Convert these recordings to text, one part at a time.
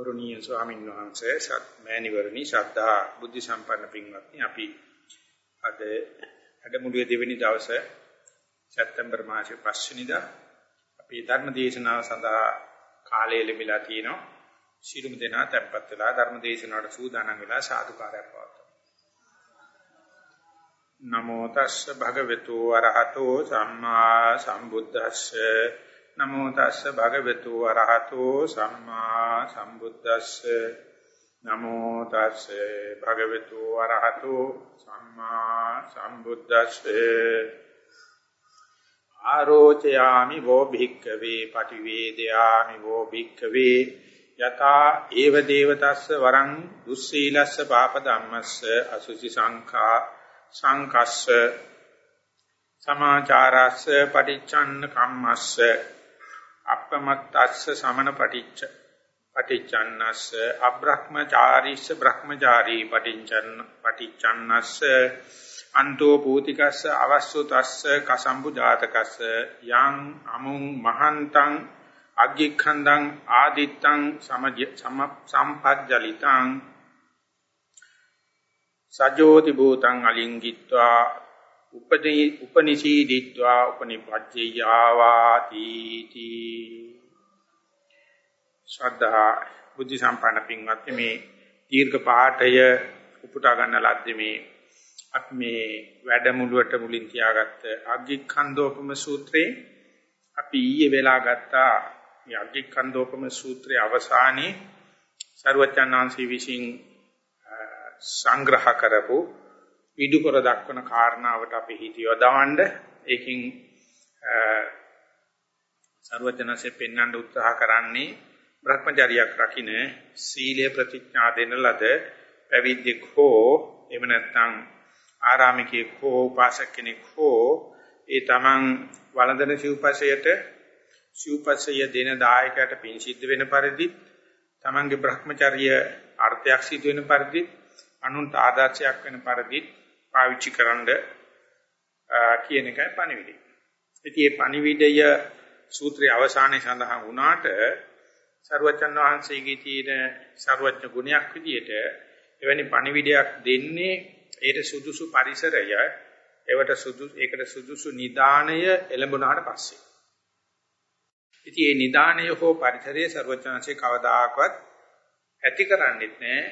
ගෞරවනීය ස්වාමීන් වහන්සේ සත් මෑණිවරණි ශ්‍රද්ධා බුද්ධ සම්පන්න පින්වත්නි අපි අද වැඩමුළුවේ දෙවෙනි දවසේ සැප්තැම්බර් මාසයේ 5 වෙනිදා අපි ධර්ම දේශනාව සඳහා කාලය ලැබිලා තිනවා ශිරුම දෙනා tempත් වෙලා ධර්ම දේශනාවට සූදානම් වෙලා සාදුකාරයක් පවත්වමු. නමෝ තස්ස භගවතු වරහතෝ සම්මා සම්බුද්දස්ස නමෝ තස්ස භගවතු වරහතෝ සම්මා සම්බුද්දස්ස. නමෝ තස්ස භගවතු වරහතෝ සම්මා සම්බුද්දස්ස. ආරෝචයාමි වෝ භික්ඛවේ පටිවේදයාමි වෝ භික්ඛවේ. යතා ඒව දේවතස්ස වරං දුස්සීලස්ස පාප ධම්මස්ස අසුචි සංඛා සංකස්ස. සමාචාරස්ස පටිච්චන්න කම්මස්ස. අපමත්තස්ස සමන පටිච්ච පටිච්චන්නස්ස අබ්‍රහ්මචාරීස්ස බ්‍රහ්මචාරී පටිච්චන්න පටිච්චන්නස්ස අන්තෝ භූතිකස්ස අවස්සුතස්ස කසම්බු ජාතකස්ස යං අමුං මහන්තං අග්ගිඛන්දං ආදිත්තං සම්පජ්ජලිතං සජෝති භූතං අලිංගිත්වා උපදී උපනිෂීදිත්වා උපනිපච්චයාවාති තී. ශ්‍රද්ධා බුද්ධ සම්පන්න පින්වත්නි මේ දීර්ඝ පාඨය උපුටා ගන්න ලද්දේ මේ අපි මේ වැඩමුළුවට මුලින් තියාගත්ත අග්ගිඛන්දෝපම සූත්‍රේ. අපි ඊයේ වෙලා ගත්තා මේ අග්ගිඛන්දෝපම සූත්‍රයේ අවසානයේ ਸਰවචන්නාංශී විසින් සංග්‍රහ කරපු විදුකර දක්වන කාරණාවට අපි හිත යොදවන්න ඒකින් ਸਰවඥාසේ පෙන්වන්න උත්සාහ කරන්නේ භ්‍රමචාරියක් රකින්න සීලය ප්‍රතිඥා දෙන ලද පැවිද්දෙක් හෝ එහෙම නැත්නම් ආරාමිකයෙක් හෝ උපාසක කෙනෙක් හෝ ඒ තමන් වළඳන සිව්පසයට සිව්පසය දෙන දායකයට පින් සිද්ධ වෙන පරිදි තමන්ගේ භ්‍රමචාරිය අර්ථයක් සිදු වෙන පරිදි අනුන්ට ආදර්ශයක් වෙන පරිදි පාවිච්චි කරන්න කියන එකයි පණිවිඩය. ඉතින් මේ පණිවිඩය සූත්‍රයේ අවසානයේ සඳහන් වුණාට සරුවචන් වහන්සේගේ තියෙන සරුවඥ ගුණයක් විදිහට එවැනි පණිවිඩයක් දෙන්නේ ඒට සුදුසු පරිසරය ඒවට සුදුසු ඒකට සුදුසු නිදාණය එළඹුණාට පස්සේ. ඉතින් මේ නිදාණය හෝ පරිසරයේ සරුවචන්සේ කවදාකවත් ඇති කරන්නේත් නැහැ,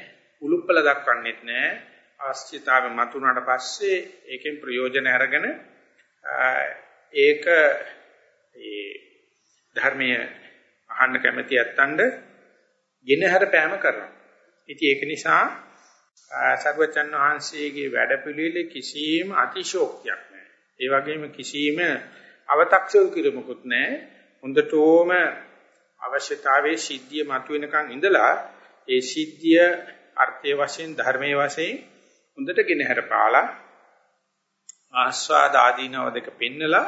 උලුප්පල දක්වන්නේත් නැහැ. ආශ්චිතාවෙ මතුනාට පස්සේ ඒකෙන් ප්‍රයෝජන අරගෙන ඒක ඒ ධර්මයේ අහන්න කැමති ඇත්තන්ට ගෙනහැර පෑම කරනවා. ඉතින් ඒක නිසා සර්වචන් වහන්සේගේ වැඩපිළිවෙලේ කිසිම අතිශෝක්තියක් නැහැ. ඒ වගේම කිසිම අව탁සෝ කිරමුකුත් නැහැ. හොඳටම අවශ්‍යතාවයේ සිද්ධිය මතුවෙනකන් ඉඳලා ඒ සිද්ධිය අර්ථයේ වශයෙන් ධර්මයේ වශයෙන් හොඳට ගෙනහැර පාලා ආස්වාද ආදීනව දෙක පෙන්නලා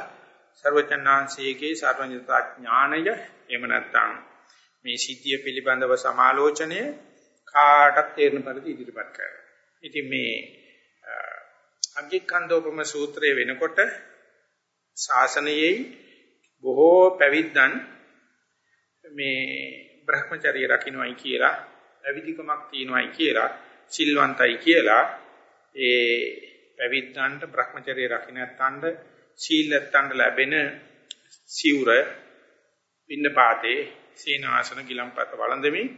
ਸਰවචන්නාංශයේගේ සර්වඥතා ඥාණය එහෙම නැත්නම් මේ සිද්ධිය පිළිබඳව සමාලෝචනය කාටත් තේරෙන පරිදි ඉදිරිපත් කරනවා. ඉතින් මේ අග්ගිකන්දෝපම සූත්‍රය වෙනකොට ශාසනයේ බොහෝ පැවිද්දන් මේ Brahmacharya රකින්නයි කියලා පැවිදිකමක් තියෙනවායි කියලා සිල්වන්තයි කියලා ඒ පැවිද්දන්ට Brahmacharya රකින්න නැත්තඳ සීලත්තන්ට ලැබෙන සිවුර පින්නපාතේ සීනාසන ගිලම්පත වළඳමින්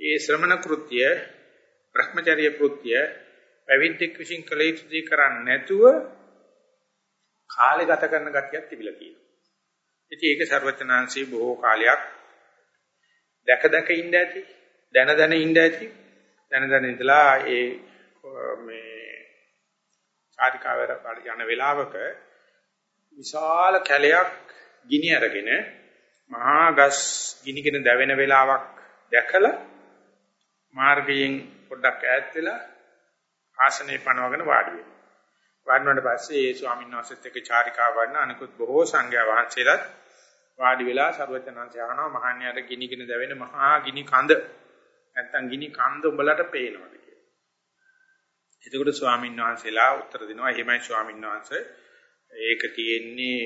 ඒ ශ්‍රමණ කෘත්‍ය Brahmacharya කෘත්‍ය පැවිද්දෙක් විසින් කළ යුතු දේ කරන්නේ නැතුව කාලය ගත කරන ගතියක් තිබිලා තියෙනවා. ඉතින් ඒක ਸਰවචනාංශී බොහෝ කාලයක් දැක දැක ඉඳ ඇති, දැන දැන ඉඳ ඇති, දැන දැන ඉඳලා ඒ මේ චාරිකාවර යන වෙලාවක විශාල කැලයක් ගිනි අරගෙන මහා ගස් ගිනිගෙන දැවෙන වෙලාවක් දැකලා මාර්ගයෙන් පොඩ්ඩක් ඈත් වෙලා ආසනේ පනවගෙන වාඩි වෙනවා. වාඩි වුණාට පස්සේ ඒ ස්වාමීන් වහන්සේත් එක්ක චාරිකාව වඩන අනිකුත් බොහෝ සංඝයා වහන්සේලාත් වාඩි වෙලා සරුවචනන්සේ අහනවා මහාන්‍යයට ගිනිගෙන දැවෙන මහා ගිනි කඳ නැත්තම් ගිනි කඳ උඹලට පේනවද කියලා. එතකොට ස්වාමීන් වහන්සේලා උත්තර දෙනවා එහෙමයි ස්වාමීන් වහන්සේ. ඒක තියෙන්නේ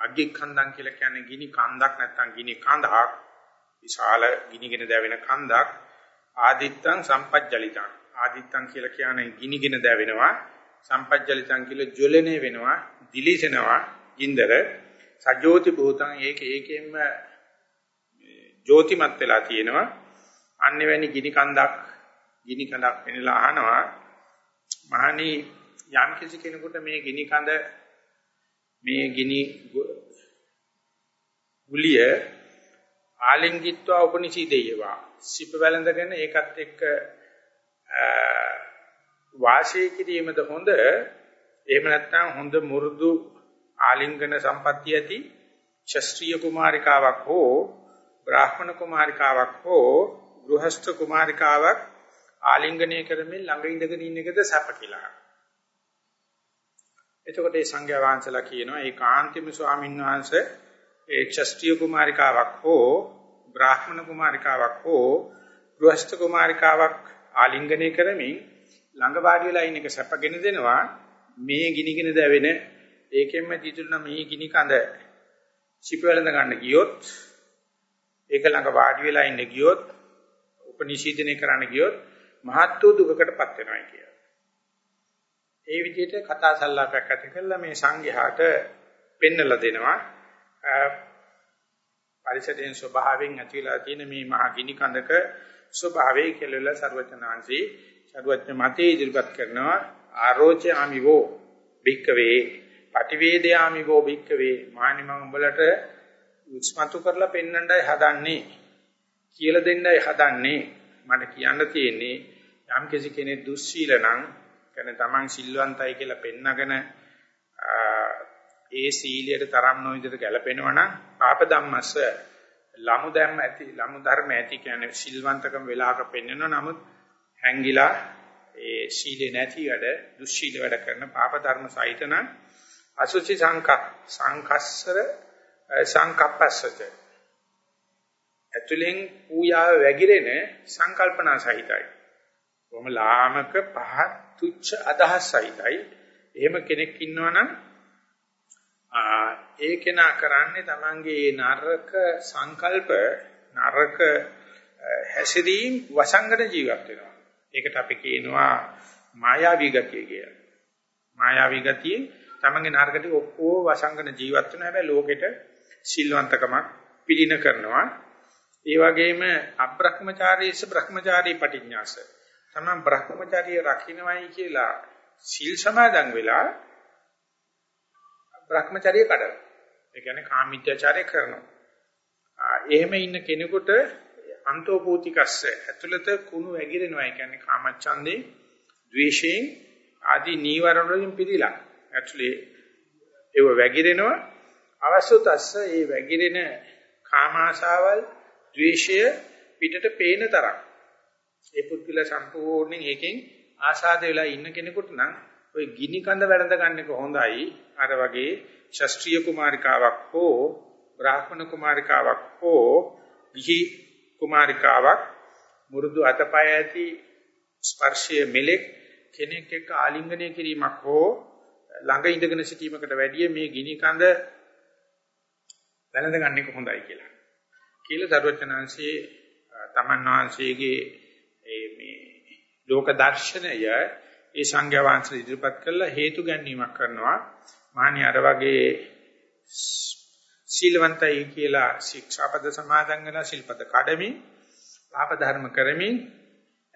අග්ගිකන්දන් කියලා කියන්නේ ගිනි කන්දක් නැත්තම් ගිනි කඳක්. විශාල ගිනිගෙන දැවෙන කන්දක්. ආදිත්තං සම්පජ්ජලිතං. ආදිත්තං කියලා කියන්නේ ගිනිගෙන දැවෙනවා. සම්පජ්ජලිතං කියලා ජොලනේ වෙනවා දිලිසෙනවා ගින්දර. සජෝති භූතං ඒක ඒකෙන්ම ජෝතිමත් වෙලා තියෙනවා. අන්නෙවැනි ගිනි කන්දක්. ගිනි කඳක් වෙනලා අහනවා. මහණි යම් කිසි කෙනෙකුට මේ ගිනි කඳ මේ ගිනි ගුලිය ආලින්ගිත්වා උපනිෂීදේයවා. සිප වැළඳගෙන ඒකත් එක්ක වාසය කිරීමද හොඳ? එහෙම නැත්නම් හොඳ මුරුදු ආලිංගන සම්පත්තිය ඇති ශාස්ත්‍රීය කුමාරිකාවක් හෝ බ්‍රාහ්මණ කුමාරිකාවක් හෝ ගෘහස්ත කුමාරිකාවක් ආලිංගනය කරමින් ළඟ ඉඳගෙන ඉන්න එකද සැප කියලා. එතකොට ඒ සංඝයා වහන්සේලා කියනවා ඒ කාන්තිම ස්වාමීන් වහන්සේ ඒ ක්ෂත්‍රීය කුමාරිකාවක් හෝ බ්‍රාහ්මණ කුමාරිකාවක් හෝ ගෘහස්ත කුමාරිකාවක් ආලිංගනය කරමින් ළඟ වාඩි වෙලා ඉන්න එක සැපගෙන දෙනවා මේ ගිනිගෙන දැවෙන ඒකෙන්ම දිතුන මේ ගිනි කඳ සිප වෙලඳ ගන්න ගියොත් ඒක ළඟ වාඩි වෙලා ඉන්න ගියොත් උපනිෂීදනය කරන්න ගියොත් මහත් වූ දුකකටපත් වෙනවා කියලා. ඒ විදිහට කතා සංලාපයක් ඇති කරලා මේ සංඝයාට පෙන්නලා දෙනවා. පරිසරයෙන් ස්වභාවයෙන් ඇතිලා තියෙන මේ මහා ගිනි කඳක ස්වභාවය කියලා සර්වචනාංශී සර්වඥ මතේ ඉදිරිපත් කරනවා ආරෝච ආමිවෝ භික්කවේ පටිවේදයාමිවෝ භික්කවේ මානි මම උඹලට උස්මතු කරලා පෙන්වන්නයි හදන්නේ කියලා දෙන්නයි හදන්නේ මට කියන්න තියෙන්නේ යම් කෙනෙක් දුස්සීල නම් කියන්නේ Taman සිල්වන්තයි කියලා පෙන්නගෙන ඒ සීලයට තරම් නොවිදට ගැලපෙනවා නම් පාප ධම්මස්ස ලමු ධම්ම ඇති ලමු ධර්ම ඇති කියන්නේ සිල්වන්තකම වෙලාවක පෙන්වනවා. නමුත් හැංගිලා ඒ සීලේ නැති වැඩ දුස්සීල වැඩ කරන පාප ධර්ම සහිතන අසුචි සංක සංකස්සර සංකප්පස්සත ඇතුලෙන් පූජාව වැగిරෙන සංකල්පනා සහිතයි. කොහොම ලාමක පහත් තුච්ච අදහස් සහිතයි. එහෙම කෙනෙක් ඉන්නවනම් ඒ කෙනා කරන්නේ තමන්ගේ නරක සංකල්ප නරක හැසිරීම් වසංගන ජීවත් වෙනවා. ඒකට අපි කියනවා මායාවී ගතිය කියලා. මායාවී ගතිය තමන්ගේ නරකට ඔක්කොම වසංගන ජීවත් වෙනවා. හැබැයි ලෝකෙට සිල්වන්තකමක් පිළින කරනවා. ඒ වගේම අබ්‍රහ්මචාරීස බ්‍රහ්මචාරී පටිඥාස තමන් Brahmacharya රකින්නයි කියලා සීල් සමාදන් වෙලා Brahmacharya කඩන. ඒ කියන්නේ කාමීත්‍යචාරය කරනවා. එහෙම ඉන්න කෙනෙකුට අන්තෝපෝතිකස්ස ඇතුළත කුණු වැగిරෙනවා. ඒ කියන්නේ කාමච්ඡන්දේ, ද්වේෂයෙන් ආදී නීවරණ වලින් පිළිලා. ඇක්චුලි ඒව වැగిරෙනවා. අවසුතස්ස ඒ වැగిරෙන කාමාශාවල්, ද්වේෂය පිටට පේන තරම් ඒ පුද්ගල සම්පූර්ණයෙන් ඒකෙන් ආසාද වෙලා ඉන්න කෙනෙකුට නම් ওই ගිනි කඳ වැළඳ ගන්න එක හොඳයි. අර වගේ ශාස්ත්‍රීය කුමාරිකාවක් හෝ බ්‍රාහ්මණ කුමාරිකාවක් හෝ ගිහි කුමාරිකාවක් මුරුදු අතපය ඇති ස්පර්ශයේ මෙලෙක් කෙනෙක් එක්ක ආලිංගනය කිරීමක් හෝ ළඟ ඉඳගෙන සිටීමකට වැඩිය මේ ගිනි කඳ වැළඳ ගන්න එක හොඳයි කියලා. කියලා දරුවචනාංශයේ තමන් වහන්සේගේ ඒ මේ ලෝක දර්ශනය ඒ සංඝයා වහන්සේ ඉදිරිපත් කළා හේතු ගැනීමක් කරනවා. මානි අර වගේ සීලවන්තයි කියලා ශික්ෂාපද සමාදන් වෙලා සිල්පද කඩමින් පාප ධර්ම කරමින්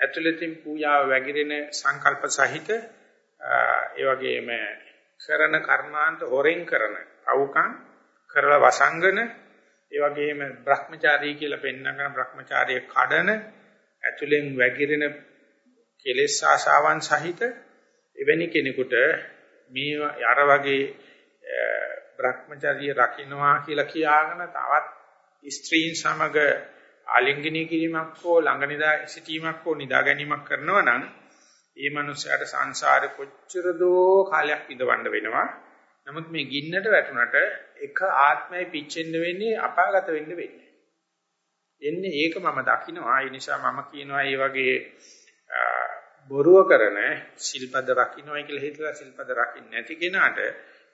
ඇතුළතින් පූජාව වැගිරෙන සංකල්ප සහිත ඒ වගේම කරන කර්මාන්ත හොරෙන් කරන අවුකම් කරලා වසංගන ඒ වගේම Brahmachari කියලා පෙන්නන Brahmacharya කඩන ඇතුලෙන් වැగిරෙන කෙලෙස් ආශාවන් සහිත එවැනි කෙනෙකුට මේ අර වගේ Brahmacharya රකින්නවා කියලා කියාගෙන තවත් ස්ත්‍රීන් සමග ආලිංගනය කිරීමක් හෝ ළඟ නිදා සිටීමක් හෝ නිදා ගැනීමක් කරනවා නම් ඒ මනුස්සයාට සංසාරේ කොච්චර දෝ කාලයක් ඉඳවන්න වෙනවා. නමුත් මේ ගින්නට වැටුණට එක ආත්මය පිච්චෙන්න වෙන්නේ අපාගත වෙන්න වෙන්නේ. එන්නේ ඒක මම දකිනවා. ඒ නිසා මම කියනවා මේ වගේ බොරුව කරන සිල්පද රකින්නයි කියලා හිතලා සිල්පද රකින්න නැති කෙනාට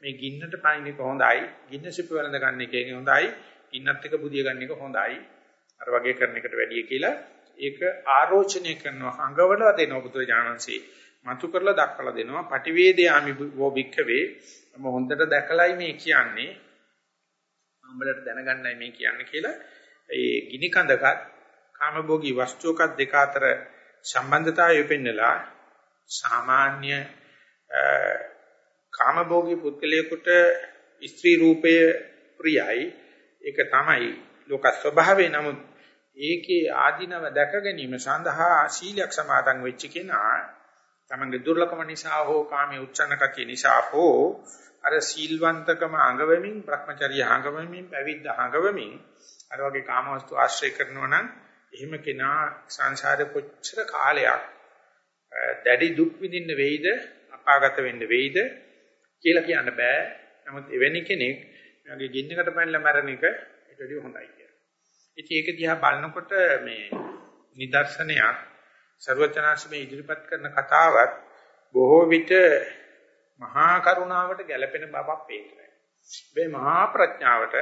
මේ ගින්නට පයින් එක හොඳයි. ගින්න සිප වළඳ ගන්න එක හොඳයි. ගින්නත් එක බුදිය ගන්න එක හොඳයි. අර වගේ කරන එකට වැඩිය කියලා ඒක ආරෝචනය කරනවා අඟවලා දෙනවා බුදුරජාණන්සේ මතු කරලා දක්වලා දෙනවා පටිවේදයාමි වෝ භික්ඛවේ මම හොඳට දැකලයි මේ කියන්නේ උඹලට දැනගන්නයි මේ කියන්නේ කියලා ඒ ගිනි කඳකත් කාමභෝගී වස්තුවකත් දෙක අතර සම්බන්ධතාවය පෙන්නලා සාමාන්‍ය කාමභෝගී පුද්ගලයෙකුට ස්ත්‍රී රූපය ප්‍රියයි. ඒක තමයි ලෝක ස්වභාවය. නමුත් ඒකේ ආධිනව දැක ගැනීම සඳහා සීලයක් සමාදන් වෙච්ච කෙනා තමන්ගේ දුර්ලභම නිසා හෝ කාමයේ උච්චන කතිය නිසා හෝ අර සීල්වන්තකම අඟවමින් Brahmacharya අඟවමින් පැවිද්ද අඟවමින් අර වගේ කාමවස්තු ආශ්‍රය කරනවා නම් එහෙම කෙනා සංසාරේ කොච්චර කාලයක් දැඩි දුක් විඳින්න වෙයිද අපාගත වෙන්න වෙයිද කියලා කියන්න බෑ. නමුත් එවැනි කෙනෙක් මගේ ගින්නකට පැනලා මැරෙන එක ඊට වඩා හොඳයි කියලා. ඉතින් ඒක දිහා බලනකොට මේ නිදර්ශනයක් ਸਰවචනාශ්‍රමයේ ඉදිරිපත් කරන කතාවත් බොහෝ විට මහා කරුණාවට ගැළපෙන බවක් පේනවා. මේ මහා ප්‍රඥාවට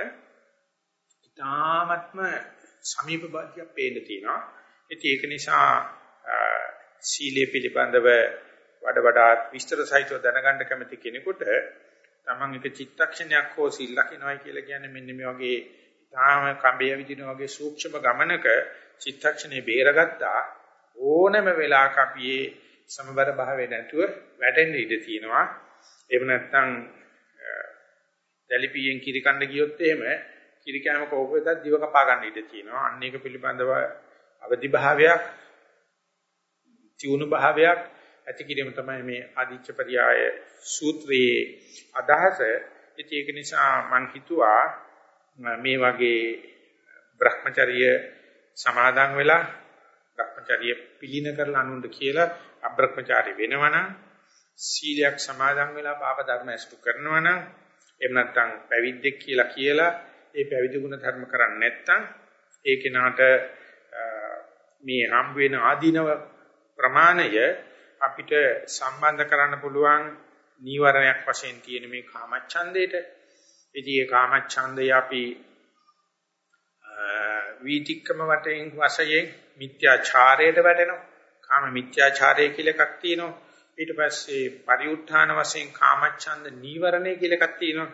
ඊ타ත්ම සමීපබද්ධියක් පේන්න තියෙනවා. ඉතින් ඒක නිසා සීලය පිළිබඳව වඩා වඩාත් විස්තර සහිතව දැනගන්න කැමති කෙනෙකුට තමන් එක චිත්තක්ෂණයක් හෝ සිල් ලකිනවයි කියලා කියන්නේ මෙන්න මේ වගේ ඊ타ම කඹය විදිනා වගේ සූක්ෂම ගමනක චිත්තක්ෂණේ බේරගත්තා ඕනෑම වෙලාවක අපි මේ සමබර භාවය නැතුව වැටෙන්න ඉඩ තියෙනවා. එහෙම නැත්නම් දැලිපියෙන් කිරි කන්න ගියොත් එහෙම කිරි කෑම කෝපෙදත් දිව කපා ගන්න ඉඩ තියෙනවා. අන්න ඒක පිළිබඳව අවදි භාවයක්, තියුණු භාවයක් ඇති කිරීම තමයි මේ ආදිච්ච පරියාය සූත්‍රයේ අදහස. ඉතින් ඒක නිසා මම හිතුවා මේ වගේ Brahmacharya සමාදන් වෙලා Brahmacharya පිළින කරලා අනුන්ද කියලා අබ්‍රහ්මචාරී වෙනවනම් සීලයක් සමාදන් වෙලා පාප ධර්ම ඇසුරු කරනවනම් එහෙම නැත්නම් පැවිද්දෙක් කියලා කියලා ඒ පැවිදි ගුණ ධර්ම කරන්නේ නැත්නම් ඒ කෙනාට මේ හම් වෙන ආධිනව ප්‍රමාණය අපිට සම්බන්ධ කරන්න පුළුවන් නීවරණයක් වශයෙන් තියෙන මේ කාමච්ඡන්දේට ඉතින් ඒ කාමච්ඡන්දය අපි වීතික්කම වටෙන් වශයෙන් මිත්‍යාචාරයට වැටෙනවා. කාම මිත්‍යාචාරය කියලා එකක් තියෙනවා. ඊට පස්සේ පරිඋත්ථාන වශයෙන් කාමච්ඡන්ද නීවරණය කියලා එකක් තියෙනවා.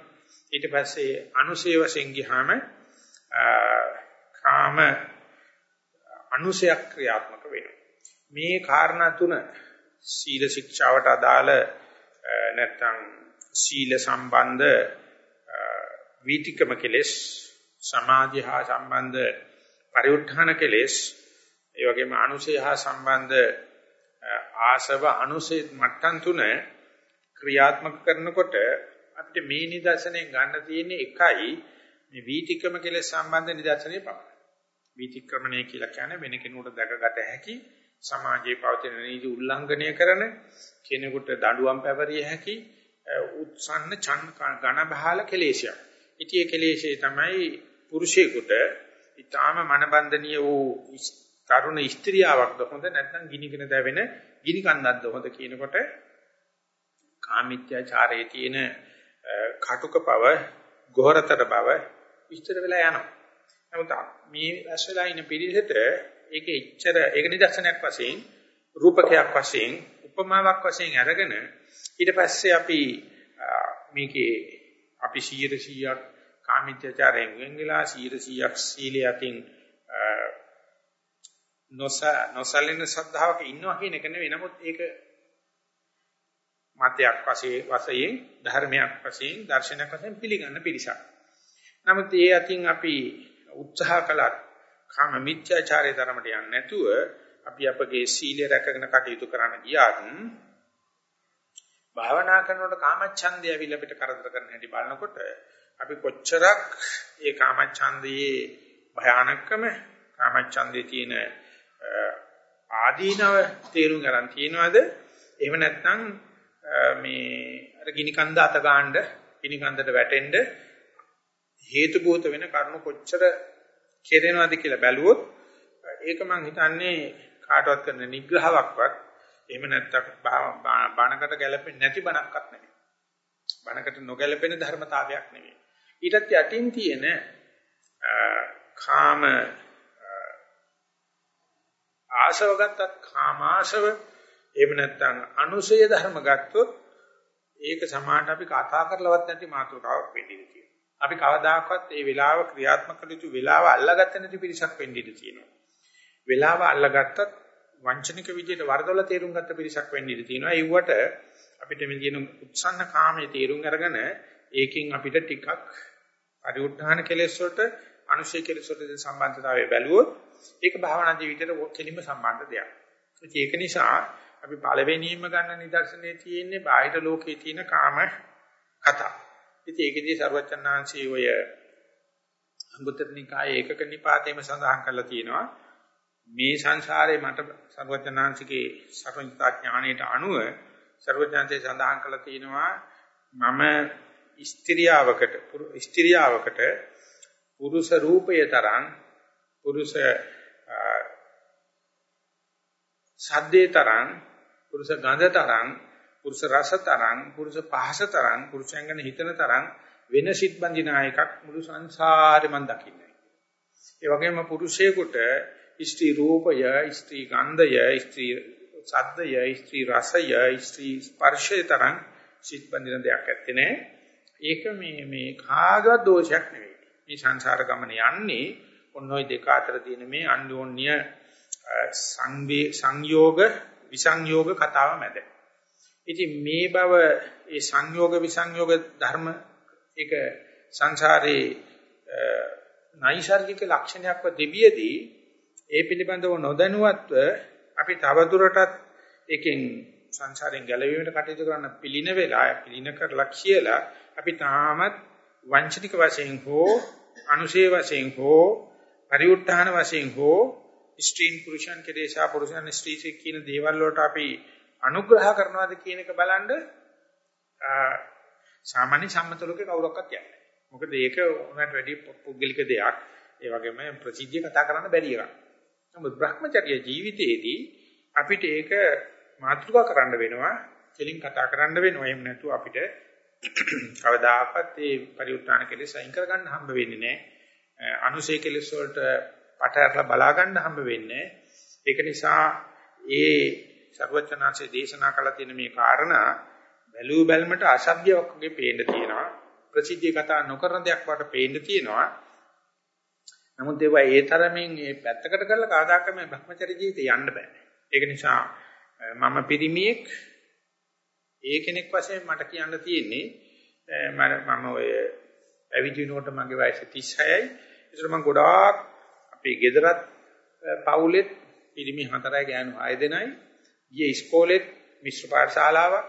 ඊට පස්සේ අනුසේ වශයෙන් ගියාම කාම අනුසයක් ක්‍රියාත්මක වෙනවා. මේ කාරණා තුන සීල ශික්ෂාවට අදාළ නැත්නම් සීල සම්බන්ධ වීතිකම කෙලෙස් සමාධි හා සම්බන්ධ පරිඋත්ථාන කෙලෙස් ඒ වගේම අනුසය හා සම්බන්ධ ආසව අනුසය මට්ටම් තුන ක්‍රියාත්මක කරනකොට අපිට මේ නිදර්ශනයෙන් ගන්න තියෙන්නේ එකයි මේ වීතික්‍රම කෙලෙස් සම්බන්ධ නිදර්ශනය පමණයි. වීතික්‍රමණය කියලා කියන්නේ වෙන කෙනෙකුට දැකගත හැකි සමාජයේ පවතින නීති උල්ලංඝනය කරන කෙනෙකුට දඬුවම් පැවරිය හැකි උත්සන්න ඝන බහල කෙලේශයක්. ඉතියේ කෙලේශය තමයි පුරුෂයෙකුට ඊටාම මනබන්ධනීය වූ තරුණ ස්ත්‍රියාවක්ද හොඳ නැත්නම් ගිනිගෙන දැවෙන ගිනි කන්දක්ද හොඳ කියනකොට කාමීත්‍යාචාරයේ තියෙන කටුක බව, ගෝරතර බව විස්තර වෙලා යනවා. නමුත් මේ ඇස්වලා ඉන්න පිළිසෙට ඒක ඉච්ඡර ඒක නිදර්ශනයක් වශයෙන් රූපකයක් වශයෙන් උපමාවක් වශයෙන් අරගෙන ඊට පස්සේ අපි මේකේ අපි 100ක් කාමීත්‍යචාරයෙන් වෙන් වෙලා 100ක් සීලයෙන් නොස නොසලින ශ්‍රද්ධාවක ඉන්නවා කියන එක නෙවෙයි නමුත් ඒක මතයක් වශයෙන් වශයෙන් ධර්මයක් වශයෙන් දර්ශනයක් වශයෙන් පිළිගන්න පිරිසක්. නමුත් ඒ අතින් අපි උත්සාහ කළත් කාම මිත්‍යාචාරයේ ධර්මයට යන්නේ නැතුව අපි අපගේ සීලය රැකගෙන කටයුතු කරන්න ගියාත් භාවනා කරනකොට කාමච්ඡන්දය ඇවිල්ලා පිට කරදර කරන හැටි බලනකොට අපි කොච්චරක් ඒ කාමච්ඡන්දයේ භයානකම කාමච්ඡන්දයේ තියෙන ආදීනව තේරුම් ගන්න තියනවාද එහෙම නැත්නම් මේ අර ගිනි කන්ද අත ගන්න ගිනි කන්දට වැටෙන්න හේතු බෝත වෙන කරුණු කොච්චර කෙරෙනවද කියලා බැලුවොත් ඒක මම හිතන්නේ කාටවත් කරන නිග්‍රහයක්වත් එහෙම නැත්නම් බණකට ගැලපෙන්නේ නැති බණක්වත් නෙමෙයි. බණකට නොගැලපෙන ධර්මතාවයක් නෙමෙයි. ඊටත් යටින් තියෙන කාම ආශව ගත්තත් කාමාශව එහෙම නැත්නම් අනුසය ධර්ම ගත්තොත් ඒක සමානට අපි කතා කරලවත් නැති මාතෘකාවක් වෙන්න ඉඩ තියෙනවා. අපි කවදාකවත් ඒ වෙලාව ක්‍රියාත්මක කළ යුතු වෙලාව අල්ලාගත්තේ නැති පිරිසක් වෙන්න ඉඩ තියෙනවා. වෙලාව අල්ලාගත්තත් වංචනික විදියට වරදොල තේරුම් ගත්ත පිරිසක් වෙන්න ඉඩ තියෙනවා. ඒවට අපිට මේ කියන උත්සන්න කාමයේ තේරුම් අරගෙන ඒකෙන් අපිට ටිකක් පරිඋත්ථාන කෙලෙස් වලට අනුශය කෙලෙස් වලට දෙන සම්බන්ධතාවය බැලුවොත් ඒක භාවනා ජීවිතේට කෙලින්ම සම්බන්ධ දෙයක්. ඒක නිසා අපි පළවෙනිම ගන්න නිදර්ශනයේ තියෙන්නේ බාහිර ලෝකයේ තියෙන කාම කතා. ඉතින් ඒකදී ਸਰවචන්නාංශී ඔය අඟුත්තර නිකායේ ඒකක නිපාතේම සඳහන් කරලා තියෙනවා මේ සංසාරේ මට ਸਰවචන්නාංශිකේ සර්වඥතා ඥාණයට අනුව ਸਰවඥාන්සේ සඳහන් කරලා තියෙනවා මම ස්ත්‍රියාවකට ස්ත්‍රියාවකට පුරුෂ රූපය තරම් පුරුෂ සද්දේ තරම් පුරුෂ ගඳ තරම් පුරුෂ රස තරම් පුරුෂ පහස තරම් පුරුෂයන්ගෙන හිතන තරම් වෙන සිත් බඳින එකක් මුළු සංසාරේ මම දකින්නේ. ඒ වගේම පුරුෂයෙකුට ස්ත්‍රී රූපය, ස්ත්‍රී ගන්ධය, ස්ත්‍රී සද්දය, ස්ත්‍රී රසය, ස්ත්‍රී ස්පර්ශය තරම් සිත් බඳින දෙයක් ඇත්තේ නැහැ. ඒක මේ මේ කාගවත් දෝෂයක් නෙවෙයි. මේ සංසාර ගමන යන්නේ ඔන්න ඔය දෙක අතර තියෙන මේ අන්‍යෝන්‍ය සංවේ සංයෝග විසංයෝග කතාව මැද. ඉතින් මේ බව ඒ සංයෝග විසංයෝග ධර්ම ඒක සංසාරේ නයිසර්ගික ලක්ෂණයක්ව දෙවියදී ඒ පිළිබඳව නොදැනුවත්ව අපි තවදුරටත් එකෙන් සංසාරයෙන් ගැලවීමට කටයුතු කරන්න පිළින වෙලා පිළින කරලා කියලා අපි තාමත් වංචනික වශයෙන් හෝ අනුශේ වශයෙන් හෝ පරිඋත්ථාන වශයෙන් හෝ ස්ත්‍රීන් පුරුෂයන් කෙරේසා පුරුෂයන් ස්ත්‍රී කියන දේවල් වලට අපි අනුග්‍රහ කරනවාද කියන එක බලන්න සාමාන්‍ය සම්මත ලෝකේ කවුරක්වත් යන්නේ මොකද ඒක උනට වැඩි පුද්ගලික දෙයක්. ඒ වගේම ප්‍රසිද්ධිය කතා කරන්න බැරි එකක්. නමුත් Brahmacharya ජීවිතයේදී අපිට ඒක මාතෘකා කරන්න වෙනවා කෙලින් කතා කරන්න වෙනවා. එහෙම නැතුව අපිට කවදාකවත් මේ පරිඋත්තාන කෙලෙස් අයින් කරගන්න හම්බ වෙන්නේ නැහැ. අනුසය කෙලෙස් වලට පටහැරලා බලා ගන්න හම්බ වෙන්නේ ඒක නිසා ඒ ਸਰවචනාංශයේ දේශනා කළ තියෙන මේ කාරණා බැලූ බැලමට අසභ්‍යයක් වගේ පේන්න තියෙනවා. ප්‍රසිද්ධිය කතා නොකරන දෙයක් වට පේන්න තියෙනවා. නමුත් ඒවා ඒ තරමින් මේ පැත්තකට කරලා කාදාක මේ භ්‍රමචර්ය ජීවිතේ යන්න බෑ. ඒක නිසා මම පිරිමියෙක් ඒ කෙනෙක් වශයෙන් මට කියන්න තියෙන්නේ මම ඔය පැවිදි වෙනකොට මගේ වයස 36යි ඒතර මම ගොඩාක් අපේ ගෙදරත් පවුලෙත් පිරිමි හතරයි ගෑනු හය දෙනයි. ගියේ ඉස්කෝලෙත් මිශ්‍ර පාඨශාලාවක්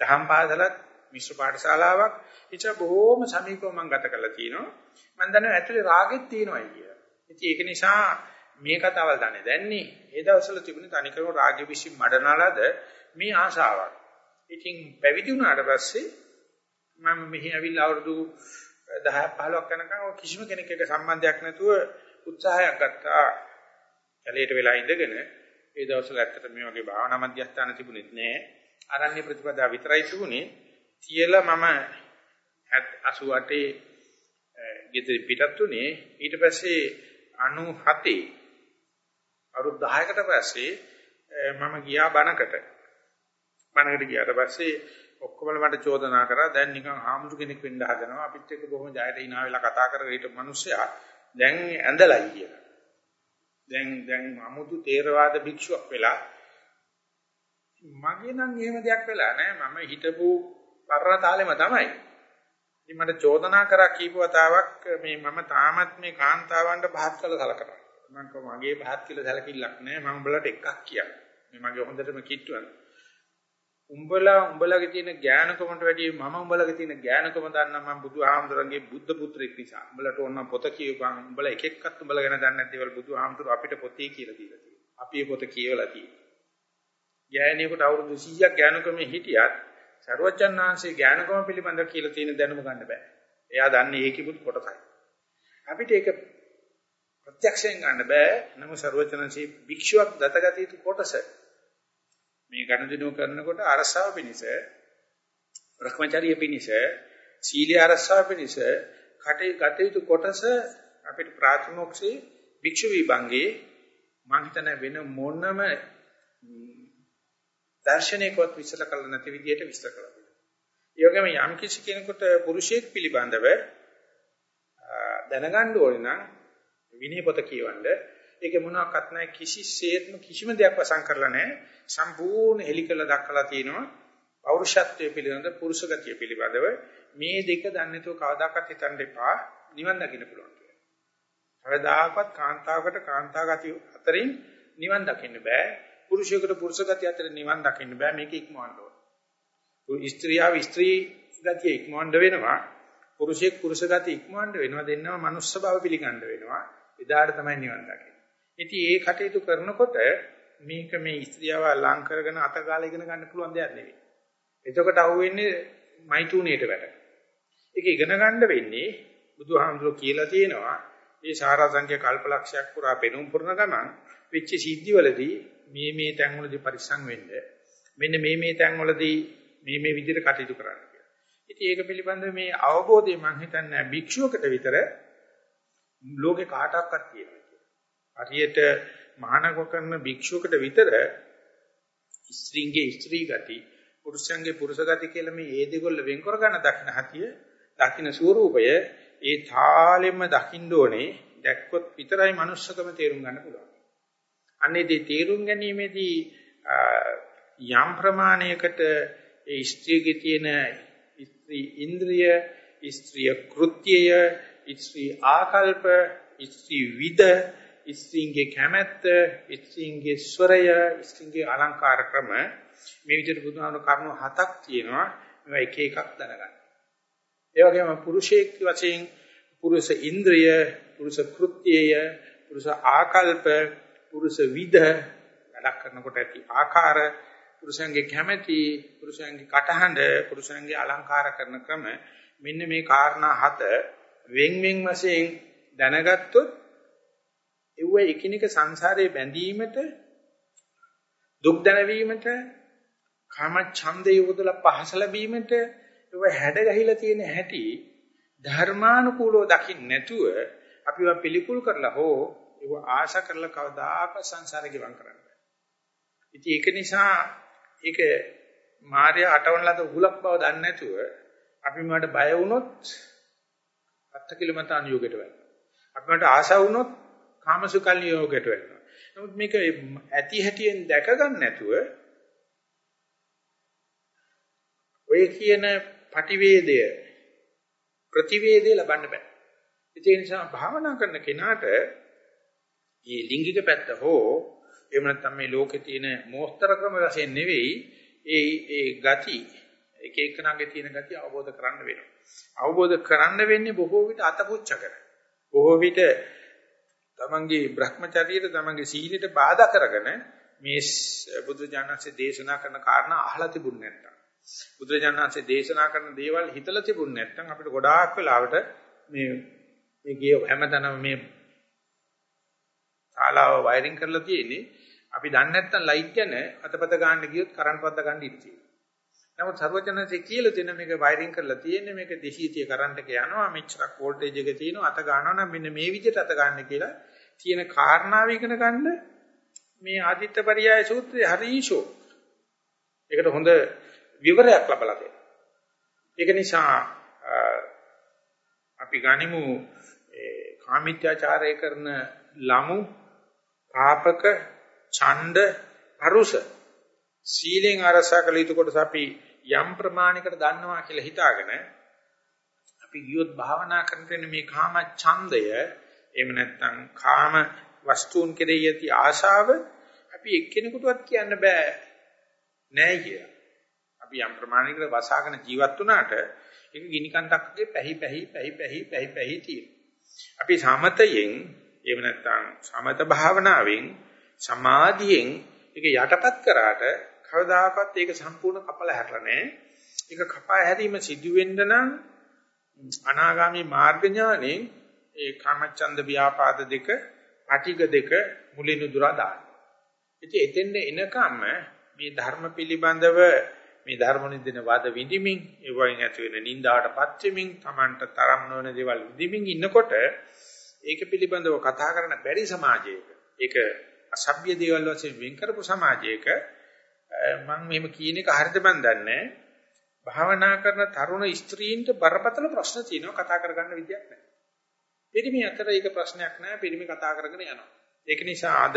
දහම් පාසලත් මිශ්‍ර පාඨශාලාවක්. ඉච්ච බොහොම සමීපව මම ගත කරලා තිනවා මම දන්නවා ඇතුලේ රාගෙත් තියෙනවා කියලා. ඉතින් ඒක නිසා මේ කතාවල් දන්නේ දැන්නේ. ඒ දවස්වල තිබුණේ තනිකරම රාග්‍ය විශ්ින් මඩනලද මේ ආශාවක්. ඉතින් පැවිදි වුණාට පස්සේ මම මෙහි ඇවිල්ලා අවුරුදු 10 15ක් යනකම් කිසිම කෙනෙක් එක්ක සම්බන්ධයක් නැතුව උත්සාහයක් ගත්තා. කැලේට වෙලා ඉඳගෙන ඒ දවස්වල ඇත්තට මේ වගේ භාවනා මධ්‍යස්ථාන තිබුණෙත් නෑ. ආරණ්‍ය ප්‍රතිපදා විතරයි තිබුණේ. තියලා මම 88 ගෙදර පිටත් උනේ ඊට පස්සේ 97 අවුරුදු 10කට පස්සේ මම ගියා බණකට. බණකට ගියාට පස්සේ ඔක්කොම මට චෝදනා කරා දැන් නිකන් හාමුදුර කෙනෙක් වෙන්න හදනවා අපිත් එක්ක බොහොම ජයට hina වෙලා කතා කරගෙන හිටපු මිනිස්සයා දැන් ඇඳලයි කියලා. දැන් දැන් අමුතු තේරවාද භික්ෂුවක් වෙලා මගේ නම් එහෙම දෙයක් වෙලා නැහැ මම හිටපු පරණ තාලෙම තමයි. ඉතින් මට චෝදනා කරා කීප වතාවක් මේ මම තාමත් මේ කාන්තාවන්ට පහත් කළ සලකනවා. මම කව මගේ පහත් කියලා සැලකිල්ලක් නැහැ මම උඹලට එකක් කියන්නේ. මේ මගේ හොඳටම කිට්ටුවක්. උඹලා උඹලගේ තියෙන ඥානකමට වැඩිය මම උඹලගේ තියෙන ඥානකම දන්නා මම බුදුහාමුදුරන්ගේ බුද්ධ පුත්‍රෙක් නිසා. උඹලට ඕන පොත කියපන්. උඹලා එක එක්කත් උඹලා ගැන දන්නේ නැති දේවල් බුදුහාමුදුර අපිට පොතේ කියලා දීලා තියෙනවා. අපි ඒ පොත කියවලා තියෙනවා. ඥානියෙකුට අවුරුදු 100ක් ඥානකමේ හිටියත් සරුවචන්නාංශයේ ඥානකම පිළිබඳව කියලා තියෙන දැනුම ගන්න බෑ. එයා දන්නේ ඒකිමුත් කොටසයි. අපිට ඒක ප්‍රත්‍යක්ෂයෙන් ගන්න බෑ. නමුත් සරුවචන්නාංශයේ භික්ෂුවක් දතගත යුතු කොටස මේ ගනුදෙනු කරනකොට අරසාව පිණිස භ්‍රමචාරිය පිණිස සීල අරසාව පිණිස කටේ ගත යුතු කොටස අපිට ප්‍රාතිමෝක්ෂේ භික්ෂු විභංගේ මං හිතන්නේ වෙන මොනම දර්ශනයකවත් විස්තර කළ නැති විදිහට විස්තර කළා. ඒ වගේම යම් කිසි කෙනෙකුට පුරුෂයෙක් පිළිබඳව දැනගන්න ඕනේ නම් විනය පොත කියවන්න ඒකේ මොනවාක්වත් නැහැ කිසිසේත්ම කිසිම දෙයක් වසන් කරලා නැහැ සම්පූර්ණ හෙලිකල දක්වලා තියෙනවා පෞරුෂත්වයේ පිළිබඳ පුරුෂ ගතිය පිළිබඳව මේ දෙක දන්නේ නැතුව කවදාකවත් හිතන්න එපා නිවන් දකින්න පුළුවන් කියලා. කවදාකවත් කාන්තාවකට කාන්තා ගතිය අතරින් නිවන් දකින්න බෑ. පුරුෂයෙකුට පුරුෂ ගතිය අතරින් නිවන් දකින්න බෑ. මේක ඉක්මවන්න ඕන. ස්ත්‍රියව ස්ත්‍රී ගතිය ඉක්මවන්න වෙනවා. පුරුෂයෙක් පුරුෂ ගතිය ඉක්මවන්න වෙනවා. දෙන්නම මනුස්ස බව පිළිගන්න වෙනවා. එදාට තමයි නිවන් දකින්නේ. ඉතින් ඒ කටයුතු කරනකොට මේක මේ ස්ත්‍රියව ලං කරගෙන අතගාලා ඉගෙන ගන්න පුළුවන් දෙයක් නෙවෙයි. එතකොට අහුවෙන්නේ මෛතුනියට වැඩ. ඒක ඉගෙන ගන්න වෙන්නේ බුදුහාමුදුරුවෝ කියලා තියෙනවා මේ සාරාංශික කල්පලක්ෂයක් පුරා පෙනුම් පුරන ගමන් වෙච්ච සිද්ධිවලදී මේ මේ තැන්වලදී පරිස්සම් වෙන්න මෙන්න මේ මේ තැන්වලදී මේ මේ විදිහට කටයුතු කරන්න කියලා. ඉතින් ඒක පිළිබඳව මේ අවබෝධය මම හිතන්නේ භික්ෂුවකට විතර ලෝකේ කාටවත් තියෙනවා කියලා. හරියට මහානක කරන භික්ෂුවකට විතර ස්ත්‍රීන්ගේ ස්ත්‍රී ගති පුරුෂයන්ගේ පුරුෂ ගති කියලා මේ ඒ දෙකොල්ල වෙන් කර ගන්න දකින්න හතිය දකින්න ස්වરૂපය ඒ තාලෙම දකින්න ඕනේ දැක්කොත් විතරයි manussකම තේරුම් ගන්න පුළුවන්. අන්නේ මේ තේරුම් ගැනීමේදී යම් ප්‍රමාණයකට ඒ ස්ත්‍රීගේ තියෙන ස්ත්‍රී ඉන්ද්‍රිය, ස්ත්‍රිය කෘත්‍යය, ස්ත්‍රී ආකල්ප, ස්ත්‍රී විද, ස්ත්‍රීන්ගේ කැමැත්ත, ස්ත්‍රීන්ගේ ස්වරය, ස්ත්‍රීන්ගේ අලංකාර ක්‍රම මේ විදිහට බුදුහාමුදුරු කරුණු හතක් තියෙනවා. මේවා එක එකක් දැනගන්න. ඒ වගේම පුරුෂයෙක් වශයෙන් පුරුෂ ඉන්ද්‍රිය, පුරුෂ කෘත්‍යය, පුරුෂ ආකල්ප, පුරුෂ විද වැඩක් කරනකොට ඇති ආකාර, පුරුෂයන්ගේ කැමැති, පුරුෂයන්ගේ කටහඬ, පුරුෂයන්ගේ අලංකාර කරන ක්‍රම මෙන්න මේ කාරණා හත වෙන් වෙන් වශයෙන් දැනගත්තොත් ඒව එකිනෙක සංසාරයේ බැඳීමට දුක් දැනවීමට කාම ඡන්දේ යොදලා පහස ලැබීමට ඒව හැඩ ගැහිලා තියෙන හැටි ධර්මානුකූලව දකින්න නැතුව අපිව පිළිකුල් කරලා හෝ ඒව ආශා කරලා කවදාක සංසාරේ ගිවන් කරන්න බෑ. ඉතින් ඒක නිසා ඒක මාර්ය අටවන ලද උගලක් බව දන්නේ නැතුව අපි මට බය වුණොත් අත්ති කිලමත අනියෝගයට වෙනවා. අපි මට ආශා වුණොත් කාමසුකල් නියෝගයට වෙනවා. නමුත් මේක ඇති හැටියෙන් දැක ගන්න නැතුව ඔය කියන පටිවේදය ප්‍රතිවේදය ලබන්න බෑ. ඒ නිසා භාවනා කරන කෙනාට මේ ලිංගික පැත්ත හෝ එහෙම නැත්නම් මේ ලෝකේ තියෙන මෝස්තර ක්‍රම වශයෙන් නෙවෙයි ඒ ඒ ගති එක එකනාගේ තියෙන ගති අවබෝධ කරන්න වෙනවා. අවබෝධ කරන්න වෙන්නේ බොහෝ විට අතපුච්ච කර. බොහෝ විට තමන්ගේ Brahmacharyaට තමන්ගේ සීලයට බාධා කරගෙන මේ බුදුජානකසේ දේශනා කරන කාරණා අහලා තිබුණ නැත්තම් බුදුජානකසේ දේශනා කරන දේවල් හිතලා තිබුණ නැත්තම් අපිට ගොඩාක් වෙලාවට මේ මේ ගිය හැමතැනම මේ ශාලාව වයරින් කරලා තියෙන්නේ අපි දන්නේ නැත්තම් ලයිට් යන අතපත ගන්න ගියොත් කරන්ට් පත්ත ගන්න ඉඩ තියෙනවා. නමුත් සර්වඥාන්සේ කියලා තියෙන මේක වයරින් කරලා තියෙන්නේ මේක 230 කරන්ට් එක යනවා මෙච්චරක් වෝල්ටේජ් එක තියෙනවා අත ගන්නවා නම් මෙන්න මේ විදිහට අත ගන්න කියලා තියෙන කාරණාව ඉගෙන ගන්න මේ ආදිත්ත පරියාය සූත්‍රය හරිෂෝ. ඒකට හොඳ විවරයක් ලබලා දෙනවා. ඒක නිසා අපි ගනිමු කාමීත්‍යාචාරය කරන ළමු පාපක ඡණ්ඩ පරුස සීලෙන් අරසා කළ යුතු කොටස අපි යම් ප්‍රමාණයකට දන්නවා කියලා හිතාගෙන අපි ගියොත් භාවනා කරන මේ කාම ඡන්දය එහෙම නැත්නම් කාම වස්තුන් කෙරෙහි ඇති ආශාව අපි එක්කෙනෙකුටවත් කියන්න බෑ නෑ කියලා. අපි යම් ප්‍රමාණයකට වසාගෙන ජීවත් වුණාට ඒක ගිනි කන්දක් වගේ පැහි පැහි පැහි පැහි පැහි පැහි තියෙනවා. අපි සමතයෙන් එහෙම නැත්නම් සමත භාවනාවෙන් සමාධියෙන් ඒක යටපත් කරාට කවදාකවත් ඒක සම්පූර්ණ කපලා හැරලා නැහැ. ඒක කපා හැරීම සිදු වෙන්න නම් අනාගාමී මාර්ග ඥානෙන් ඒ කාමච්ඡන්ද ව්‍යාපාද දෙක, පටිග දෙක මුලින් උදුරා දාන්න. ඉතින් එතෙන්ද එනකම් මේ ධර්ම පිළිබඳව මේ ධර්ම නිදින වාද විඳිමින් ඒ වයින් ඇති වෙන නින්දාටපත් වෙමින් Tamanට තරම් නොවන දේවල් විඳිමින් ඉන්නකොට ඒක පිළිබඳව කතා කරන්න බැරි සමාජයක ඒක අසભ්‍ය දේවල් වශයෙන් වෙන් කරපු සමාජයක මම මෙහෙම කියන එක හරිද මන් දන්නේ භාවනා කරන තරුණ ස්ත්‍රීන්ට බරපතල ප්‍රශ්න තියෙනවා කතා කරගන්න විදියක් නැහැ. පිරිමි අතර ඒක ප්‍රශ්නයක් නැහැ පිරිමි කතා කරගෙන යනවා. ඒක නිසා අද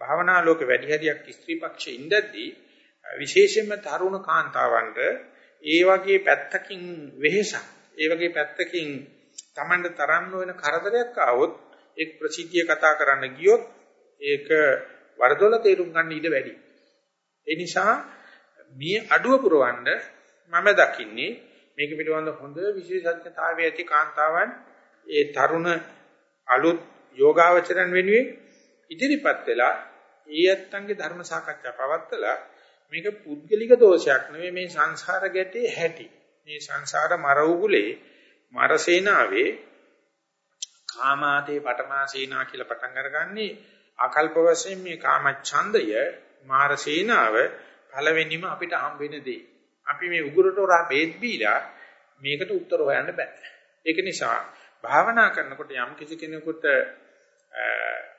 භාවනා ලෝක වැඩි හරියක් ස්ත්‍රී පක්ෂයේ ඉඳද්දී විශේෂයෙන්ම තරුණ කාන්තාවන්ට ඒ වගේ පැත්තකින් වෙහෙසක් ඒ වගේ පැත්තකින් Tamanට තරන්න වෙන කරදරයක් ආවොත් ඒක ප්‍රසිද්ධිය කතා කරන්න ගියොත් ඒක වරදොල තේරුම් ගන්න ඉඩ වැඩි. ඒ නිසා මේ අඩුව පුරවන්න මම දකින්නේ මේක පිළිබඳ හොඳ විශේෂඥතාවය ඇති කාන්තාවන් ඒ තරුණ අලුත් යෝගාවචරයන් වෙනුවෙන් ඉදිරිපත් වෙලා ඒ ඇත්තන්ගේ ධර්ම සාකච්ඡා පවත්වලා මේක පුද්ගලික දෝෂයක් නෙවෙයි මේ සංසාර ගැටේ හැටි. මේ සංසාර මර උගුලේ මරසේනාවේ කාමාතේ පටමාසේනා කියලා පටන් අරගන්නේ ආකල්ප වශයෙන් මේ කාම ඡන්දය මාරසේනාව පළවෙනිම අපිට හම් වෙන දේ. අපි මේ උගුරට හොරා බේත් බීලා මේකට උත්තර හොයන්න බෑ. ඒක නිසා භාවනා කරනකොට යම් කිසි කෙනෙකුට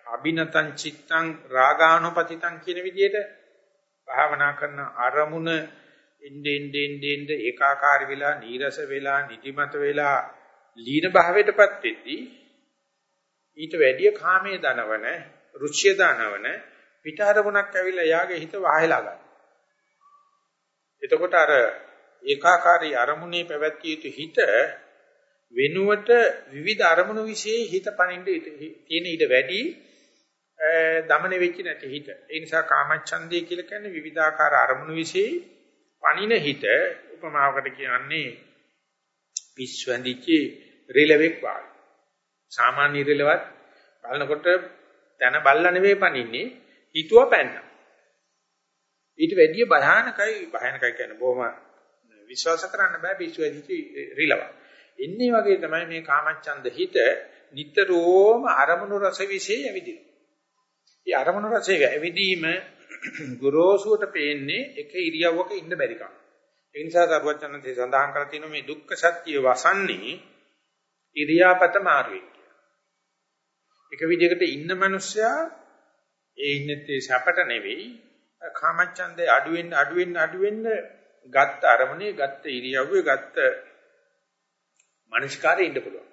අබිනතං චිත්තං රාගානුපතිතං කියන විදිහට භාවනා කරන අරමුණ ඉnde ඉnde ඉnde ඉnde ඒකාකාරී වෙලා නීරස වෙලා නිදිමත වෙලා ලීන භාවයටපත් වෙද්දී ඊට වැඩිය කාමයේ දනවන රුචිය දනවන පිට අරමුණක් ඇවිල්ලා යාගේ හිත වහලා ගන්න. එතකොට අර ඒකාකාරී අරමුණේ පැවැත්විය යුතු හිත වෙනුවට විවිධ අරමුණු વિશે හිත පනින්න තියෙන ඊට වැඩි දමන වෙච්ච නැති හිත. ඒ නිසා කාමච්ඡන්දය කියලා කියන්නේ විවිධාකාර අරමුණු વિશે පනින හිත උපමාවකට කියන්නේ පිස්වැඳිච්ච රිලෙවෙක් වගේ. සාමාන්‍ය රිලෙවත් බලනකොට තන බල්ලා නෙවෙයි පනින්නේ හිතුව පැන්න. ඊට වැඩිය භයානකයි භයානකයි කියන්නේ බොහොම විශ්වාස කරන්න බෑ පිස්වැඳිච්ච රිලව. එන්නේ වගේ තමයි මේ කාමච්ඡන්ද හිත නිතරම අරමුණු රස વિશે ඇවිදිනවා. ඒ අරමුණු රසයේ ඇවිදීම ගොරෝසුවට පේන්නේ එක ඉරියව්වක ඉන්න බැරි කම. ඒ නිසා සරුවචනන්සේ සඳහන් කරලා තියෙනවා මේ දුක්ඛ සත්‍ය වසන්නේ ඉරියාපත මාරුවෙන් කියලා. එක විදිහකට ඉන්න මිනිස්සයා ඒ ඉන්නේ සැපට නෙවෙයි කාමච්ඡන්දේ අඩු වෙන්න අඩු වෙන්න අඩු වෙන්න ගත්ත අරමුණේ ගත්ත ඉරියව්වේ ගත්ත මනස්කාරේ ඉන්න පුළුවන්.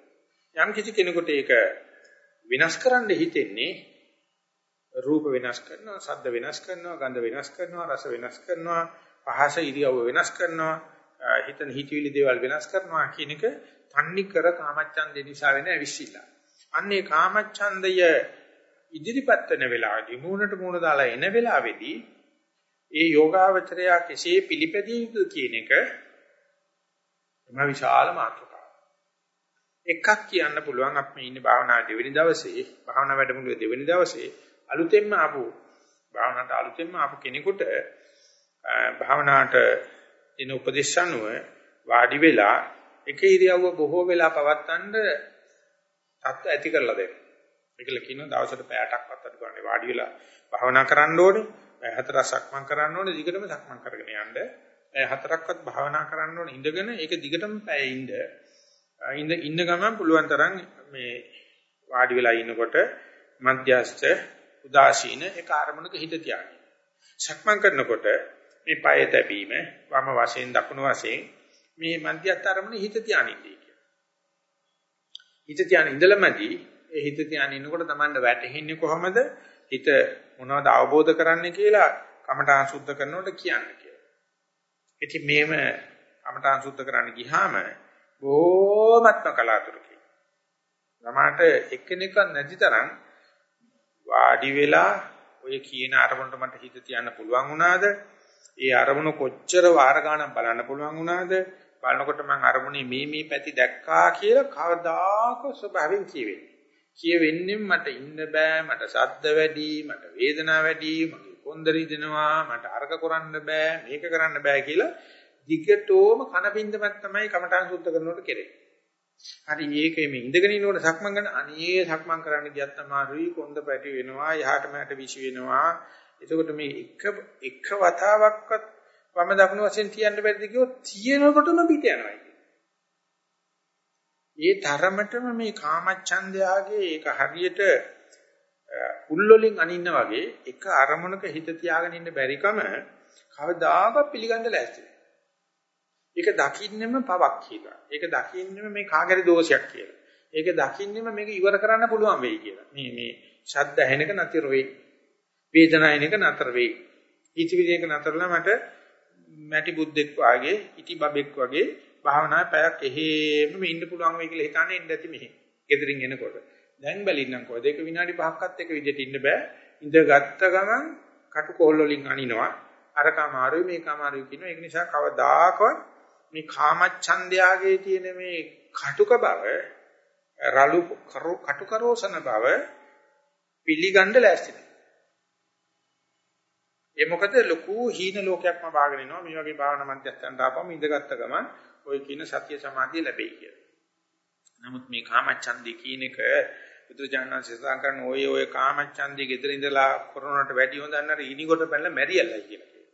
යම් කිසි කෙනෙකුට ඒක විනාශ කරන්න හිතෙන්නේ රූප වෙනස් කරනවා, ශබ්ද වෙනස් කරනවා, ගන්ධ වෙනස් කරනවා, රස වෙනස් කරනවා, පහස ඉරියව්ව වෙනස් කරනවා, හිතන හිතවිලි දේවල් වෙනස් කරනවා කියන එක තන්නේ කර කාමච්ඡන්දේ නිසා වෙන ඇවිස්සිල්ල. අන්නේ කාමච්ඡන්දය ඉදිරිපත් වෙන වෙලාවදී මූණට මූණ දාලා එන වෙලාවේදී ඒ යෝගාවචරය කෙසේ පිළිපැදිය යුතුද කියන එක එම විශාල මාතෘකාවක්. එකක් කියන්න පුළුවන් අපි ඉන්නේ භාවනා දෙවෙනි දවසේ භාවනා වැඩමුළුවේ දෙවෙනි දවසේ අලුතෙන්ම ආපු භාවනාවට අලුතෙන්ම ආපු කෙනෙකුට භාවනාවට දෙන උපදේශ අනුව වාඩි වෙලා එක ඉරියව්ව බොහෝ වෙලා පවත්තන්න තත්ත්ව ඇති කරලා දෙන්න. ඒකල කියනවා දවසට පැයටක් වත්තට ගන්න වාඩි වෙලා භාවනා කරන්න ඕනේ. පැය හතරක් සක්මන් කරන්න ඕනේ. දිගටම සක්මන් කරගෙන යන්න. පැය හතරක්වත් භාවනා කරන්න ඕනේ. ඉඳගෙන ඒක දිගටම පැය ඉඳ. ඉඳ ඉන්න ගමන් පුළුවන් තරම් මේ වාඩි වෙලා ඉන්නකොට මධ්‍යස්ථ උදාසීන ඒක අරමුණක හිත තියාගන්න. සක්මන් කරනකොට මේ පය තැබීම වම වශයෙන් දකුණු වශයෙන් මේ මධ්‍යස්ථ අරමුණේ හිත තියානින්නේ කියලා. හිත තියාන ඉඳලමදී ඒ හිත තියාන ඉන්නකොට Tamanda වැටෙන්නේ කොහමද? හිත මොනවද අවබෝධ කරන්නේ කියලා කමඨාන් සුද්ධ කරනකොට කියන්නේ කියලා. ඉතින් මේව කමඨාන් සුද්ධ කරන්න ගියාම බොහොමත්ම කලාතුරකින්. ළමාට එක්කෙනෙක් නැති තරම් වාඩි වෙලා ඔය කියන අරමුණට මට හිත තියන්න පුළුවන් වුණාද? ඒ අරමුණ කොච්චර වාර ගණන් බලන්න පුළුවන් වුණාද? බලනකොට මම අරමුණේ මේ මේ පැති දැක්කා කියලා කවදාක ස්වභාවයෙන් කියවෙන්නේ. කියවෙන්නේ මට ඉන්න බෑ, මට සද්ද වැඩි, මට වේදනාව වැඩි, මගේ කොන්දරි දෙනවා, මට අරක කරන්න බෑ, මේක කරන්න බෑ කියලා දිගටම කන බින්දමක් තමයි කමඨාන් සුද්ධ කරනකොට කෙරෙන්නේ. හරි මේකේ මේ ඉඳගෙන ඉන්නකොට සක්මන් කරන අනේ සක්මන් කරන්න ගියත් අමාරුයි කොන්ද පැටි වෙනවා යහට මට විශ් වෙනවා එතකොට මේ එක එක වතාවක්වත් වම දකුණු වශයෙන් තියන්න බැරිද කිව්වොත් තියෙනකොටම පිට යනවා ඒ තරමටම මේ කාමච්ඡන්දයාගේ ඒක හරියට කුල් වලින් අනින්න වගේ එක අරමුණක හිත තියාගෙන ඉන්න බැරිකම කවදාකවත් පිළිගන්න ලෑස්ති නැහැ. ඒක දකින්නෙම පවක් කියලා. ඒක දකින්නෙම මේ කාගරි දෝෂයක් කියලා. ඒක දකින්නෙම මේක ඉවර කරන්න පුළුවන් වෙයි කියලා. මේ මේ ශබ්ද ඇහෙනක නතර වෙයි. වේදනාව එනක නතර වෙයි. ඉතිවිදේක නතරලා මට මැටි බුද්දෙක් වාගේ, ඉටි බබෙක් වගේ භාවනාවේ පැයක් එහෙම ඉන්න පුළුවන් වෙයි කියලා හිතන්නේ ඉන්න ඇති මෙහි. gederin එනකොට. දැන් බැලින්නම් කොහෙද? ඒක විනාඩි 5ක්වත් එක විදිහට ඉන්න බෑ. ඉඳගත්ත ගමන් කටුකොහල් වලින් අනිනවා. අරක අමාරුයි මේක අමාරුයි කියනවා. ඒක නිසා කවදාකවත් මේ කාමච්ඡන්දයාගේ තියෙන මේ කටුක බව රළු කටුකරෝසන බව පිළිගන්න ලෑස්ති නැහැ. ඒ මොකද ලොකු හීන ලෝකයක්ම බාගෙන එනවා මේ වගේ භාවනා මධ්‍යස්ථානට ආපම ඉඳගත්ත ගමන් ඔය කියන සතිය සමාධිය ලැබෙයි කියලා. නමුත් මේ කාමච්ඡන්දේ කියන එක බුදුජානක සසඳ කරන ඔය ඔය කාමච්ඡන්දේ ගෙදර ඉඳලා කොරෝනාට වැඩි හොඳ අන්නර ඉනිකොට පැනලා මැරියල්ලයි කියලා කියනවා.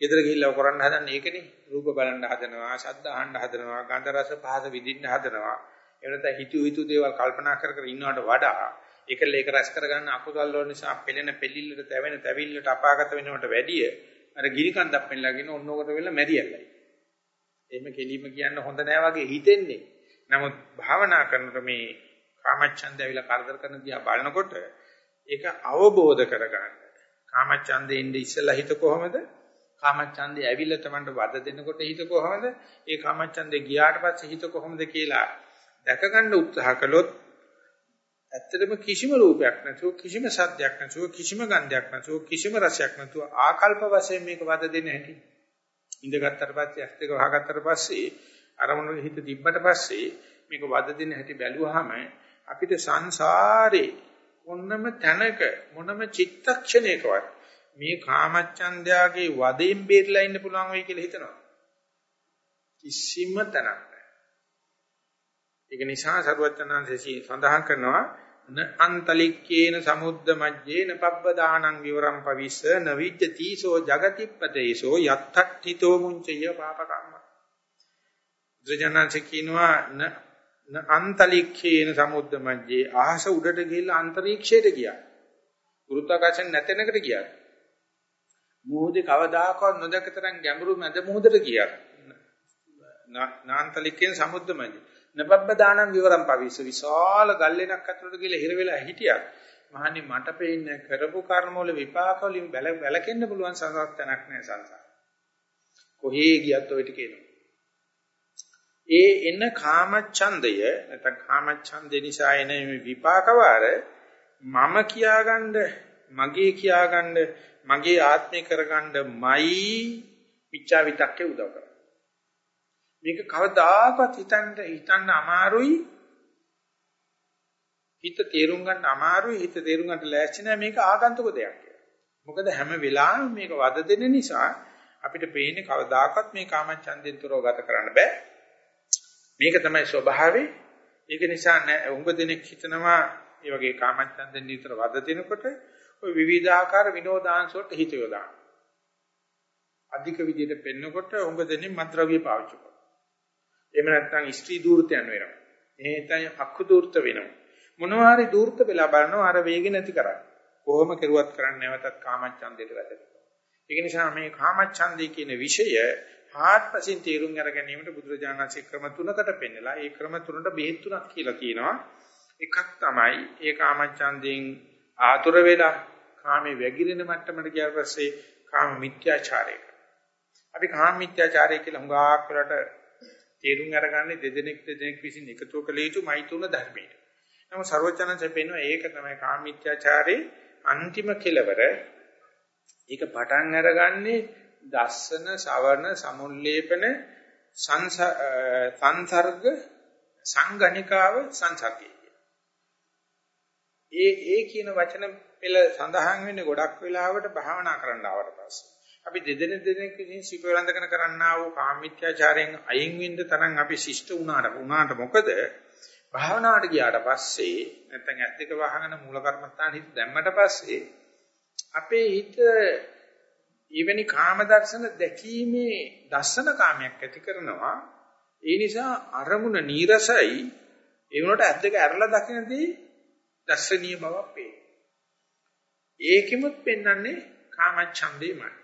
ගෙදර ගිහිල්ලා කරන්න හදන්නේ ඒකනේ. රූප බලන්න හදනවා, ශබ්ද අහන්න හදනවා, ගන්ධ රස පහස විඳින්න හදනවා. එවනත හිතු හිතු දේවල් කල්පනා කර කර ඉන්නවට වඩා ඒකල ඒක රැස් කරගන්න අකුසල් වල නිසා පෙළෙන පෙළිල්ලට තැවෙන තැවිල්ලට අපාගත වෙනවට වැඩිය අර ගිනි කන්දක් පෙන්නලාගෙන ඔන්නෝකට වෙලා මැරියල්ලයි. එහෙම කෙලිම කියන්න හොඳ නෑ වගේ හිතෙන්නේ. නමුත් භාවනා කරනකොට මේ කාමච්ඡන්දය ඇවිල්ලා කරදර කරන දිහා බලනකොට ඒක අවබෝධ කරගන්න. කාමච්ඡන්දේ ඉඳ ඉස්සලා හිත කොහමද? කාමච්ඡන්දේ ඇවිල්ලා Tamanට වද දෙනකොට හිත කොහමද? ඒ කාමච්ඡන්දේ ගියාට පස්සේ හිත කොහමද කියලා දැක ගන්න උත්සාහ කළොත් ඇත්තටම කිසිම රූපයක් නැතුව කිසිම සද්දයක් නැතුව කිසිම ගන්ධයක් නැතුව කිසිම රසයක් නැතුව ආකල්ප වශයෙන් මේක වද දෙන්න හැටි. ඉඳගත්තට පස්සේ ඇස් දෙක වහගත්තට පස්සේ අරමුණක හිත තිබ්බට පස්සේ මේක වද දෙන්න හැටි බැලුවාම අපිට සංසාරේ මොනම තැනක මොනම චිත්තක්ෂණයකවත් මේ කාමච්ඡන්දයාගේ වදයෙන් බේරලා ඉන්න පුළුවන් වෙයි කියලා හිතනවා. කිසිම තැනක් ඒක නිසා සරුවචනාංශයේ සඳහන් කරනවා න අන්තලික්කේන සමුද්ද මජ්ජේන පබ්බදානං විවරම් පවිස්ස නවිජ්ජතිසෝ జగතිප්පතේසෝ යත්තට්ඨිතෝ මුංචය පාපකම්ම. ද්‍රජනාංශ කියනවා න අන්තලික්කේන සමුද්ද මජ්ජේ අහස උඩට ගිහිල්ලා අන්තරීක්ෂයට ගියා. ගුරුත්වාකර්ෂණ නැතැනකට ගියා. මොහොතේ කවදාකවත් නොදකතරන් ගැඹුරු මැද මොහොතට ගියා. නාන්තලික්කේන සමුද්ද මජ්ජේ නබබ්බදානම් විවරම් පවිස විශාල ගල්ලෙනක් අතුරට ගිහලා හිර වෙලා හිටියා. මහනි මට පේන්නේ කරපු කර්ම වල විපාක වලින් වැළකෙන්න පුළුවන් සංසාරයක් නැහැ සංසාර. කොහේ ගියත් ඔය ටික එනවා. ඒ එන කාමච්ඡන්දය නැත්නම් කාමච්ඡන්දේ නිසා එන මේ විපාක වාර මම කියාගන්න මගේ කියාගන්න මගේ ආත්මය කරගන්නමයි මිච්ඡා විතක්කේ උදව් කරන්නේ. මේක කවදාකවත් හිතන්න හිතන්න අමාරුයි හිත තේරුම් ගන්න අමාරුයි හිත තේරුම් ගන්න ලෑස්ති නැහැ මේක ආගන්තුක දෙයක් කියලා. මොකද හැම වෙලාවෙම මේක වද දෙන නිසා අපිට පේන්නේ කවදාකවත් මේ කාමච්ඡන්දෙන් තොරව ගත කරන්න බෑ. මේක තමයි ස්වභාවය. ඒක නිසා උඹ දෙනෙක් හිතනවා මේ වගේ කාමච්ඡන්දෙන් නිතර වද දෙනකොට ওই විවිධාකාර විනෝදාංශ වලට හිත යොදා. අධික විදියට පෙන්නකොට උඹ දෙනෙක් මත්ද්‍රව්‍ය පාවිච්චි කරනවා. එහෙම නැත්නම් ස්ත්‍රී දූර්තයන් වෙනවා. එහෙනම් අක්ඛු දූර්ත වෙනවා. මොනවා හරි දූර්ත වෙලා බලනවා අර වේග නැති කරන්නේ. කොහොම කෙරුවත් කරන්නේ නැවතත් කාමච්ඡන්දයට වැටෙනවා. ඒක නිසා මේ කාමච්ඡන්දේ කියන විෂය ආත්මසින් තේරුම් අර ගැනීමට බුදුරජාණන්සේ ක්‍රම තුනකට පෙන්නලා ඒ ක්‍රම තුනට බෙහෙත් තුනක් කියලා කියනවා. එකක් තමයි ඒ කාමච්ඡන්දෙන් ආතුර වෙලා කාමේ වැగిරෙන මට්ටමට ගියාට පස්සේ කාම මිත්‍යාචාරය. අපි කාම මිත්‍යාචාරය කියලා හුඟක් වෙලට තේරුම් අරගන්නේ දෙදෙනෙක් දෙදෙනෙක් විසින් එකතු කළ යුතු මෛතුන ධර්මයට. නමුත් ਸਰවචනංශ පෙන්වන ඒක තමයි කාමීත්‍යාචාරේ අන්තිම කෙලවර. ඒක පටන් අරගන්නේ දස්සන, සවන, සමුල්ලේපන, සංසර්ග, සංගණිකාව සංසර්ගය. ඒ ඒ කියන වචන පෙළ සඳහන් වෙන්නේ ගොඩක් වෙලාවට භාවනා කරන්න ආවට පස්සේ. අපි දෙදෙනෙක් දෙදෙනෙක් විසින් සිප වළඳගෙන කරන්නා වූ කාමීත්‍යාචාරයෙන් අයින් වෙන්න තරම් අපි ශිෂ්ට වුණාට වුණාට මොකද? භාවනාවට ගියාට පස්සේ නැත්නම් ඇස් දෙක වහගෙන මූල කර්මස්ථාන හිත දැම්මට පස්සේ අපේ හිත ඊවැනි කාම දර්ශන දැකීමේ දර්ශන කාමයක් ඇති කරනවා. ඒ නිසා අරමුණ නීරසයි. ඒ වුණාට ඇස් දෙක ඇරලා දකිනදී දර්ශනීය බවක් පේනවා. ඒකෙමුත් පෙන්වන්නේ කාමච්ඡන්දේමයි.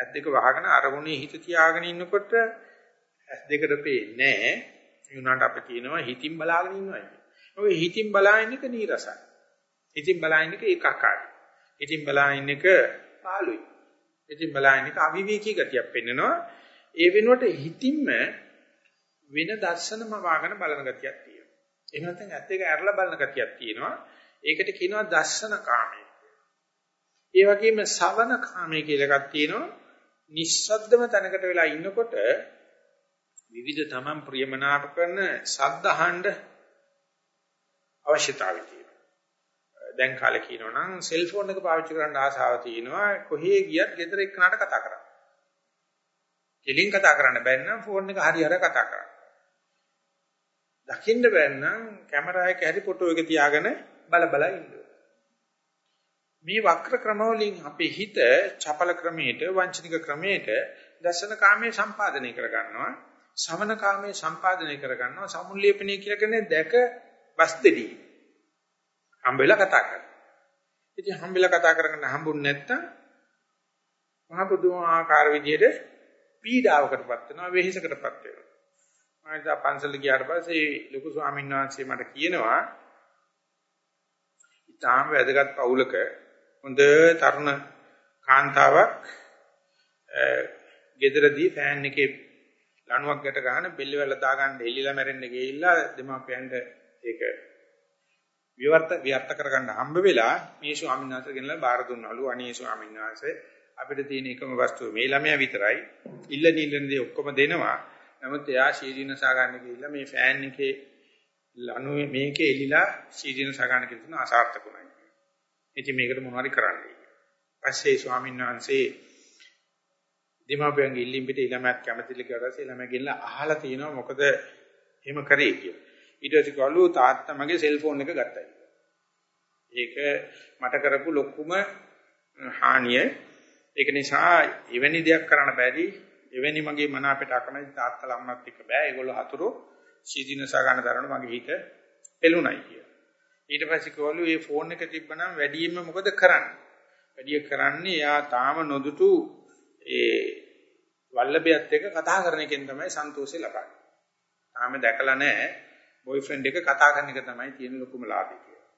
ඇස් දෙක වහගෙන අරමුණේ හිත තියාගෙන ඉන්නකොට ඇස් දෙකට පේන්නේ නැහැ. ඒ උනාට අපි කියනවා හිතින් බලාගෙන ඉන්නවා කියන්නේ. ඔය හිතින් බලාගෙන එක නීරසයි. හිතින් බලාගෙන එක ඒකාකාරයි. හිතින් බලාගෙන එක පාළුයි. හිතින් බලාගෙන එක අවිවේකී ගතියක් පෙන්නනවා. ඒ වෙනුවට හිතින්ම වෙන දර්ශනම වාගෙන බලන ගතියක් තියෙනවා. එහෙම නැත්නම් ඇත්ත එක ඇරලා බලන ගතියක් තියෙනවා. ඒකට කියනවා දර්ශන කාමය. ඒ වගේම සවන කාමය කියලා එකක් තියෙනවා. නිස්සද්දම තැනකට වෙලා ඉන්නකොට විවිධ තමන් ප්‍රියමනාප කරන ශබ්ද අහන්න අවශ්‍යතාවය තියෙනවා. දැන් කාලේ කියනවා නම් සෙල්ෆෝන් එක පාවිච්චි කරන්න ආසාව තියෙනවා. කොහේ ගියත් ගෙදර එක්කනට කතා කරන්න. කෙලින් කතා කරන්න බැන්න ෆෝන් එක හරි හරි කතා කරන්න. දකින්න බැන්නම් කැමරා එක හැරි ෆොටෝ එක තියාගෙන බල බල ඉන්න. මේ වක්‍ර ක්‍රමවලින් අපේ හිත චපල ක්‍රමයට වංචනික ක්‍රමයට දර්ශන කාමයේ සම්පාදනය කර ගන්නවා ශමන කාමයේ සම්පාදනය කර ගන්නවා සමුල්ලේපණී කියලා කියන්නේ දැක බස් දෙඩි හම්බෙලා කතා කරනවා. ඉතින් හම්බෙලා කතා කරගෙන හම්බුනේ නැත්තම් මහ පුදුමාකාර විදිහට පීඩාවකටපත් වෙනවා වෙහෙසකටපත් වෙනවා. මම ඉතින් පන්සල ගියාට පස්සේ ලොකු ස්වාමීන් වහන්සේ මට කියනවා ඊටාම වැදගත් පවුලක හොඳ තරුණ කාන්තාවක් ගෙදරදී ෆෑන් එකේ ලණුවක් ගැට ගන්න බෙල්ල වල දාගන්න එල්ලිලා මැරෙන්න ගිහිල්ලා දෙමාපියන්ට ඒක විවර්ත විවර්ත කරගන්න හම්බ වෙලා මේ ස්වාමීන් වහන්සේ ගෙනලා බාර දුන්නලු. අනේ ස්වාමීන් වහන්සේ අපිට තියෙන එකම වස්තුව මේ ළමයා විතරයි. ඉල්ල නිල්ලනේ ඔක්කොම දෙනවා. නමුත් එයා ශීදීනසා ගන්න ගිහිල්ලා මේ ෆෑන් එකේ ලණුවේ මේකේ එලිලා ශීදීනසා ගන්න කියලා අසාර්ථකුණයි ඉතින් මේකට මොනවද කරන්නේ? පස්සේ ස්වාමීන් වහන්සේ දීමාපියන්ගේ ඉල්ලීම් පිට ළමයාත් කැමතිල කියලා ඊට ළමයා ගෙනලා අහලා තිනවා මොකද එහෙම කරේ කියලා. ඊට පස්සේ කළු තාත්තා මගේ සෙල්ෆෝන් එක ගත්තා. ඒක මට කරපු ලොකුම හානිය. ඒක නිසා එවැනි දෙයක් කරන්න බැරි එවැනි මගේ මන අපිට අකමැති තාත්තලා අම්මත් එක්ක බෑ. ඒගොල්ලෝ හතුරු සීදීනසා ගන්න තරණ මගේ හිත එළුණයි කියලා. ඊට පස්සේ කවලු මේ ෆෝන් එක තිබ්බනම් වැඩියෙන්ම මොකද කරන්නේ? වැඩිය කරන්නේ යා තාම නොදුටු ඒ වල්ලබයත් එක්ක කතා කරන එකෙන් තමයි සන්තෝෂය ලබන්නේ. තාම දැකලා නැහැ බොයිෆ්‍රෙන්ඩ් එක කතා කරන එක තමයි තියෙන ලොකුම ලාභය කියලා.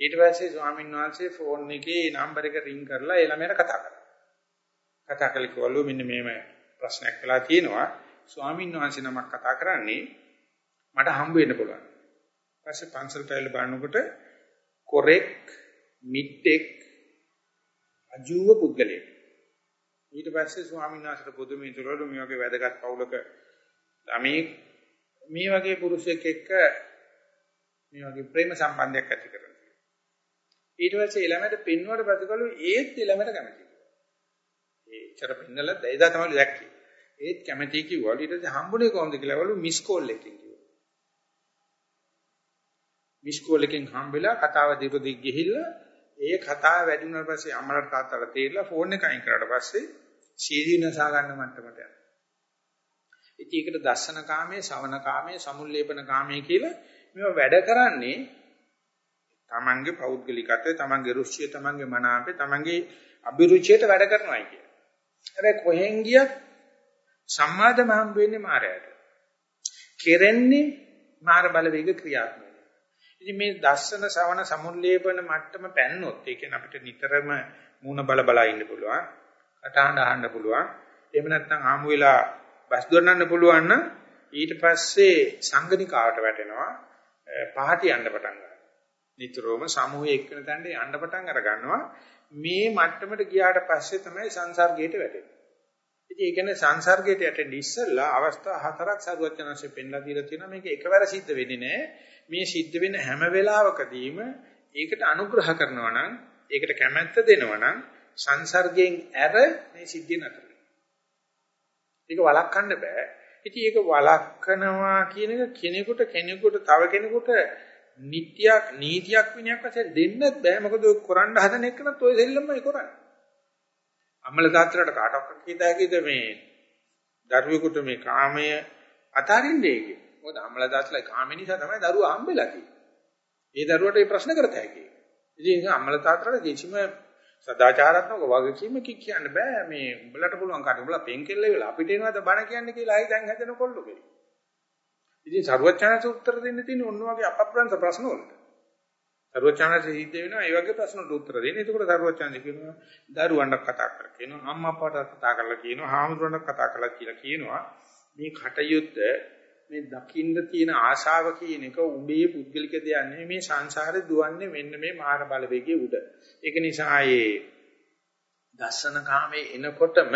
ඊට පස්සේ ස්වාමීන් වහන්සේ ෆෝන් එකේ නම්බර එක රින් කරලා ඒ ළමයාට කතා කරා. කතා කළේ කවලු මෙන්න මේම ප්‍රශ්නයක් වෙලා තියෙනවා. ස්වාමීන් වහන්සේ නමක් කතා කරන්නේ මට හම්බ වෙන්න පුළුවන්. පස්සේ පන්සලට ඇවිල්ලා බලනකොට කොරෙක් මිට්ටෙක් අජූව පුද්ගලයෙක්. ඊට පස්සේ ස්වාමීන් වහන්සේට පොදුමේ තුරවල මේ වගේ වැදගත් පවුලක ළමී මේ වගේ පුරුෂයෙක් එක්ක මේ වගේ ප්‍රේම සම්බන්ධයක් ඇති කරගන්නවා. ඊට පස්සේ ළමයට පින්වට ප්‍රතිකලු ඒත් ළමයට කැමතියි. ඒ චර පින්නල දෙයිදා තමයි දැක්කේ. ඒත් කැමති කිව්වලු ඊට පස්සේ හම්බුනේ කොහොමද කියලා වළු මිස් කෝල් එකකින්. මිස්කෝල් එකෙන් හම්බෙලා කතාව දිරුදි ගිහිල්ලා ඒ කතාව වැඩි වුණාට පස්සේ අම්මලාට තාත්තලාට තේරිලා ෆෝන් එක අයින් කරාට පස්සේ සීදීනසා ගන්න මට්ටමට යනවා. ඉතින් ඒකට දර්ශන කාමයේ, ශවන කාමයේ, සමුල්ලේපන කාමයේ කියලා මේවා වැඩ කරන්නේ තමන්ගේ පෞද්ගලිකත්වය, තමන්ගේ රුචිය, තමන්ගේ මනාපය, තමන්ගේ අභිරුචියට වැඩ කරනවායි කිය. හැබැයි කොහෙන් ගියත් සම්මාදම හම්බ වෙන්නේ මායයට. කෙරෙන්නේ මාර බලවේග ක්‍රියාත්මක. ඉතින් මේ දස්සන සවන සමුල්ලේපන මට්ටම පැන්නොත් ඒ කියන්නේ අපිට නිතරම මූණ බල බල ඉන්න පුළුවන්. කටහඬ අහන්න පුළුවන්. එහෙම නැත්නම් ආමු වෙලා බස් දොන්නන්න පුළුවන් නම් ඊට පස්සේ සංගනිකාවට වැටෙනවා. පහට යන්න පටන් ගන්නවා. නිතරම සමූහයේ එක්කෙන තැනට යන්න පටන් අර ගන්නවා. මේ මට්ටමට ගියාට පස්සේ තමයි සංසර්ගයට වැටෙන්නේ. ඉතින් ඒ කියන්නේ සංසර්ගයට යටෙන්න ඉස්සෙල්ලා අවස්ථා හතරක් සරුවචනanse පෙන්ලා දීලා තියෙනවා මේක එකවර සිද්ධ වෙන්නේ නැහැ. මේ සිද්ධ වෙන හැම වෙලාවකදීම ඒකට අනුග්‍රහ කරනවා නම් ඒකට කැමැත්ත දෙනවා නම් සංසර්ගයෙන් ඇර මේ සිද්ධිය නතර ඒක වළක්වන්න බෑ. ඉතින් ඒක වළක්වනවා කියන එක කෙනෙකුට කෙනෙකුට තව කෙනෙකුට නිත්‍යක් නීතියක් විනයක් වශයෙන් දෙන්නත් බෑ. මොකද ඔය කරන්න හදන එකනත් ඔය දෙල්ලමයි කරන්නේ. අමල දාත්‍රයට කාටවත් කීත හැකිද මේ දරුවෙකුට මේ කාමය අතාරින්නේ ඒකේ. මොකද අමල දාත්‍රලා කාමේ නිසා තමයි දරුවා හම්බෙලා තියෙන්නේ. ඒ දරුවට මේ ප්‍රශ්න කරත හැකියි. ඉතින් අමල දාත්‍රට කිසිම සදාචාරාත්මක වගකීමක් කියන්න බෑ මේ උඹලට පුළුවන් කට උඹලා පෙන්කෙල්ල වෙලා අපිට එනවාද බණ කියන්නේ කියලා අයි දැන් හැදෙන කොල්ලෝ කෙනෙක්. ඉතින් සර්වඥාන්ස උත්තර දෙන්න තියෙන ඔන්න වගේ අපප්‍රංශ ප්‍රශ්න වලට. සර්වඥාන්ස සිද්ධ වෙනවා. ඒ වගේ ප්‍රශ්න වලට උත්තර දෙන්න. ඒකෝට සර්වඥාන්ස කියනවා දරුවන්ට කතා කර කියනවා. අම්මා අප්පාට කතා කරලා කියනවා. හාමුදුරන්ට කතා කරලා කියලා කියනවා. මේ කටයුත්ත මේ දකින්න තියෙන ආශාව කියන එක උඹේ පුද්ගලික දෙයක් නෙමෙයි. මේ සංසාරේ දුවන්නේ මෙන්න මේ මාන බලවේගයේ උඩ. ඒක නිසා ඒ දර්ශන කාමයේ එනකොටම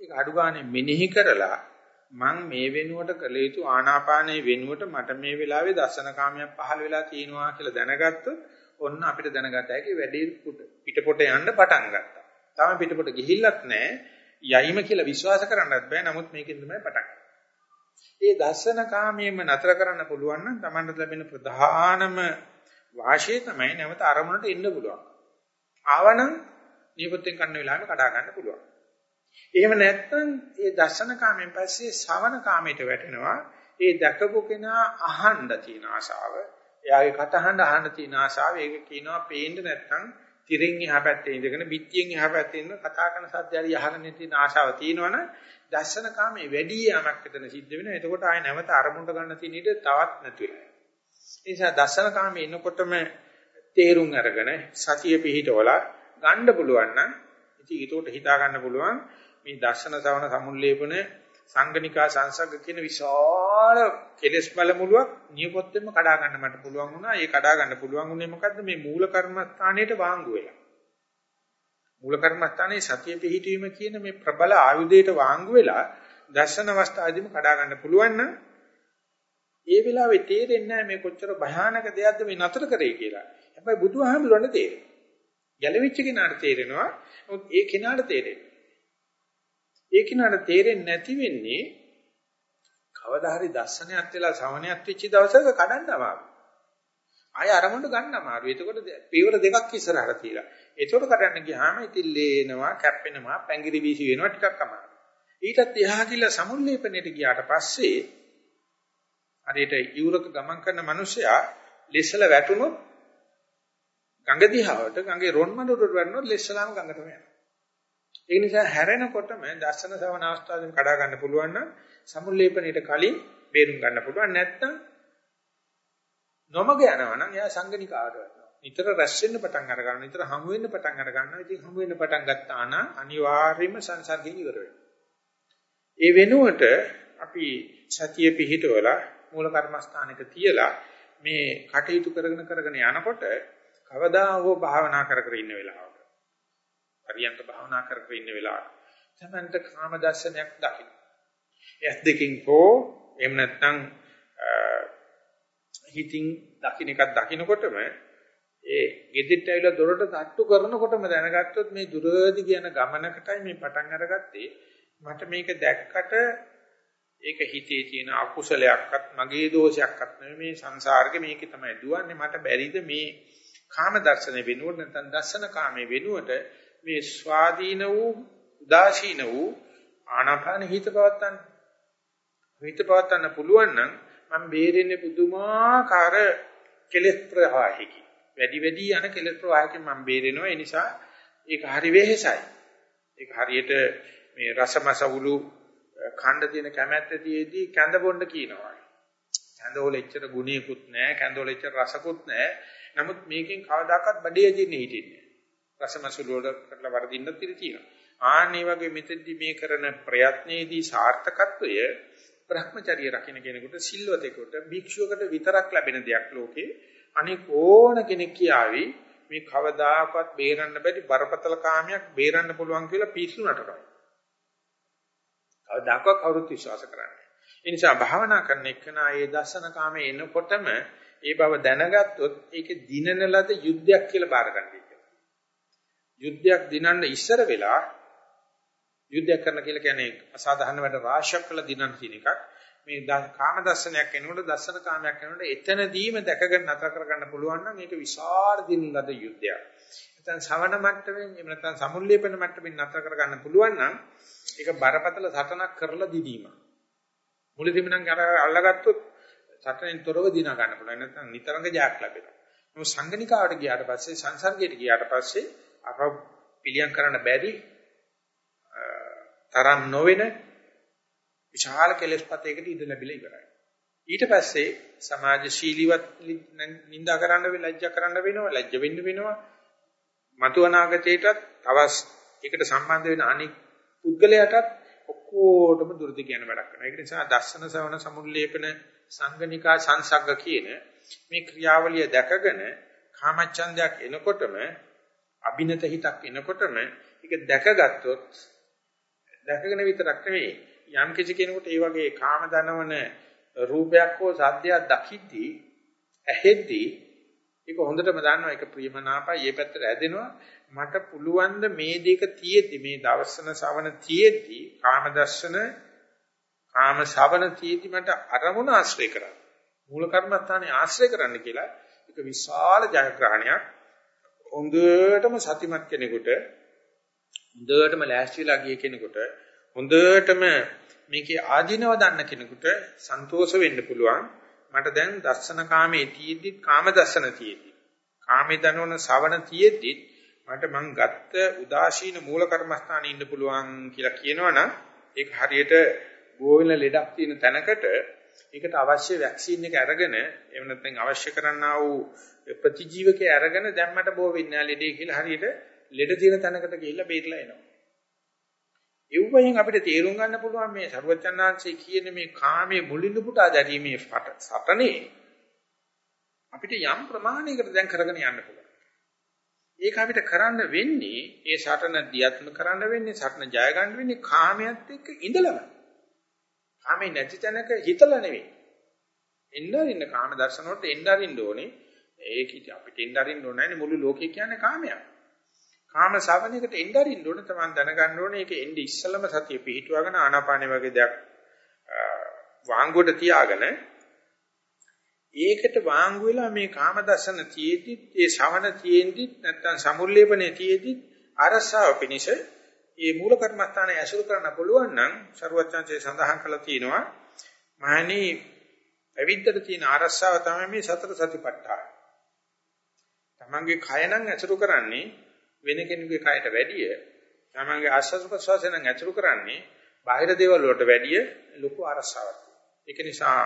ඒක අඩු ගානේ මෙනෙහි කරලා මං මේ වෙනුවට කළ යුතු ආනාපානයේ වෙනුවට මට මේ වෙලාවේ දර්ශන කාමයක් පහළ වෙලා තියෙනවා කියලා දැනගත්තොත් ඔන්න අපිට දැනගත හැකි වැඩේ පිටපොට යන්න පටන් ගත්තා. තාම පිටපොට ගිහිල්ලත් නැහැ. යයිම කියලා විශ්වාස කරන්නත් බෑ. නමුත් මේකෙන් තමයි පටන් ඒ දර්ශන කාමයෙන්ම නතර කරන්න පුළුවන් නම් Tamanට ලැබෙන ප්‍රධානම වාසිය තමයි නැවත අරමුණට එන්න පුළුවන්. ආවනම් නියපොත්තෙන් කන්න වෙලාවෙ කඩා ගන්න පුළුවන්. එහෙම නැත්නම් ඒ දර්ශන කාමයෙන් පස්සේ ශවන කාමයට වැටෙනවා. ඒ දැකපු කෙනා අහන්න තියෙන ආශාව, එයාගේ කතහඬ අහන්න තියෙන ආශාව, ඒක කියනවා පේන්න නැත්නම් තිරින් එහා පැත්තේ ඉඳගෙන පිටියෙන් එහා පැත්තේ ඉන්න කතා කරන සද්ද හරි අහගෙන තියෙන ආශාව තියෙනවනේ දර්ශන කාමයේ වැඩි යමක් එතන සිද්ධ වෙනවා. එතකොට ආය නැවත අරමුණට ගන්න තියෙන ඉඩ තවත් නැති වෙනවා. ඒ නිසා දර්ශන කාමයේ එනකොටම තේරුම් අරගෙන සතිය පිහිටවල ගන්න පුළුවන් නම් ඉතින් ඒකට හිතා ගන්න පුළුවන් මේ දර්ශන සවන සමුල්ලේපන සංගනිකා සංසග්ග කියන විශාල කෙලෙස් බලමුලුවක් නියපොත්තෙම කඩා ගන්න මට පුළුවන් වුණා. ඒ කඩා ගන්න පුළුවන් උනේ මොකද්ද? මේ මූල කර්මස්ථානයේට වාංගු වෙලා. මූල කර්මස්ථානයේ සතිය පිහිටීම කියන මේ ප්‍රබල ආයුධයට වාංගු වෙලා දර්ශන අවස්ථාවේදීම කඩා ගන්න පුළුවන් නම් ඒ වෙලාවේ තේරෙන්නේ නැහැ මේ කොච්චර භයානක දෙයක්ද මේ නතර කරේ කියලා. හැබැයි බුදුහාමුදුරනේ තේරෙනවා. ගැලවිච්ච කෙනාට තේරෙනවා. නමුත් ඒ කෙනාට තේරෙන්නේ. ඒ කෙනාට තේරෙන්නේ නැති වෙන්නේ කවදා හරි දර්ශනයක් වෙලා ශ්‍රවණයක් වෙච්ච දවසක කඩන්න අමාරුයි. ආය අරමුණට ගන්න අමාරුයි. එතකොට පියවර දෙකක් ඉස්සරහට තියලා. එතකොට කඩන්න ගියාම ඉතින් ලේනවා, කැප්පෙනවා, පැංගිරි වීසි වෙනවා ටිකක් අමාරුයි. ඊටත් එහා කියලා සමුල්ලේපණයට ගියාට පස්සේ හරියට යුරක ගමන් කරන මිනිසයා ලෙස්සල වැටුනොත් ගඟ දිහාවට ගඟේ රොන් මඩුවට වැටුනොත් ලෙස්සලාම ගඟටම යනවා. ඒ නිසා හැරෙනකොටම දර්ශන සවන අවස්ථාවෙන් කඩා ගන්න පුළුවන් නම් සමුල්ලේපණයට කලින් බේරුම් ගන්න පුළුවන් නැත්නම් නොමග යනවා නම් එයා සංගනිකාවට වෙනවා. නිතර රැස් වෙන්න පටන් අර ගන්නවා. නිතර හමු වෙන්න පටන් අර ගන්නවා. ඉතින් හමු වෙන්න පටන් ගත්තා නම් අනිවාර්යයෙන්ම සංසර්ගයෙන් ඉවර වෙනවා. ඒ වෙනුවට අපි සතිය පිහිටවලා මූල කර්මස්ථානයක තියලා මේ කටයුතු කරගෙන කරගෙන යනකොට කවදා හෝ භාවනා කර කර ඉන්න වෙලාවක හරියන්ත භාවනා කර කර ඉන්න වෙලාවක තමන්ට කාම දර්ශනයක් දකින්න. එස් දෙකින් හෝ එහෙම නැත්නම් හිතින් දකින්න එකක් දකින්නකොටම ඒ ගෙදිට ඇවිල්ලා දොරට තට්ටු කරනකොටම දැනගත්තොත් මේ දුරදි කියන ගමනකටයි මේ පටන් අරගත්තේ මට මේක දැක්කට ඒක හිතේ තියෙන අකුසලයක්වත් මගේ දෝෂයක්වත් නෙමෙයි මේ සංසාරේ මේක තමයි දුවන්නේ මට බැරිද මේ කාම දර්ශන වෙනුවට නැත්නම් දර්ශන කාමයේ වෙනුවට මේ ස්වාධීන වූ උදාසීන වූ ආනාපාන හිත පවත්තන්න. හිත පවත්තන්න පුළුවන් නම් මම බේරෙන්නේ පුදුමාකාර කෙලෙස් ප්‍රවාහයකින් වැඩි වැඩි යන කෙලෙස් ප්‍රවාහයකින් මම බේරෙනවා. ඒ නිසා ඒක හරි වෙහෙසයි. ඒක හරියට මේ රසමසවුලු ඛණ්ඩ තියෙන කැමැත්තේදී කැඳ බොන්න කියනවා. කැඳවල එච්චර ගුණියකුත් නැහැ, කැඳවල එච්චර රසකුත් නැහැ. නමුත් මේකෙන් කවදාකවත් බඩේ ඇදින්නේ හිටින්නේ නැහැ. රසමසවුලු වල කරලා වරදින්නත් ඉතින් තියෙනවා. ආන්නේ වගේ මෙතෙන්දි මේ කරන ප්‍රයත්නයේදී සාර්ථකත්වය Brahmacharya රකින්න කෙනෙකුට සිල්වතෙකුට භික්ෂුවකට විතරක් ලැබෙන දෙයක් ලෝකේ අනික ඕන කෙනෙක් කියාවි මේ කවදාකවත් බේරන්න බැරි බරපතල කාමයක් බේරන්න පුළුවන් කියලා පිස්සු නටනවා. කවදාකවත් කවුරුත් විශ්වාස කරන්නේ. ඒ නිසා භාවනා කරන එකනා ඒ දර්ශන කාමයේ එනකොටම ඒ බව දැනගත්තොත් ඒකේ දිනන ලද යුද්ධයක් කියලා බාරගන්නයි කියලා. යුද්ධයක් දිනන්න ඉස්සර වෙලා යුද්ධයක් කරන කියලා කියන්නේ අසාධාරණ වැඩ රාශියක් කළ දිනන කියන එකක්. මේ කාම දර්ශනයක් එනකොට දර්ශන කාමයක් එනකොට එතනදීම දැකගෙන නතර කරගන්න පුළුවන් නම් ඒක විශාල දින ලද යුද්ධයක්. නැත්නම් ශවණ මට්ටමින් එහෙම නැත්නම් සමුල්ලේපන මට්ටමින් නතර කරගන්න පුළුවන් නම් ඒක බරපතල සටනක් කරලා දිදීම. මුලදීම නම් අර අල්ලගත්තොත් සටනෙන් තොරව දින ගන්න පුළුවන්. නැත්නම් නිතරම ජයක් ලැබෙනවා. මොකද සංගණිකාවට ගියාට පස්සේ සංසර්ගයට ගියාට පස්සේ අප පිළියම් කරන්න බැරි තරම් නොවන විශාල කෙලෙස්පතයකට ඉඳ ලැබිලා ඉවරයි. ඊට පස්සේ සමාජශීලීවත් නිඳා කරන්න වෙ ලැජ්ජා කරන්න වෙනවා ලැජ්ජ වෙන්න වෙනවා. මතු අනාගතයටත් තවස් ඒකට සම්බන්ධ වෙන අනික් පුද්ගලයාටත් ඔක්කොටම දුරදි කියන වැඩක් කරනවා. ඒක නිසා දර්ශන ශ්‍රවණ සමුල්ලේපන සංගනිකා සංසග්ග කියන මේ ක්‍රියාවලිය දැකගෙන කාමච්ඡන්දයක් එනකොටම අභිනත හිතක් එනකොටම ඒක දැකගත්තොත් දැකගෙන විතරක් නෙවෙයි යම් කිසි කෙනෙකුට ඒ වගේ කාම දනවන රූපයක් හෝ සද්දයක් දකිද්දී ඇහෙද්දී ඒක හොඳටම දන්නවා ඒක ප්‍රියමනාපයි මේ පැත්තට ඇදෙනවා. මට පුළුවන් ද මේ දෙක තියෙද්දි මේ දවසන ශවන තියෙද්දි කාම දර්ශන කාම ශවන තියෙද්දි මට අරමුණ ආශ්‍රය කරන්න. මූල කර්මස්ථානේ ආශ්‍රය කරන්න කියලා ඒක විශාල ජයග්‍රහණයක් හොඳටම සතිමත් කෙනෙකුට හොඳටම ලෑස්තිලා ගිය කෙනෙකුට හොඳටම මේකේ ආධිනව දන්න කෙනෙකුට සන්තෝෂ වෙන්න පුළුවන්. මට දැන් දර්ශන කාමයේ තියෙද්දි කාම දර්ශන තියෙද්දි කාමේ දනවන ශවණ තියෙද්දි මට මං ගත්ත උදාසීන මූල කර්මස්ථානේ ඉන්න පුළුවන් කියලා කියනවනම් ඒක හරියට බෝවෙන ලෙඩක් තියෙන තැනකට ඒකට අවශ්‍ය වැක්සින් එක අරගෙන එහෙම නැත්නම් අවශ්‍ය කරන්නා වූ ප්‍රතිජීවකේ අරගෙන දැම්මට බෝ වෙන්නේ නැහැ ලෙඩේ කියලා හරියට ලෙඩ තියෙන තැනකට ගිහිල්ලා බේරලා එනවා. එව්වයින් අපිට තේරුම් ගන්න පුළුවන් මේ ਸਰවචන්නාංශයේ කියන මේ කාමයේ මුලින්ම පුටා දැරීමේ සටනේ අපිට යම් ප්‍රමාණයකට දැන් කරගෙන යන්න පුළුවන්. ඒක අපිට කරන්න වෙන්නේ ඒ සටන දියත්ම කරන්න වෙන්නේ සටන ජය ගන්න වෙන්නේ කාමයට එක්ක ඉඳලම. කාමේ නැති තැනක හිතලා නෙවෙයි. එන්නරින්න කාම දර්ශන වලට එන්නරින්න ඕනේ. ඒක අපිට එන්නරින්න ඕනේ මුළු ලෝකේ කියන්නේ කාමයක්. කාම ශවණයකට එන්නරින්න ඕනේ තමයි දැනගන්න ඕනේ ඒක එන්නේ ඉස්සලම සතිය පිහිටුවාගෙන ආනාපානෙ වගේ දෙයක් වාංගුවට තියාගෙන ඒකට වාංගු වෙලා මේ කාම දර්ශන තියේදි ඒ ශවණ තියේදි නැත්තම් සමුල්ලේපනේ තියේදි අරසාව පිනිස මේ මූල කර්මස්ථානය ඇසුරු කරන්න පුළුවන් නම් ਸਰුවචාන්සේ සඳහන් කළා තියෙනවා මහණි අවිද්දට තියෙන අරසාව තමයි මේ සතර සතිපට්ඨාන. තමන්ගේ කය නම් ඇසුරු කරන්නේ වෙන කෙනෙකුගේ කයට වැඩිය තමන්ගේ ආස්වාද ප්‍රසවාසය නම් ඇසුරු කරන්නේ බාහිර දේවල් වලට වැඩිය ලොකු අරසාවක්. ඒක නිසා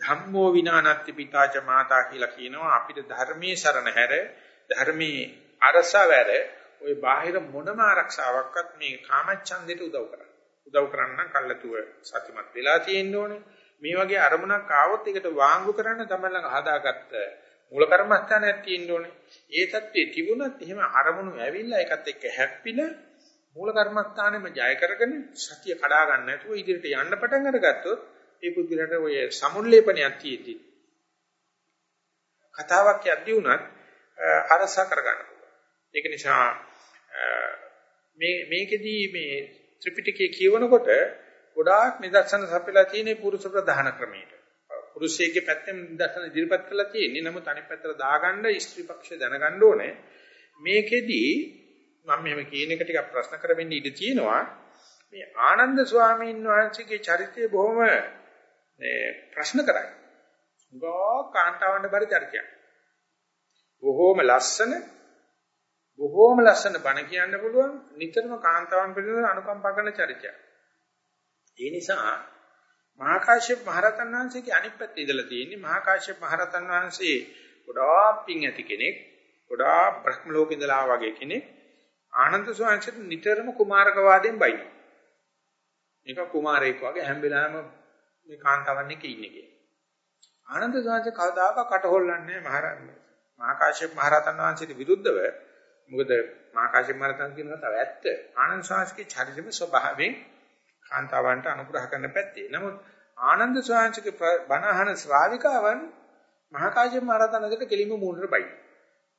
ධම්මෝ විනානත්ති පිතාච මාතා කියලා කියනවා අපිට ධර්මයේ සරණ හැර ධර්මයේ අරසාවැර ওই බාහිර මොනම ආරක්ෂාවක්වත් මේ කාමච්ඡන්දයට උදව් කරන්නේ. උදව් කරන්න කල්ලාතුව සත්‍යමත් වෙලා තියෙන්න ඕනේ. මේ වගේ අරමුණක් ආවොත් ඒකට වාංගු කරන්න තමයි ළඟ හදාගත්ත මූල කර්මස්ථානයක් තියෙන්න ඕනේ. ඒ தත්ත්වයේ තිබුණත් එහෙම අරමුණු ඇවිල්ලා ඒකත් එක්ක හැප්පිල මූල කර්මස්ථානෙම ජය කරගෙන සතිය කඩා ගන්න නැතුව ඉදිරියට යන්න පටන් අරගත්තොත් ඒ පුදුරට ඔය සමුල්ලේපනයක් තියෙද්දි කතාවක් යද්දී උනත් අරස කරගන්න පුළුවන්. ඒක නිසා මේ මේකෙදී මේ ත්‍රිපිටකය කියවනකොට ගොඩාක් නිදර්ශන සපයලා තියෙන පුරුෂ ප්‍රධාන ක්‍රමයට. පුරුෂයෙක්ගේ පැත්තෙන් නිදර්ශන ඉදිරිපත් කරලා තියෙන්නේ. නමුත් අනිත් පැත්තට දාගන්න ස්ත්‍රී පක්ෂය දැනගන්න ඕනේ. මේකෙදී මම මෙහෙම කියන එක ටිකක් ප්‍රශ්න කරමින් ඉඳී තියෙනවා. මේ ආනන්ද ස්වාමීන් වහන්සේගේ චරිතය බොහොම ප්‍රශ්න කරයි. ගෝ කාන්තාවන්ට බරි චරිතයක්. බොහොම ලස්සන බොහෝම ලස්සන බණ කියන්න පුළුවන් නිතරම කාන්තාවන් පිළිබඳව අනුකම්පා කරන චරිතයක්. ඒ නිසා මහා කාශ්‍යප මහරතන් වහන්සේගේ අනිත් පැත්තේ ඉඳලා තියෙන්නේ මහා කාශ්‍යප මහරතන් වහන්සේ ගොඩාක් පිං ඇති කෙනෙක්, ගොඩාක් බ්‍රහ්ම ලෝකේ ඉඳලා වගේ කෙනෙක්. ආනන්ද ස්වාමීන් නිතරම කුමාරක වාදයෙන් බයි. මේක කුමාරයෙක් වගේ හැම වෙලාවෙම මේ කාන්තාවන් එක්ක ඉන්නේ කියලා. ආනන්ද ස්වාමීන් කවදාක කට හොල්ලන්නේ මහරහතන් මහා කාශ්‍යප මහරතන් වහන්සේට විරුද්ධව මොකද මාකාශේ මරතන් කියන කතාව ඇත්ත. ආනන්ද ශාස්ත්‍රයේ චරිතම ස්වභාවයෙන් කාන්තාවන්ට අනුග්‍රහ කරන පැත්තේ. නමුත් ආනන්ද ශාස්ත්‍රයේ බණහන ශ්‍රාවිකාවන් මහකාශේ මරතනකට කෙලින්ම මූණට බයි.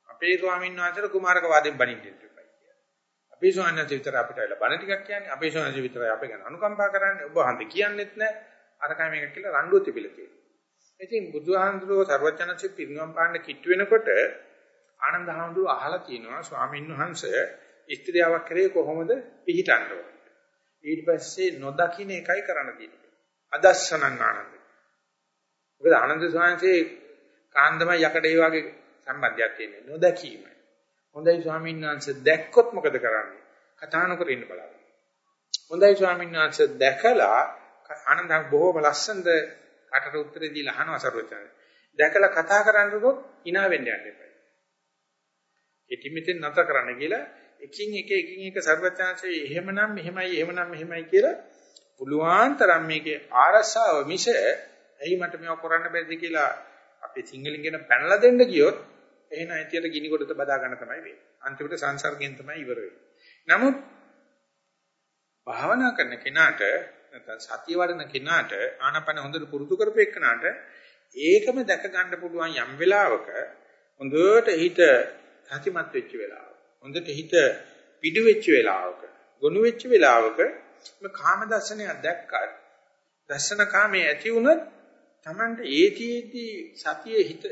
අපේ ස්වාමීන් වහන්සේට කුමාරක වාදයෙන් බණින්න දෙන්නයි. අපේ ස්වාමීන් වහන්සේ විතර අපිට වෙලා බණ ටිකක් කියන්නේ. අපේ ස්වාමීන් වහන්සේ විතරයි අපේ ගැන අනුකම්පා කරන්නේ. ඔබ හන්ද කියන්නෙත් නැහැ. අරකයි මේක කියලා රණ්ඩුව තිබිලා තියෙනවා. ඉතින් බුදුහාඳුරෝ සර්වඥාන්සේ පිරිනුවම් පාන්න කිට්ටු වෙනකොට ආනන්ද හැමදෙරු අහලා තියෙනවා ස්වාමීන් වහන්සේ ස්ත්‍රියාවක් කරේ කොහොමද පිළිටන්න ඕන. ඊට පස්සේ නොදකින්න එකයි කරන්න තියෙන්නේ. අදස්සනං ආනන්ද. මොකද ආනන්ද ස්වාමීන්සේ කාන්දම යකඩේ වගේ සම්බන්ධයක් තියෙනවා. නොදකීම. හොඳයි ස්වාමීන් වහන්සේ දැක්කොත් මොකද කරන්නේ? කතා නොකර ඉන්න බලන්න. හොඳයි ස්වාමීන් වහන්සේ දැකලා ආනන්ද බොහෝම ලස්සනද කටට උත්තරේ දීලා අහනවා සර්වචන. දැකලා කතා කරන්නකොත් hina වෙන්න යන්න එපා. ඉතිමිතෙන් නැත කරන්න කියලා එකින් එක එකින් එක සර්වචනසේ එහෙමනම් මෙහෙමයි එහෙමනම් මෙහෙමයි කියලා පුළුවන් තරම් මේකේ ආරසාව මිස ඇයි මට මේව කරන්න බැරිද කියලා අපේ සිංහලෙන් කියන පැනලා දෙන්න ගියොත් එහෙනම් ඇතියට ගිනි කොටත බදා ගන්න තමයි වෙන්නේ. අන්තිමට සංසර්ගයෙන් තමයි ඉවර වෙන්නේ. නමුත් භාවනා කරන කෙනාට නැත්නම් සතිය වඩන කෙනාට ආනපන හොඳට පුරුදු කරපෙන්නාට ඒකම දැක ගන්න පුළුවන් යම් වෙලාවක හොඳට හිත සතිමත් වෙච්ච වෙලාව. හොඳට හිත පිඩු වෙච්ච වෙලාවක, ගොනු වෙච්ච වෙලාවක මේ කාම දර්ශනය දැක්කත් දර්ශන කාමයේ ඇති වුණොත් Tamante ඒතිෙදී සතියේ හිත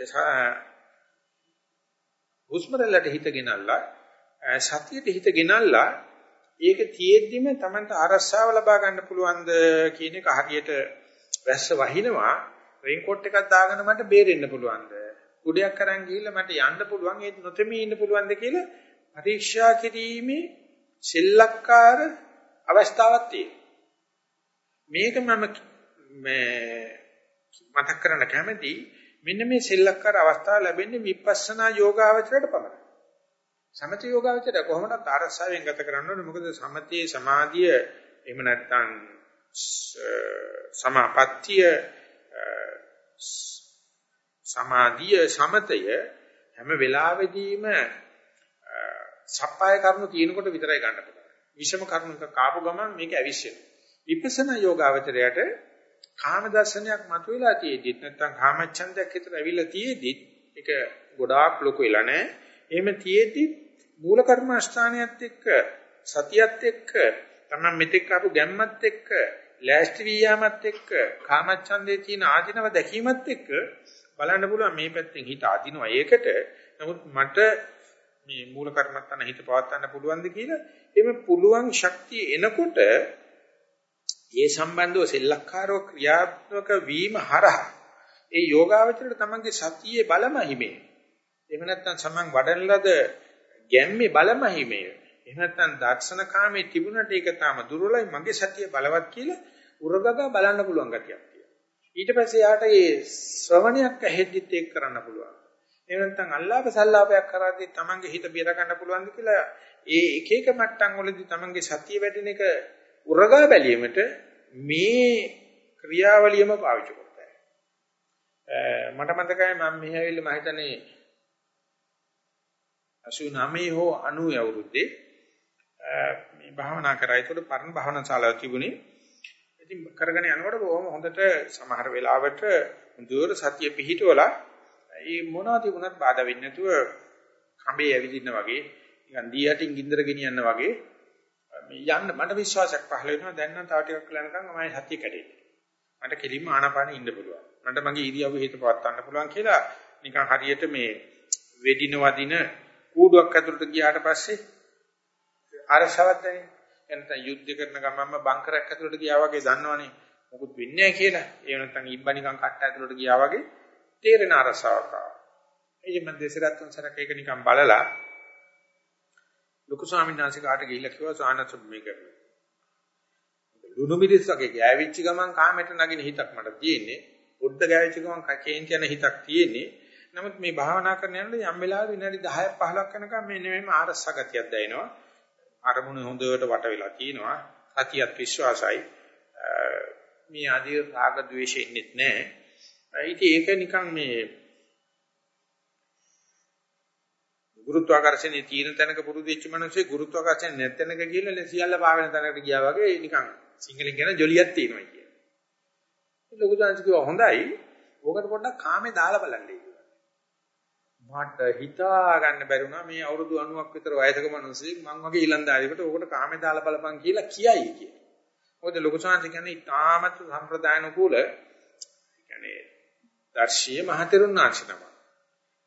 හුස්මරලට හිත ගෙනල්ලා සතියට හිත ගෙනල්ලා ඒක තියෙද්දිම Tamante අරස්සාව ලබා ගන්න පුළුවන්ද කියන එක හරියට වැස්ස වහිනවා. රේන්කෝට් එකක් දාගෙන මට බේරෙන්න පුළුවන්ද? උඩයක් අරන් ගිහිල්ලා මට යන්න පුළුවන් ඒ නොතෙමී ඉන්න පුළුවන්ද කියලා පරීක්ෂා කිරීමේ සෙල්ලක්කාර අවස්ථාවක් තියෙනවා මේක මම මේ මතක් කරන්න කැමති මෙන්න මේ සෙල්ලක්කාර අවස්ථාව ලැබෙන්නේ විපස්සනා යෝගාවචරයට පමණයි. සමථ යෝගාවචරය කොහොමද අරසාවෙන් ගත කරන්න ඕනේ? මොකද සමථයේ සමාධිය එහෙම නැත්නම් සමාපත්තිය සමාධිය සමතය හැම වෙලාවෙදීම සප්පාය කරුණු තියෙනකොට විතරයි ගන්න පුළුවන්. විෂම කරුණක කාපු ගමන් මේක ඇවිස්සෙනවා. විපස්සනා යෝගාවචරයට කාම දර්ශනයක් මතුවලා තියෙද්දිත් නැත්නම් කාමච්ඡන්දයක් හිතට ඇවිල්ලා තියෙද්දිත් ඒක ගොඩාක් ලොකු වෙලා නැහැ. එහෙම තියෙද්දි මූල කර්මස්ථානියත් එක්ක සතියත් එක්ක තමයි මෙතෙක් ආපු ගැම්මත් එක්ක ලෑස්ති වියාමත් එක්ක කාමච්ඡන්දේ තියෙන ආධිනව දැකීමත් එක්ක බලන්න පුළුවන් මේ පැත්තෙන් හිත ආධිනවා ඒකට නමුත් මට මේ මූල කර්මත්තන හිත පවත්වන්න පුළුවන්ද කියලා. එimhe පුළුවන් ශක්තිය එනකොට ඒ සම්බන්ධව සෙල්ලක්කාරව ක්‍රියාත්මක වීම හරහා ඒ යෝගාවචරයට තමන්ගේ සතියේ බලමහිමේ එහෙම නැත්නම් සමන් වඩන ලද ගැම්මේ බලමහිමේ එහෙම නැත්නම් දර්ශනකාමේ තිබුණට ඒක තාම දුර්වලයි මගේ සතිය බලවත් කියලා උරගගා බලන්න පුළුවන් ගතියක් තියෙනවා. ඊට පස්සේ යාට මේ ශ්‍රවණයක් ඇහෙද්දිත් ඒක කරන්න පුළුවන්. එහෙම නැත්නම් අල්ලාප සල්ලාපයක් කරද්දී තමන්ගේ හිත බේර ගන්න පුළුවන්ද කියලා ඒ එක එක මට්ටම් වලදී තමන්ගේ සතිය වැඩෙන එක උරගා බැලීමට මේ ක්‍රියාවලියම පාවිච්චි කරතයි. මට මතකයි මම මෙහි ඇවිල්ලා මම හිතන්නේ 89 හෝ 90 අවුරුද්දේ මේ භාවනා කරා. ඒකට පරණ භාවනා ශාලාවක් තිබුණේ. ඉතින් කරගෙන යනකොට බොහොම හොඳට සමහර වෙලාවට දුර සතිය පිහිටවලා ඒ මොනවද තිබුණත් බාධා වෙන්නේ නැතුව කඹේ ඇවිදින්න වගේ නිකන් දී යටින් ගින්දර ගෙනියන්න වගේ මේ යන්න මට විශ්වාසයක් පහළ වෙනවා දැන් නම් තව ටිකක් කලනකම් මම සතිය කැඩෙන්නේ. මට කෙලින්ම ආනාපානෙ ඉන්න පුළුවන්. මට මගේ ඉරියව්ව හිත පවත්වන්න පුළුවන් කියලා නිකන් හරියට මේ වෙඩින වදින කූඩුවක් ඇතුළට ගියාට පස්සේ අරසවත් දැනේ. එනත යුද්ධ කරන ගමන්ම බංකරයක් ඇතුළට ගියා වගේ දන්නවනේ. මොකුත් වෙන්නේ නැහැ කියලා. ඒ නැත්නම් ඉබ්බා නිකන් කට්ට ඇතුළට ගියා වගේ තේරෙන අරසාවක් ආවා. එයි මම දෙසරත් තුන් සරක ඒක නිකන් බලලා ලොකු ස්වාමීන් වහන්සේ කාට ගිහිල්ලා කිව්වා සානස මේක ලුණු මිරිස් වගේ ගෑවිච්ච ගමන් කාමයට නගින හිතක් මට තියෙන්නේ. පොඩ්ඩ ගෑවිච්ච ගමන් කේන්ති යන හිතක් තියෙන්නේ. නමුත් මේ භාවනා කරන යනකොට යම් වෙලාවක විනාඩි 10ක් 15ක් යනකම් මෙන්න මේම ආරස්ස ගතියක් දැනෙනවා. අරමුණ හොඳට වට වෙලා තියෙනවා. සතියත් විශ්වාසයි. මේ ආදී රාග ద్వේෂෙ ඉන්නෙත් නැහැ ඉතින් ඒක නිකන් මේ ගුරුත්වාකර්ෂණයේ තියෙන තැනක පුරුදු වෙච්ච මිනිස්සේ ගුරුත්වාකර්ෂණ නැත්ැනක ගිහලා සියල්ල පාවෙන තැනකට ගියා වගේ නිකන් සිංහලෙන් කියන ජොලියක් තියෙනවා කියන. ලොකු දාන්ස් කිව්වා හොඳයි. ඕකට පොඩ්ඩක් කාමේ දාලා බලන්න මට හිතා ගන්න බැරි වුණා මේ අවුරුදු 90ක් විතර වයසක මිනිස්සෙක් මං වගේ ඊලන්දාරියකට ඕකට කාමේ දාලා බලපන් කියලා කියයි කියලා. මොකද ලොකු ශාන්ති කියන්නේ ඉතාමත් සම්ප්‍රදායන කුල කියන්නේ දර්ශීය මහතෙරුන් ආශනම.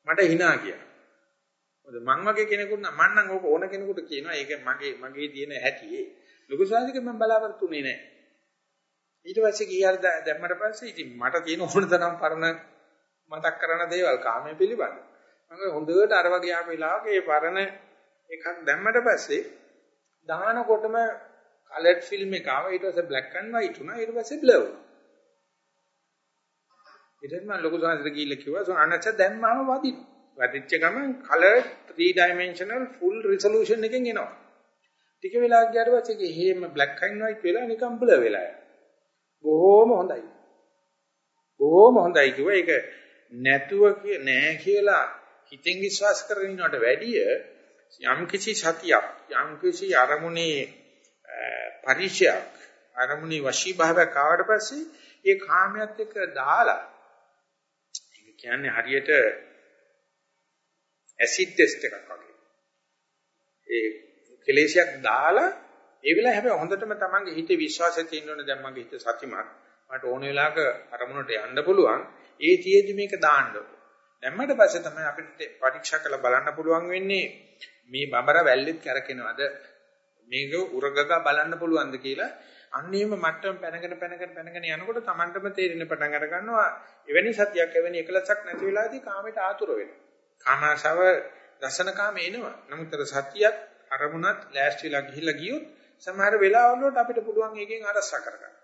මට hina කියලා. මොකද මං වගේ කෙනෙකුට නම් මං නම් ඕක ඕන කෙනෙකුට කියනවා ඒක මගේ මගේ තියෙන හැටි. ලොකු සාධික මම බලාපොරොත්තුුනේ නැහැ. ඊට පස්සේ ගියාට දැම්මට පස්සේ ඉතින් මට තියෙන ඕන තරම් පරණ මතක් කරන දේවල් කාමයේ පිළිබඳ. මම හොඳට අර වගේ ආපු වෙලාවක ඒ පරණ එකක් දැම්මට පස්සේ දානකොටම කලර්ඩ් ෆිල්ම් එක ආවා ඊට පස්සේ black and white වුණා ඊට පස්සේ blur වුණා ඊට පස්සේ මම ලොකු සාහිත්‍ය ගිහිල්ලා කිව්වා සෝනච්ච දැම්මම වදින වදිච්ච ගමන් colored three dimensional full resolution එකෙන් එනවා. ටික වෙලාවක් ගියාට පස්සේ ඒක හේම black and white වෙලා නිකන් blur වෙලා යනවා. බොහොම හොඳයි. බොහොම හොඳයි කිව්වා. ඒක නැතුව නෑ කියලා හිතෙන් විශ්වාස කරගෙන ඉන්නවට වැඩිය යම් කිසි සතියක් යම් කිසි අරමුණේ පරිචයක් අරමුණේ වශී භාවයක් ආවට පස්සේ ඒ කාමයට එක්ක දාලා ඒක කියන්නේ හරියට ඇසිඩ් ටෙස්ට් එකක් වගේ. ඒ කෙලෙසයක් දාලා ඒ වෙලාව හැබැයි හොඳටම තමන්ගේ හිතේ විශ්වාසය තියෙන්න ඕනේ දැන් මගේ හිත සතිමත්. මට ඕන වෙලාවක අරමුණට යන්න පුළුවන්. ඒ තියේදි මේක දාන්න දැම්මට පස්සේ තමයි අපිට පරීක්ෂා කරලා බලන්න පුළුවන් වෙන්නේ මේ බඹර වැල්ලෙත් කැරකෙනවද? මේක උරගගා බලන්න පුළුවන්ද කියලා අන්න එහෙම මට්ටම පැනගෙන පැනගෙන පැනගෙන යනකොට Tamanටම තේරෙන පටන් අර ගන්නවා. එවැනි සතියක් එවැනි එකලසක් නැති වෙලාවදී කාමයට ආතුර වෙනවා. කාමාශව දසන කාම එනවා. නමුත් අර සතියක් අරමුණත් ලෑස්තිලා ගිහිල්ලා ගියොත් සමහර වෙලාවල් වලට අපිට පුළුවන් එකෙන් අරසා කරගන්න.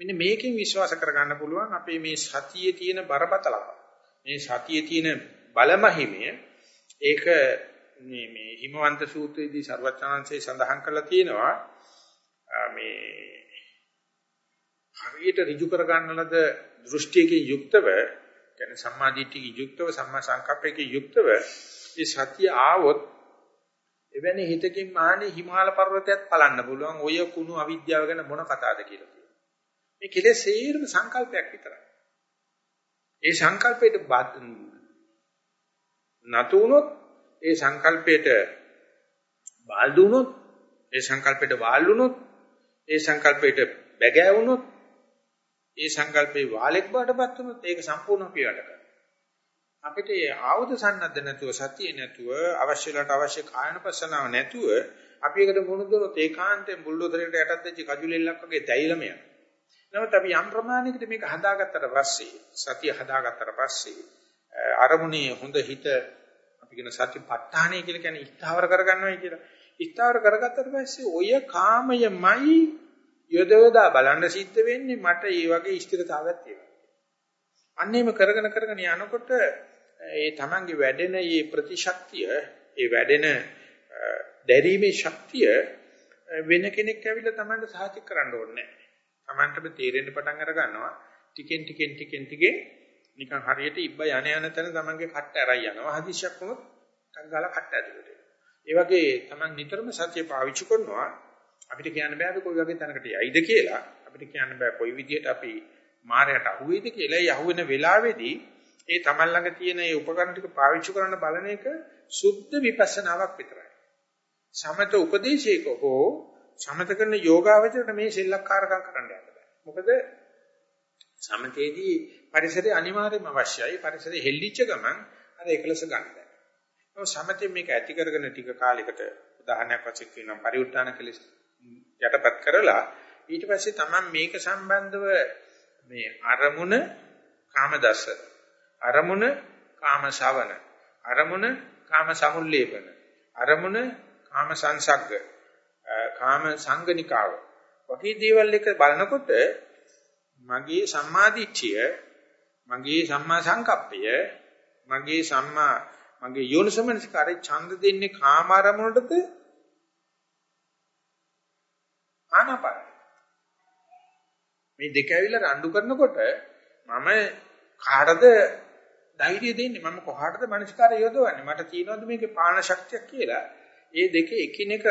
මෙන්න මේකෙන් විශ්වාස කරගන්න පුළුවන් අපේ මේ සතියේ තියෙන බරපතලකම මේ සතියේ තියෙන බලමහිමය ඒක මේ මේ හිමවන්ත සූත්‍රයේදී ਸਰවචනංශේ සඳහන් කරලා තියෙනවා මේ හරියට ඍජු කර ගන්නලද දෘෂ්ටියකින් යුක්තව කියන්නේ සම්මාදිට්ඨියකින් යුක්තව සම්මා සංකප්පයකින් යුක්තව මේ සතිය ආවොත් එවැනි හිතකින් මහණේ හිමාල පර්වතයත් පලන්න පුළුවන් ඔය කුණු අවිද්‍යාව ගැන මොන කතාවද කියලා කියනවා මේ කෙලෙස් සේරම සංකල්පයක් විතරයි. ඒ සංකල්පයට නතු වුණොත් ඒ සංකල්පයට බාල්දු වුණොත් ඒ සංකල්පයට වාල් වුණොත් ඒ සංකල්පයට බැගෑ වුණොත් ඒ සංකල්පේ වාලෙක් බාටපත් වුණොත් ඒක සම්පූර්ණ පිරට කරනවා අපිට ආයුධ සන්නද්ධ නැතුව සතිය නැතුව අවශ්‍ය වෙලාවට අවශ්‍ය කායන පස්සනාව නැතුව අපි එකට මුහුණ දුනොත් ඒකාන්තයෙන් බුල්ඩෝසරයකට යටත් වෙච්ච කජුලෙල්ලක් වගේ දැයිලම යනවා නමුත් අපි යම් ප්‍රමාණයකට මේක හදාගත්තට පස්සේ සතිය හදාගත්තට පස්සේ අරමුණේ හොඳ හිත අපි කියන සතිපට්ඨානය කියලා කියන්නේ ඉස්තාවර කරගන්නවයි කියලා. ඉස්තාවර කරගත්තට පස්සේ ඔය කාමයමයි යොදවදා බලන්න සිද්ධ වෙන්නේ මට ඒ වගේ ස්ථිරතාවයක් තියෙනවා. අන්නේම කරගෙන කරගෙන යනකොට ඒ තමන්ගේ වැඩෙන මේ ප්‍රතිශක්තිය ඒ වැඩෙන දැරීමේ ශක්තිය වෙන කෙනෙක් ඇවිල්ලා තමන්ට සාහිත කරන්න ඕනේ නැහැ. Tamanටම තේරෙන්න පටන් අර ගන්නවා. ටිකෙන් ටිකෙන් ටිකෙන් ටිකෙන් නිකන් හරියට ඉබ්බ යන යන තැන Tamanගේ කට්ට ඇරයි යනවා. හදිසියක් වුණොත් ටක් ගාලා කට්ට ඇතුලට එනවා. ඒ වගේ Taman නිතරම සතිය පාවිච්චි කරනවා. අපිට කියන්න බෑ අපි කොයි වගේ තැනකට යයිද කියලා. අපිට කියන්න බෑ කොයි විදියට අපි මායයට අහුවේද කියලා. ඒ අහුවෙන වෙලාවේදී ඒ Taman ළඟ තියෙන ඒ උපකරණ ටික පාවිච්චි කරන්න බලන එක සුද්ධ විපස්සනාවක් විතරයි. සමත උපදේශයක හෝ සමත කරන යෝගාවචරයට මේ සෙල්ලක්කාරකම් කරන්න යන්න බෑ. මොකද සමතේදී පරිසරය අනිවාර්යයෙන්ම අවශ්‍යයි. පරිසරය හෙල්ලිච්ච ගමන් අර එකලස ගන්න බෑ. ඒ සමතේ මේක ඇති කරගෙන ටික කාලයකට උදාහරණයක් වශයෙන් කියනවා පරිඋත්තාන කෙලස් යටපත් කරලා ඊට පස්සේ තමයි මේක සම්බන්ධව මේ අරමුණ කාමදස අරමුණ කාම ශවන අරමුණ කාම සමුල්ලේපන අරමුණ කාම සංසග්ග කාම සංගනිකාව වගේ දේවල් එක බලනකොට මගේ සම්මාදිට්ඨිය මගේ සම්මා සංකප්පය මගේ සම්මා මගේ යෝනිසමනසිකාරේ ඡන්ද දෙන්නේ කාම ආරමුණටද ආනපාන. මේ දෙක ඇවිල්ලා රණ්ඩු කරනකොට මම කාටද ධෛර්යය දෙන්නේ? මම කොහාටද මනසිකාරය යොදවන්නේ? මට තියෙනවද මේකේ පාලන ශක්තියක් කියලා? ඒ දෙක එකිනෙක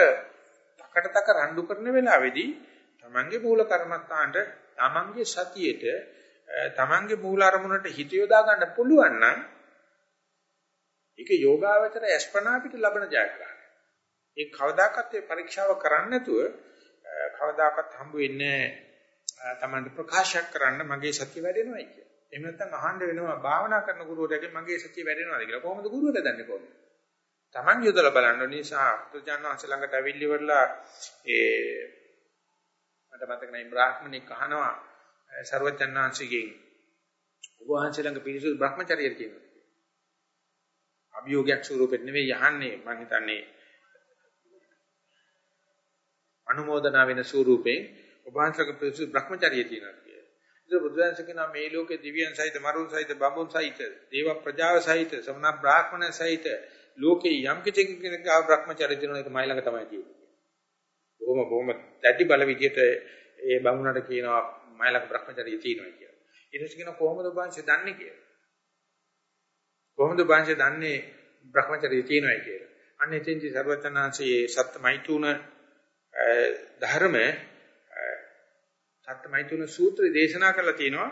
තකට තක රණ්ඩු කරන වෙලාවේදී තමන්ගේ මූල කර්මස්ථානට තමන්ගේ සතියේට තමන්ගේ මූල අරමුණට හිත යොදා ගන්න පුළුවන් නම් ඒක යෝගාවචර අස්පනා පිට ලබන ජයග්‍රහණය. ඒ කවදාකවත් ඒ පරීක්ෂාව කරන්නේ නැතුව කවදාකවත් හම්බ වෙන්නේ තමන්ට ප්‍රකාශ කරන්න මගේ සතිය වැඩෙනවයි කිය. එහෙම නැත්නම් අහන්න වෙනවා භාවනා කරන ගුරුවරයාගෙන් මගේ සතිය වැඩෙනවද කියලා. කොහොමද ගුරුවරයා දන්නේ කොහොමද? Taman යොදලා බලන්න නිසා බුදුජානක වහන්සේ ළඟට ඇවිල්ලි වරලා ඒ මට මතක නැහැ බ්‍රාහ්මණෙක් අහනවා සර්වජන්නාංශිකෙන් ඔබ වහන්සේ ළඟ පිරිසුදු Brahmacharya කියනවා. අභියෝගයක් ස්වරූපෙත් නෙවෙයි යහන්නේ මම හිතන්නේ අනුමೋದනා වෙන ස්වරූපේ ඔබාන්සක ප්‍රසු භ්‍රමචර්යය තියෙනවා කියලා. ඒක බුදුන්සේ කියනවා මේ ලෝකේ දිව්‍යයන් සහිත මරුන් සහිත බඹුන් සහිත දේව ප්‍රජාව සහිත සමන බ්‍රාහ්මණ සහිත ලෝකේ යම් කෙනෙක් ගාව භ්‍රමචර්ය දිනන එක මයි ළඟ තමයි තියෙන්නේ. බොහොම බොහොම දැඩි බල විදියට ඒ බමුණට කියනවා මයි ළඟ භ්‍රමචර්ය තියෙනවා කියලා. ඊට පස්සේ කියනවා කොහොමද ඔබාන්සේ දන්නේ කියලා. කොහොමද ඔබාන්සේ දන්නේ භ්‍රමචර්ය තියෙනවා කියලා. අන්න එතෙන්දී සර්වචනාංශයේ සත්‍යමයිතුන ධර්ම සත්‍යමයිතුන සූත්‍රය දේශනා කරලා තියෙනවා.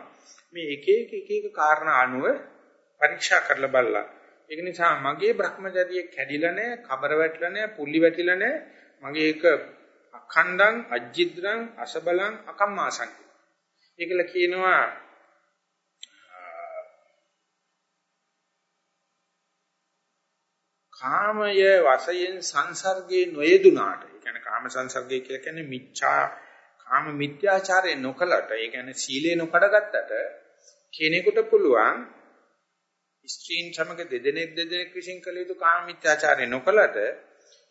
මේ එක එක එක එක කාරණා අනුව පරීක්ෂා කරලා බලලා. ඒක නිසා මගේ භ්‍රමචර්යය කැඩිලා නැහැ කබර වැටිලා නැහැ පුල්ලි වැටිලා නැහැ. මගේ එක අඛණ්ඩං අජ්ජිද්‍රං අසබලං අකම්මාසං ඒකල කියනවා කාමය වශයෙන් සංසර්ගේ නොයෙදුනාට ඒ කියන්නේ කාම සංසර්ගය කියලා කියන්නේ මිච්ඡා කාම මිත්‍යාචාරය නොකලට ඒ කියන්නේ සීලේ නොකඩගත්තට කෙනෙකුට පුළුවන් ස්ත්‍රීන් සමග දෙදෙනෙක් දෙදෙනෙක් විසින් කළ යුතු කාම මිත්‍යාචාරය නොකලට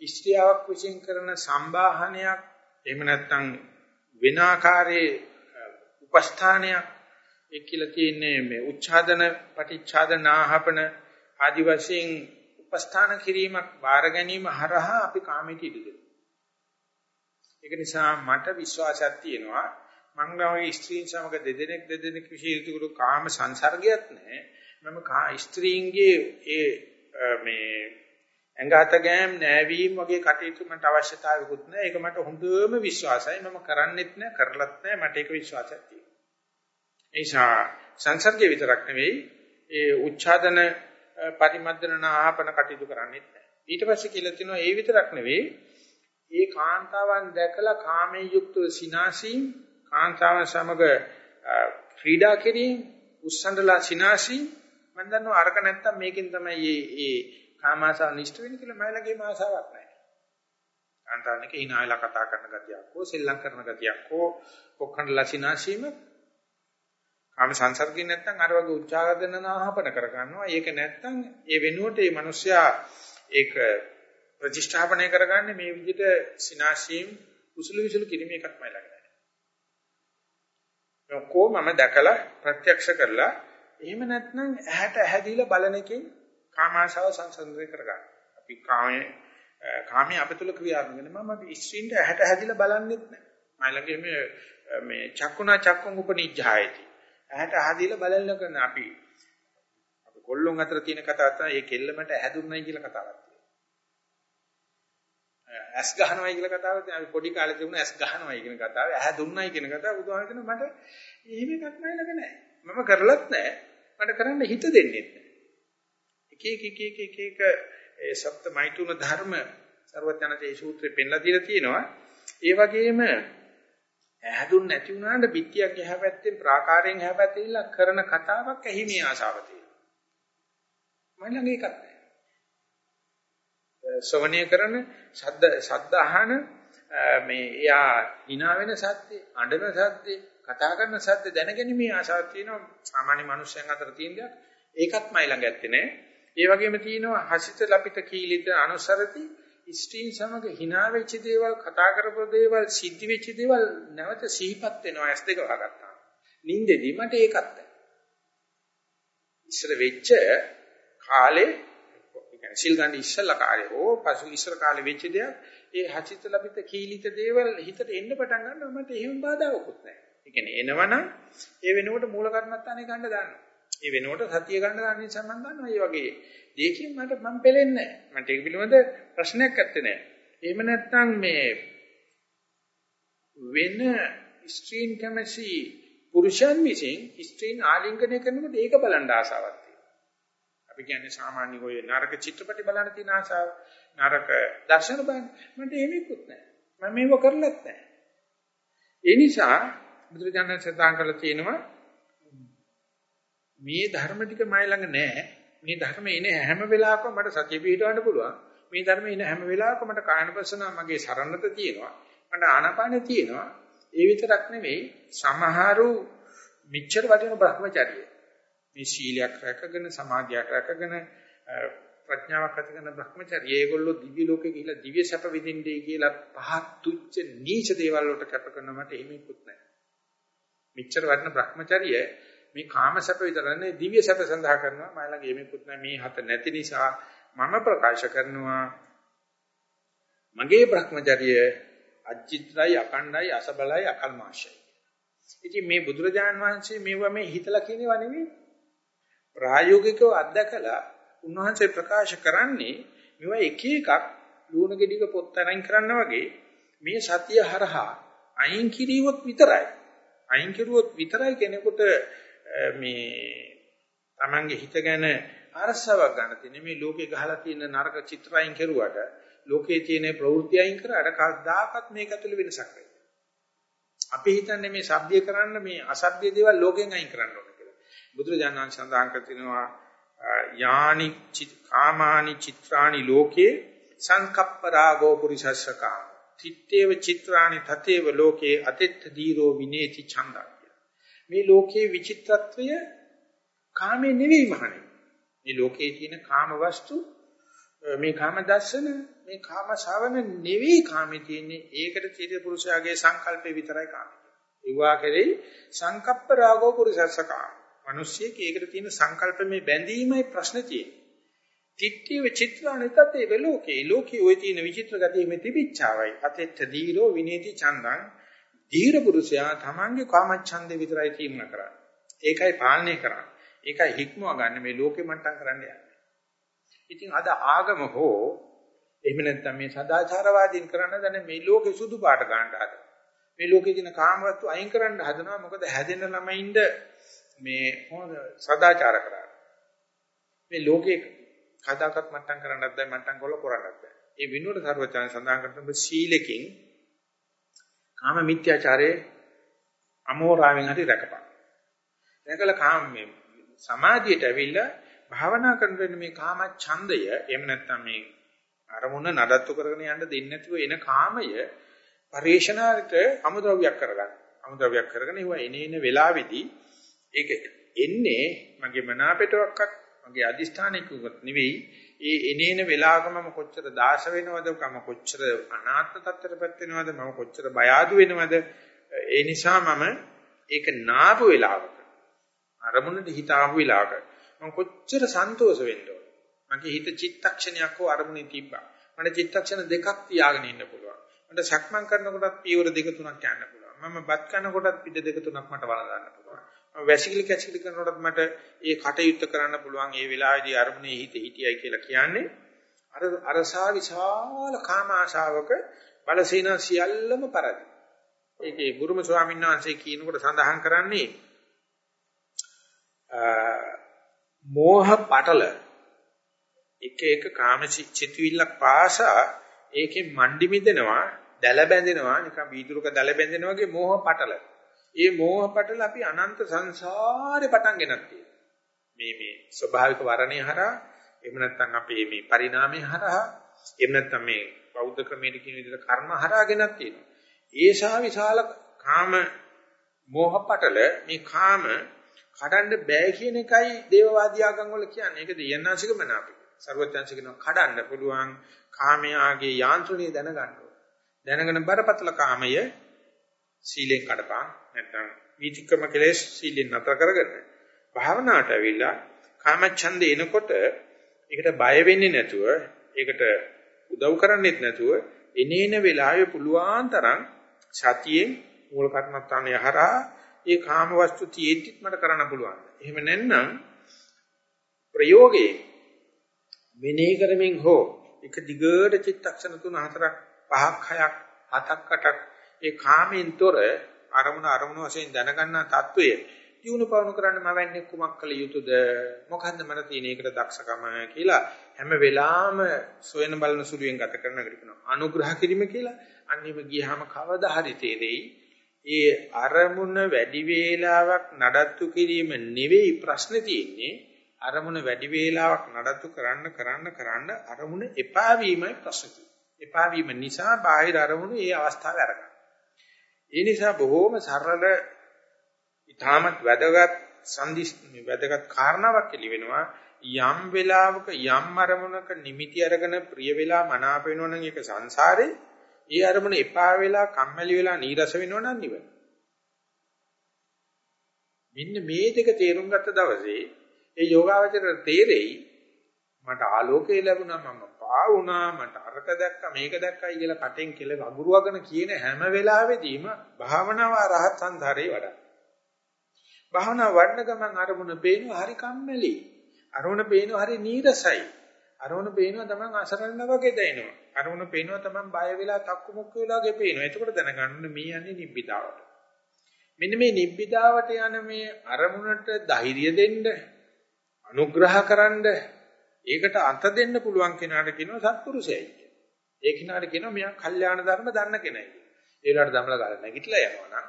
ස්ත්‍රියාවක් විසින් කරන සම්බාහනයක් එහෙම නැත්නම් වෙන ආකාරයේ උපස්ථානයක් ඒ කියලා තියෙන්නේ මේ උච්ඡාදන පටිච්ඡාදන ආහපන ආදි වශයෙන් උපස්ථාන කිරීමක් බාර ගැනීම හරහා අපි කාමයට ඉඩ දෙනවා. ඒක නිසා මට විශ්වාසයක් තියෙනවා මම ගාවේ ස්ත්‍රීන් සමග දෙදෙනෙක් දෙදෙනෙක් විශේෂිතකරු කාම සංසර්ගයක් නැහැ. මම කා ස්ත්‍රීන්ගේ ඒ මේ ඇඟාත ගෑම් නෑවීම වගේ කටයුතු මට අවශ්‍යතාවයකුත් නැහැ. ඒක මට හොඳම විශ්වාසයි. මම කරන්නෙත් නැහැ, කරලත් නැහැ. මට ඒක විශ්වාසයක් තියෙනවා. ඒ නිසා සංසර්ගය විතරක් නෙවෙයි ඒ උච්ඡාදන පරිමද්දන ආහපන කටයුතු කරන්නේත් නැහැ. ඊට පස්සේ කියලා තියෙනවා ඒ විතරක් නෙවෙයි ඒ කාන්තාවන් දැකලා කාමයේ යුක්තව සිනාසීම් කාන්තාවන් සමග ක්‍රීඩා කිරීම උස්සඳලා සිනාසීම් මම දන්නවා අරක නැත්තම් මේකෙන් තමයි මේ මේ කාමාසාව නිෂ්ඨ වෙන්නේ කියලා මයිලගේ මාසාවක් නැහැ. කාන්තාවන්ගේ hinaයලා කතා කරන ගතියක් හෝ සෙල්ලම් කරන ගතියක් හෝ කොක්කන්ඩලා සිනාසීම කාම සංසර්ගින් නැත්තම් අර වගේ උච්චාරදන නාහපන කර ගන්නවා. ඒක නැත්තම් ඒ වෙනුවට මේ මිනිස්සයා ඒක ප්‍රතිෂ්ඨාපනය කරගන්නේ මේ විදිහට සිනාශීම් කුසල විසල කිරීම එකක්මයි ළඟ නැහැ. කොහොමම දැකලා ප්‍රත්‍යක්ෂ කරලා එහෙම නැත්නම් ඇහැට ඇහැදීලා බලන එකෙන් කාමාශාව සංසන්දනය කරගන්න. අපි කාමයේ කාමයේ අපතුල ක්‍රියාත්මක වෙනවා මම ඉස්සින්ට ඇහැට ඇහැදීලා බලන්නෙත් නැහැ. මයි ළඟ මේ මේ චක්කුණා චක්කුං උපනිජ්ජායති. ඇහැට ඇහැදීලා බලන්න කරන අපි. අපි කොල්ලොන් අතර තියෙන කතාව තමයි මේ කෙල්ලමට ඇහැදුන්නයි කියලා කතාවක්. ඇස් ගහනවයි කියලා කතාවක් අපි පොඩි කාලේ තිබුණ ඇස් ගහනවයි කියන කතාව ඇහැ දුන්නයි කියන කතාව බුදුහාම කියන මට එහෙම එකක් නෑ නැහැ. මම කරලත් නෑ මට කරන්න හිත දෙන්නේ නෑ එක එක එක එක එක එක ඒ සප්තමයිතුන ධර්ම ਸਰවඥාතේ සූත්‍රේ පෙන්ලා දීලා තියෙනවා. ඒ වගේම ඇහැදුන් නැති වුණාට පිටියක් එහා පැත්තෙන් ප්‍රාකාරයෙන් එහා පැත්තේ ඉල්ල කරන කතාවක් ඇහිමේ ආශාව තියෙනවා. මම ළඟ ඒකත් ශ්‍රවණය කරන ශබ්ද ශබ්ද අහන මේ එයා hina වෙන සද්දේ අඬන සද්දේ කතා කරන සද්ද දැනගැනීමේ ආශාවක් තියෙනවා. සාමාන්‍ය මිනිස්යන් අතර තියෙන දෙයක්. ඒකත් මයි ළඟ ඇත්තේ නෑ ඒ වගේම තියෙනවා හසිත ලපිත කීලිත අනුසරති ස්ත්‍රීන් සමග hina වෙච්ච දේවල් කතා කරපු දේවල් සිද්ධ වෙච්ච දේවල් නැවත සිහිපත් වෙනවා ඇස් දෙක වහගත්තා නින්දෙදි මට ඒකත් ඉස්සර වෙච්ච කාලේ කියන්නේ සිල් ගන්න ඉස්සලා කාලේ හෝ පසු ඉස්සර කාලේ වෙච්ච දේක් ඒ හචිත ලබිත කීලිත දේවල් හිතට එන්න පටන් ගන්නවා මට එහෙම බාධාවකුත් නැහැ. ඒ කියන්නේ එනවනම් ඒ වෙනුවට මූල කර්මත්තානේ ගන්න දානවා. ඒ වෙනුවට සතිය ගන්න දාන නිසා මම දන්නවා මේ වගේ දෙයකින් මට මම පෙලෙන්නේ නැහැ. මට ඒක පිළිබඳ ප්‍රශ්නයක් නැත්තේ නෑ. එහෙම නැත්නම් මේ වෙන ස්ත්‍රීන් කැමැසි පුරුෂයන් විසින් ස්ත්‍රීන් ආලිංගනය කරනකොට ඒක බලන් ආසාවක් අපි කියන්නේ සාමාන්‍ය ඔය නරක චිත්‍රපටි බලන්න තියෙන ආසාව නරක දර්ශන බලන්න මට එහෙමකුත් නැහැ මම මේව කරලත් නැහැ ඒ නිසා බුදුරජාණන් සදාන් කරලා තියෙනවා මේ ධර්ම ටික මයි ළඟ නැහැ. මේ ධර්ම එනේ හැම වෙලාවකම මට සතිය පිටවන්න පුළුවන්. මේ ධර්ම එන හැම වෙලාවකම මට කායනපසන මගේ සරණත තියෙනවා. මට ආනාපානෙ තියෙනවා. ඒ විතරක් නෙවෙයි සමහරු මිච්ඡර වටින බ්‍රහ්මචර්යය මේ ශීලයක් රැකගෙන සමාධියක් රැකගෙන ප්‍රඥාවක් ඇති කරන Brahmacharya. ඒගොල්ලෝ දිව්‍ය ලෝකේ ගිහිලා දිව්‍ය සැප විඳින්නේ කියලා පහත් තුච්ච නීච දේවල් වලට කැප කරන මට එහෙමකුත් නැහැ. මෙච්චර වටින Brahmacharya මේ කාම සැප විතරනේ දිව්‍ය සැප සඳහා කරනවා මම ළඟ එහෙමකුත් නැහැ මේ හත නැති නිසා මම ප්‍රකාශ කරනවා මගේ Brahmacharya අජිත්‍රයි අකණ්ඩයි අසබලයි අකල්මාශයි. ඉතින් මේ බුදුරජාන් වහන්සේ මේවා මේ හිතලා කියනවා නෙවෙයි. ප්‍රායෝගිකව අත්දකලා උන්වහන්සේ ප්‍රකාශ කරන්නේ මේවා එක එකක් ලුණ ගෙඩික පොත් අරන් කරන්න වගේ මේ සතිය හරහා අයින් කිරීවොත් විතරයි. අයින් කරුවොත් විතරයි කෙනෙකුට මේ Tamange හිත ගැන අරසාවක් ගන්න තියෙන්නේ මේ ලෝකේ ගහලා තියෙන නරක චිත්‍ර අයින් කරුවට ලෝකේ තියෙන ප්‍රවෘත්ති අයින් කරාට කවදාකවත් මේක ඇතුළේ වෙනසක් වෙන්නේ. අපි හිතන්නේ මේ සබ්දය කරන්න මේ අසබ්ද දේවල් ලෝකෙන් අයින් කරන්න ඕන කියලා. බුදුරජාණන් සඳහන් කර තිනවා යානි කාමානි චිත්‍රානි ලෝකේ සංකප්ප රාගෝ පුරිසස්සකා තිත්තේව චිත්‍රානි තතේව ලෝකේ අතිත්ත දීරෝ විනේති ඡන්දා මේ ලෝකේ විචිත්‍රත්වය කාමේ නෙවෙයි මහණේ මේ ලෝකේ තියෙන කාම වස්තු මේ කාම දර්ශන මේ කාම ශාවන නෙවෙයි කාමේ තියෙන්නේ. ඒකට චිත්ත පුරුෂයාගේ සංකල්පේ විතරයි කාමේ ඒ වාකරේ සංකප්ප රාගෝ පුරිසස්සකා මිනිස්සෙක් ඒකට තියෙන සංකල්පමේ බැඳීමයි ප්‍රශ්නේ තියෙන්නේ. තිට්ඨිය විචිත්‍රානිතතේ වෙලෝකේ ලෝකේ. ওই තියෙන විචිත්‍ර ගතිය මේ තිබිච්චාවයි. අතෙත්ත දීරෝ විනේති චන්දං දීර පුරුෂයා තමන්ගේ කාමච්ඡන්දේ විතරයි තීරණ කරන්නේ. ඒකයි පාලනය කරන්නේ. ඒකයි හික්මව ගන්න මේ ලෝකෙ මට්ටම් කරන්න යන්නේ. ඉතින් අද ආගම හෝ එහෙම නැත්නම් මේ සදාචාරවාදීන් කරන්න දැන මේ ලෝකෙ සුදු පාට ගන්න හදනවා. මේ ලෝකේ තියෙන කාමවත්තු අයින් කරන්න හදනවා. මොකද හැදෙන ළමයින්ද මේ හොඳ සදාචාර කරා. මේ ලෝකේ කදාකත් මට්ටම් කරන්නත් බෑ මට්ටම් කළ කරන්නත් බෑ. ඒ විනෝද සර්වචාන් සඳහන් කරන සීලකින් කාම මිත්‍යාචාරයේ අමෝරාවෙන් හරි රැකපන්. දැකලා කාම මේ සමාධියට ඇවිල්ලා භාවනා කරන මේ කාම ඡන්දය එහෙම නැත්නම් මේ අරමුණ නඩත්තු කරගෙන යන්න දෙන්නේ නැතුව එන කාමය පරිේශනාවට අමුද්‍රව්‍යයක් කරගන්න. අමුද්‍රව්‍යයක් කරගෙන ඒවා එනේන වෙලාවේදී ඒක එන්නේ මගේ මනාපයටවත් මගේ අදිෂ්ඨානිකුවත් නෙවෙයි. ඒ එනේන වෙලාවක මම කොච්චර දාශ වෙනවද, මම කොච්චර අනාත්ම තත්ත්වයටපත් වෙනවද, මම කොච්චර බය ආදු වෙනවද? ඒ නිසා මම ඒක නාපු වෙලාවක අරමුණට හිත ආපු වෙලාවක මම කොච්චර සන්තෝෂ වෙන්න ඕන. මගේ හිත චිත්තක්ෂණයක් හෝ අරමුණේ තිබ්බා. මට චිත්තක්ෂණ දෙකක් තියාගෙන ඉන්න පුළුවන්. මට සක්මන් කරනකොටත් පියවර දෙක තුනක් යන්න පුළුවන්. මම බත් කනකොටත් පිට දෙක තුනක් මට වළඳන්න පුළුවන්. වැසිකිලි කැසිකිලි කරනකොටත් මට ඒ කටයුත්ත කරන්න පුළුවන් ඒ වෙලාවේදී අරමුණේ හිත හිටියයි කියලා කියන්නේ අර අරසා විශාල කාම ආශාවක බලසීන සියල්ලම පරදි. ඒකේ බුරුම ස්වාමීන් වහන්සේ කියනකොට සඳහන් කරන්නේ මෝහ පටල එක එක කාම චිතුවිල්ලක් පාසා ඒකෙන් මණ්ඩි මිදෙනවා දැල බැඳෙනවා නිකන් වීදුරුක දැල බැඳෙනවා වගේ මෝහ පටල. ඒ මෝහ පටල අපි අනන්ත සංසාරේ පටන් ගෙනත් තියෙනවා. මේ මේ ස්වභාවික වරණේ හරහා එහෙම නැත්නම් අපේ මේ පරිණාමයේ හරහා එහෙම නැත්නම් මේ බෞද්ධ ක්‍රමයේ කියන විදිහට කර්ම හරහා ගෙනත් තියෙනවා. ඒසා විශාල කාම මෝහ පටල මේ කාම කඩන්න බෑ කියන එකයි දේවවාදී ආගම් වල කියන්නේ. ඒක දෙයන්නාසික මනාපේ. ਸਰවඥාන්සික කියනවා කඩන්න පුළුවන් කාමයාගේ යාන්ත්‍රණය දැනගන්න දැනගෙන බරපතල කාමය සීලෙන් කඩපන් නැත්නම් වීතික්‍රම කෙලෙස් සීලෙන් නතර කරගෙන භාවනාවට ඇවිල්ලා කාමච්ඡන්ද එනකොට ඒකට බය වෙන්නේ නැතුව ඒකට උදව් කරන්නේත් නැතුව එනේන වෙලාවේ පුළුවන් තරම් සතියෙන් මූල කර්මත්තානේ හරහා ඒ කාම වස්තු තියෙද්දිත් මට කරන්න පුළුවන්. එහෙම නැත්නම් ප්‍රයෝගේ මෙනෙහි කරමින් හෝ එක දිගට චිත්තක්ෂණ තුන හතරක් පහක් හයක් හතක් අටක් ඒ කාමෙන්තොර අරමුණ අරමුණ වශයෙන් දැනගන්නා తত্ত্বය දිනු පවණු කරන්න මවන්නේ කුමක් කළ යුතුද? මොකද්ද මට තියෙන එකට දක්ෂකම කියලා හැම වෙලාවම සොයන බලන සුළුවෙන් ගත කරන එකට කියනවා අනුග්‍රහ කිරීම කියලා. අන්නේම ගියහම කවදා හරි තේරෙයි. ඒ අරමුණ වැඩි වේලාවක් නඩත්තු කිරීම නෙවෙයි ප්‍රශ්නේ තියෙන්නේ. අරමුණ වැඩි වේලාවක් නඩත්තු කරන්න කරන්න කරන්න අරමුණ එපා වීමයි ප්‍රශ්නේ තියෙන්නේ. එපා වීම නිසා බාහිර අරමුණු ඒ අවස්ථාවේ අරගන්න. ඒ නිසා බොහෝම සරල ඊටමත් වැදගත් සංදි වැදගත් කාරණාවක් එළි වෙනවා යම් වෙලාවක යම් අරමුණක නිමිති අරගෙන ප්‍රිය වෙලා මනාප වෙනවනම් ඒක සංසාරේ ඒ අරමුණ එපා වෙලා කම්මැලි වෙලා නීරස වෙනවනම් නිවන. මෙන්න මේ දෙක තේරුම් ගත්ත දවසේ ඒ යෝගාවචර තේරෙයි මට ආලෝකය ලැබුණා මම පා වුණා මට අරක දැක්කා මේක දැක්කයි කියලා කටෙන් කෙල වගුරුවගෙන කියන හැම වෙලාවෙදීම භාවනාව රහත් සංධාරේ වඩා. භාවනාව වඩන ගමන් අරමුණ පේනවා හරි කම්මැලි. අරමුණ පේනවා හරි නීරසයි. අරමුණ පේනවා තමන් අසරණ වගේ දැනෙනවා. අරමුණ පේනවා තමන් බය වෙලා තක්කු මුක්ක වෙලා ගේ පේනවා. එතකොට දැනගන්න මේ යන්නේ නිබ්බිදාවට. මෙන්න මේ නිබ්බිදාවට යන මේ අරමුණට ධෛර්ය දෙන්න අනුග්‍රහ කරන්න ඒකට අත දෙන්න පුළුවන් කෙනාට කියනවා සත්පුරුෂයයි කියලා. ඒ කෙනාට කියනවා මෙයා කල්යාණ ධර්ම දන්න කෙනයි. ඒ වෙලාවට දමල ගාලා නැගිටලා යනවා නම්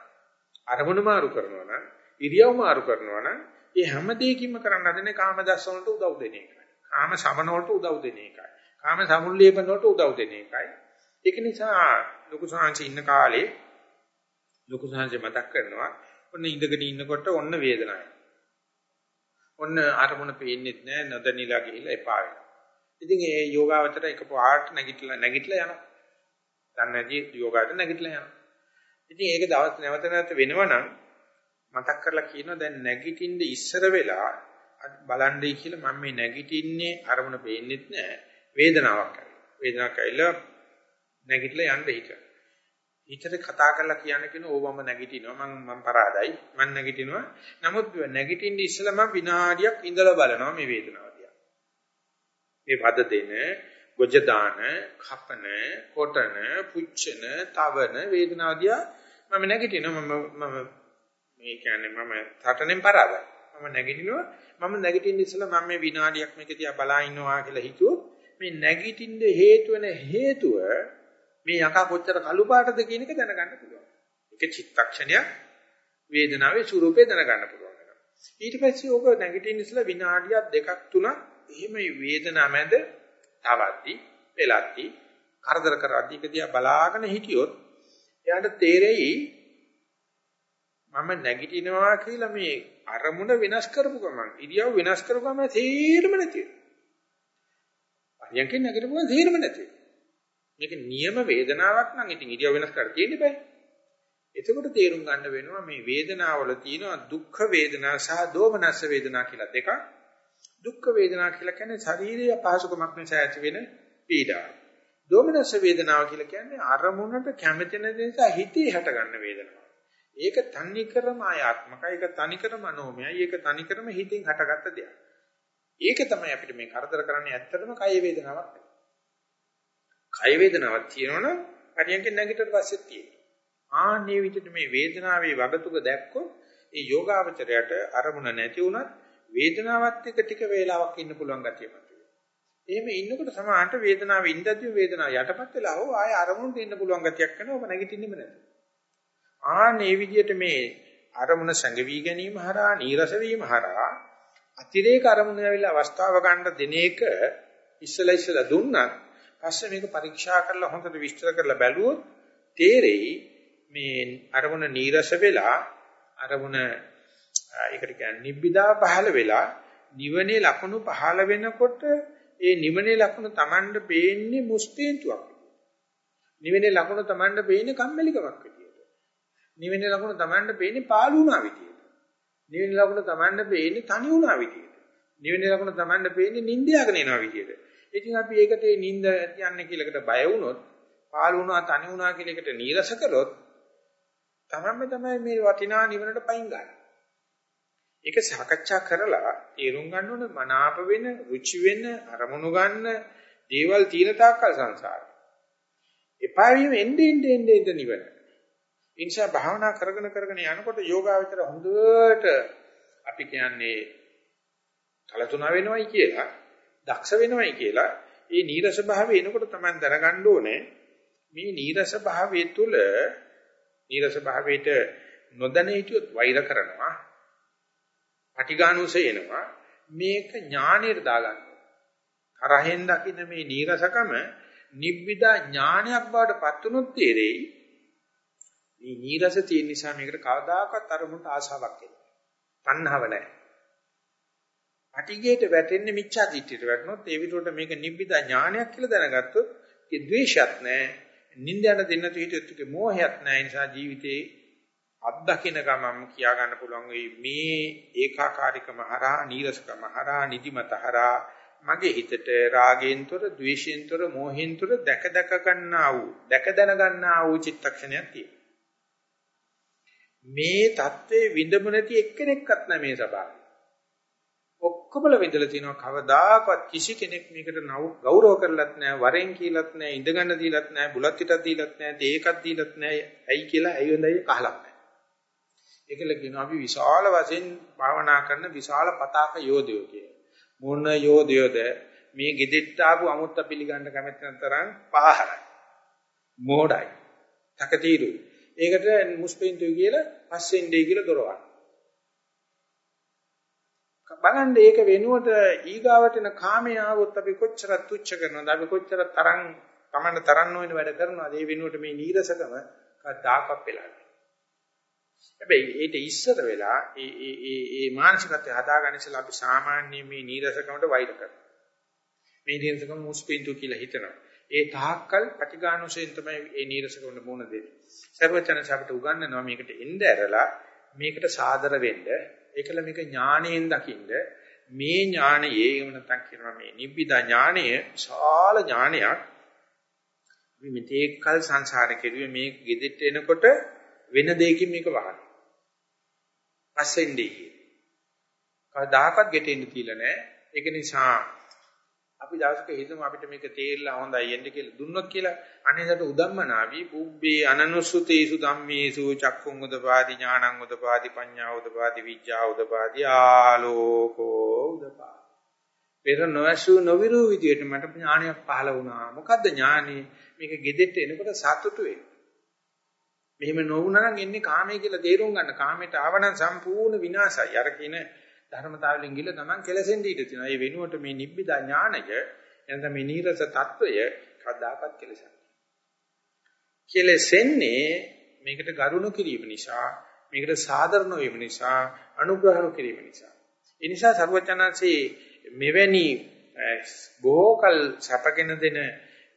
අරමුණු මාරු කරනවා නම් ඉරියව් මාරු කරනවා නම් ඒ හැම දෙයකින්ම කරන්න හදන්නේ කාම දර්ශන වලට උදව් දෙන එකයි. කාම සමන වලට උදව් දෙන එකයි. කාම සමුල්ලේපන වලට උදව් දෙන එකයි. ඒක නිසා ලොකු සංහංශ ඉන්න කාලේ ලොකු සංහංශ මතක් කරනවා ඔන්න ඉඳගෙන ඉන්නකොට ඔන්න වේදනාවක්. ඔන්න අරමුණ පේන්නේත් නැහැ නොදැනිලා ගිහිල්ලා එපා වෙනවා. ඉතින් ඒ යෝගාවචර එක පාට නැගිටලා නැගිටලා යනවා. දන්නේ නැති යෝගාවට නැගිටලා යනවා. ඉතින් ඒක දවස් නැවත නැවත වෙනවනම් මතක් කරලා කියනවා දැන් නැගිටින්න ඉස්සර වෙලා බලන්නේ කියලා මම මේ නැගිටින්නේ අරමුණ පේන්නේත් නැහැ වේදනාවක් ඇවිල්ලා වේදනාවක් ඇවිල්ලා නැගිටලා යන්න හිත. හිතට කතා කරලා කියන්න කියන ඕවම නැගිටිනවා මම මම පරාදයි මම නැගිටිනවා නමුත් නැගිටින්න ඉස්සලා මම විනාඩියක් ඉඳලා බලනවා මේ වේදනාව දිහා. මේ වද දෙන, ගොජ දාන, කපන, කොටන, පුච්චන, තවන වේදනාව දිහා මම නැගිටිනවා මම මම මේ කියන්නේ මම තරටෙන් පරාදයි. මම නැගිටිනවා මම නැගිටින්න ඉස්සෙල්ලා මම මේ විනාඩියක් මේක තියා බලා ඉන්නවා කියලා හිතුවොත් මේ නැගිටින්න හේතු වෙන හේතුව මේ යකා කොච්චර කළු පාටද කියන එක දැනගන්න පුළුවන්. ඒක චිත්තක්ෂණයක් වේදනාවේ ස්වරූපේ දැනගන්න පුළුවන්. ඊට පස්සේ ඕක නැගිටින්න ඉස්සෙල්ලා විනාඩියක් දෙකක් තුනක් එහෙම වේදනාව මැද තවද්දි වෙලද්දි කරදර කරද්දි ඒක දිහා බලාගෙන හිටියොත් එයාට තේරෙයි මම නැගිටිනවා කියලා මේ අරමුණ වෙනස් කරපු ගමන් ඉරියව් වෙනස් කරපු ගමන් තේරෙම නැති වෙනවා. අරියන්කෙන් නැගිටපු ගමන් තේරෙම නැති වෙනවා. මේක නියම වේදනාවක් නම් ඉතින් ඉරියව් වෙනස් කර තියෙන්න බෑ. එතකොට තේරුම් ගන්න වෙනවා මේ වේදනාවල තියෙනවා දුක්ඛ වේදනා සහ දෝමනස්ස වේදනා කියලා දෙකක්. දුක්ඛ වේදනා කියලා කියන්නේ ශාරීරික පහසුකමක් නිසා ඇති වෙන පීඩාව. දෝමනස්ස වේදනාව කියලා කියන්නේ අරමුණට කැමති නැති නිසා හිතේ හට ගන්න වේදනාව. ඒක තනිකරම ආයාත්මකයි ඒක තනිකරම මනෝමයයි ඒක තනිකරම හිතින් හටගත්ත දෙයක්. ඒක තමයි අපිට මේ කරදර කරන්නේ ඇත්තටම කය වේදනාවක්. කය වේදනාවක් තියෙනවනම් හරියකින් නැගිටිට පස්සෙත් තියෙනවා. ආන්නේ විදිහට මේ වේදනාවේ වගතුක දැක්කොත් ඒ යෝගාවචරයට අරමුණ නැති වුණත් වේදනාවත් එක්ක ටික වේලාවක් ඉන්න පුළුවන් ගතිය මතුවේ. එහෙම ඉන්නකොට සමානට වේදනාව ඉඳද්දී වේදනාව යටපත් වෙලා හෝ ආය අරමුණට ඉන්න පුළුවන් ගතියක් කරනවා ඔබ නැගිටින්නෙම නැහැ. ආනේ විදිහට මේ අරමුණ සැඟවි ගැනීම හරහා නීරස වීම හරහා අතිරේක අරමුණ ඇවිල්ලා අවස්ථාව ගන්න දින එක ඉස්සලා ඉස්සලා දුන්නත් පස්සේ මේක පරීක්ෂා කරලා හොඳට විස්තර කරලා බැලුවොත් තේරෙයි මේ අරමුණ නීරස වෙලා අරමුණ ඒකට කියන්නේ නිබ්බිදා පහළ වෙලා නිවනේ ලකුණු පහළ වෙනකොට ඒ නිවනේ ලකුණු Tamand පේන්නේ මුස්පීන්තුවක්. නිවනේ ලකුණු Tamand පේන්නේ කම්මැලිකමක් විදියට. නිවෙන ලකුණ Tamanට පේන්නේ පාළු වුණා විදියට. නිවෙන ලකුණ Tamanට පේන්නේ තනි වුණා විදියට. නිවෙන ලකුණ Tamanට පේන්නේ නිින්ද යගෙන එනවා විදියට. ඉතින් අපි ඒකට ඒ නිින්ද යන්නේ කියලාකට බය වුණොත්, පාළු වුණා තනි වුණා කියලා එකට නීරස කරොත් තමන්ම තමයි මේ වටිනා නිවනට පයින් ගන්න. ඒක සාකච්ඡා කරලා තේරුම් ගන්න ඕනේ මනාප වෙන, රුචි වෙන, අරමුණු ගන්න දේවල් තීන තාක්කල් සංසාරේ. එපා වීම එන්නේ එන්නේ එන්නේ නිවන. ඒ නිසා භාවනා කරගෙන කරගෙන යනකොට යෝගාවචර හොඳට අපි කියන්නේ කලතුණ වෙනවයි කියලා, දක්ෂ වෙනවයි කියලා, ඒ නීරස භාවය එනකොට තමයි දැනගන්න ඕනේ මේ නීරස භාවය තුළ නීරස භාවයට නොදැන හිටියොත් වෛර කරනවා, පටිඝානුසය එනවා, මේක ඥාණයට දාගන්න. තරහෙන් දකින්න මේ නීරසකම නිබ්බිදා ඥානයක් බවට පත් වුනොත් තේරෙයි මේ නීරස තියෙන නිසා මේකට කවදාකවත් අරමුණට ආශාවක් එන්නේ. තණ්හාව නැහැ. පටිගයට වැටෙන්නේ මිච්ඡා දිට්ඨියට වැටුනොත් ඒ විතරට මේක නිබ්බිදා ඥානයක් කියලා දැනගත්තොත් ඒ ද්වේෂයත් නැහැ. නින්දයන දෙන්න තියෙච්ච එකේ මෝහයත් නැහැ. නිසා ජීවිතේ අත්දකින්න ගමම කියා ගන්න පුළුවන් මේ ඒකාකාරීකම හරහා නීරසකම හරහා නිදිමත හරහා මගේ හිතට රාගයෙන්තර ද්වේෂයෙන්තර මෝහෙන්තර දැක දැක ගන්නා වූ දැක දැන ගන්නා වූ චිත්තක්ෂණයක් තියෙනවා මේ தત્ත්වයේ විඳමු නැති එක්කෙනෙක්වත් නැ මේ සබාවේ ඔක්කොමල විඳලා තිනවා කවදාකවත් කිසි කෙනෙක් මේකට ගෞරව කරලත් නැහැ වරෙන් කියලාත් නැහැ ඉඳගන්න දීලත් නැහැ බුලත් පිටක් දීලත් නැහැ තේකක් දීලත් නැහැ ඇයි කියලා ඇයි හොඳයි කහලක් නැහැ. ඒකල කියනවා අපි විශාල වශයෙන් භාවනා කරන විශාල පතාක යෝධයෝ කියලා. මොන යෝධයෝද මේ gedetta ආපු අමුත්ත පිළිගන්න කැමති නැතරම් පහරයි. මෝඩයි. තකතිරුයි. ඒකට මුස්පින්තුයි කියලා පස්සෙන් දෙයි කියලා දොරවන්න. බලන්න ඒක වෙනුවට ඊගාවට එන කාමයේ ආවොත් අපි කොච්චර තුච්ච කරනවද අපි කොච්චර තරම් තමන්න තරන්න වෙන වැඩ කරනවද ඒ වෙනුවට මේ නීරසකම කවදාකවත් වෙලා හැබැයි ඊට ඉස්සර වෙලා ඒ ඒ ඒ ඒ මානසිකත්වය හදාගන්න ඉස්සලා අපි සාමාන්‍ය මේ නීරසකමට වෛර කරනවා. මේ නීරසකම මුස්පින්තු කියලා හිතනවා. ඒ තාක්කල් ප්‍රතිගානුසයෙන් තමයි මේ නීරසකමට මුණ දෙන්නේ. සර්වචනස අපිට උගන්වනවා මේකට එන්න ඇරලා මේකට සාදර වෙන්න ඒකල මේක ඥාණයෙන් දකින්න මේ ඥානයේ එහෙම නැත්නම් කියනවා මේ නිබ්බිදා ඥානය විශාල ඥානයක් අපි මෙතේකල් සංසාරේ කෙරුවේ මේ ගෙදෙට්ට එනකොට වෙන දෙයකින් මේක වහන. පස්සෙන්දී. කවදාකවත් ගෙටෙන්න තියලා නැහැ. ඒක නිසා අපි දවසක හිතමු අපිට මේක තේරලා හොඳයි එන්න කියලා දුන්නොත් කියලා අනේසට උදම්මනාවි. බුබ්බේ අනනුසුතේසු ධම්මේසු චක්කුං උදපාදි ඥානං උදපාදි පඤ්ඤා උදපාදි විඥා උදපාදි ආලෝකෝ උදපාදි. පෙර නොඇසු නොවිරු විදියට මට ඥානයක් පහළ වුණා. මොකද්ද ඥානෙ? මේක gedette එනකොට සතුටු වෙනවා මෙහෙම නොවුනා නම් එන්නේ කාමයේ කියලා තේරුම් ගන්න. කාමයට ආවනම් සම්පූර්ණ විනාශයි. අර කියන ධර්මතාවලින් ගිල තමන් කෙලසෙන් දීට තියෙනවා. ඒ වෙනුවට මේ නිබ්බිදා ඥාණය එනත මේ නීරස తত্ত্বය කදාකත් කෙලසක්. කෙලසෙන්නේ මේකට ගරුණ කිරීම නිසා, මේකට සාධරණ වීම නිසා, අනුග්‍රහ කිරීම නිසා. ඒ නිසා සර්වචනන්සේ මෙවැනි බොහෝකල් සැපගෙන දෙන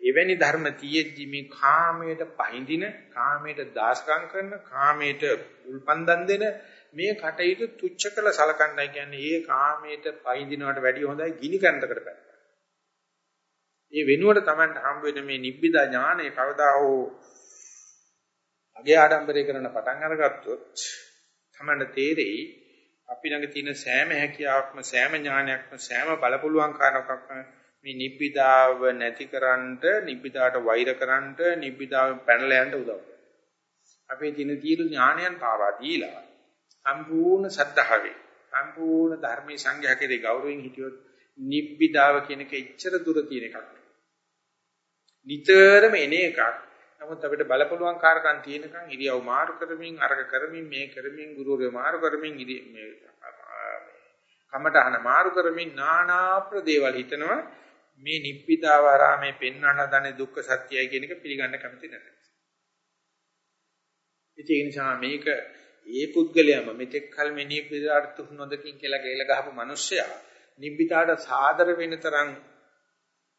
එවැනි ධර්ම තියෙද්දි මේ කාමයට පහඳින කාමයට දාශකම් කරන කාමයට උල්පන්දම් දෙන මේ කටයුතු තුච්ච කළ සලකන්නයි කියන්නේ. ඒ කාමයට පහඳිනවට වැඩිය හොඳයි ගිනි කන්දකට පැත්තක්. ඒ වෙනුවට Tamanට හම්බ වෙන මේ නිබ්බිදා ඥානය කවදා හෝ අගේ ආඩම්බරේ කරන පටන් අරගත්තොත් Tamanට තේරෙයි අපි ළඟ තියෙන සෑම හැකියාවක්ම සෑම ඥානයක්ම සෑම බලපුලුවන් කාරණාවක්ම මේ නිබ්බිදාව නැතිකරන්නට නිබ්බිදාට වෛරකරන්නට නිබ්බිදාව පැනලා යන්න උදව් කරනවා. අපේ දින තීරු ඥානයන් පාවා දීලා සම්පූර්ණ සද්ධාවේ සම්පූර්ණ ධර්මයේ සංඝයා කෙරේ ගෞරවයෙන් හිටියොත් නිබ්බිදාව කියන එක එච්චර දුර තියෙන එකක්. නිතරම එන එකක්. නමුත් අපිට බලපලුවන් කාර්කම් තියෙනකන් ඉරියව් මාරු කරමින් අරක කරමින් මේ කරමින් ගුරුවරයෝ මාරු කරමින් මේ කමටහන මාරු කරමින් নানা ප්‍රදේවල් හිතනවා මේ නිබ්බිදාවාරාමේ පෙන්වන්න දන්නේ දුක්ඛ සත්‍යයි කියන එක පිළිගන්න කැමති නැහැ. ඒ නිසා මේක ඒ පුද්ගලයාම මෙතෙක් කල මේ නිබ්බිදාට තුනොදකින් කියලා ගේල ගහපු මිනිස්සයා නිබ්බිදාට සාදර වෙන තරම්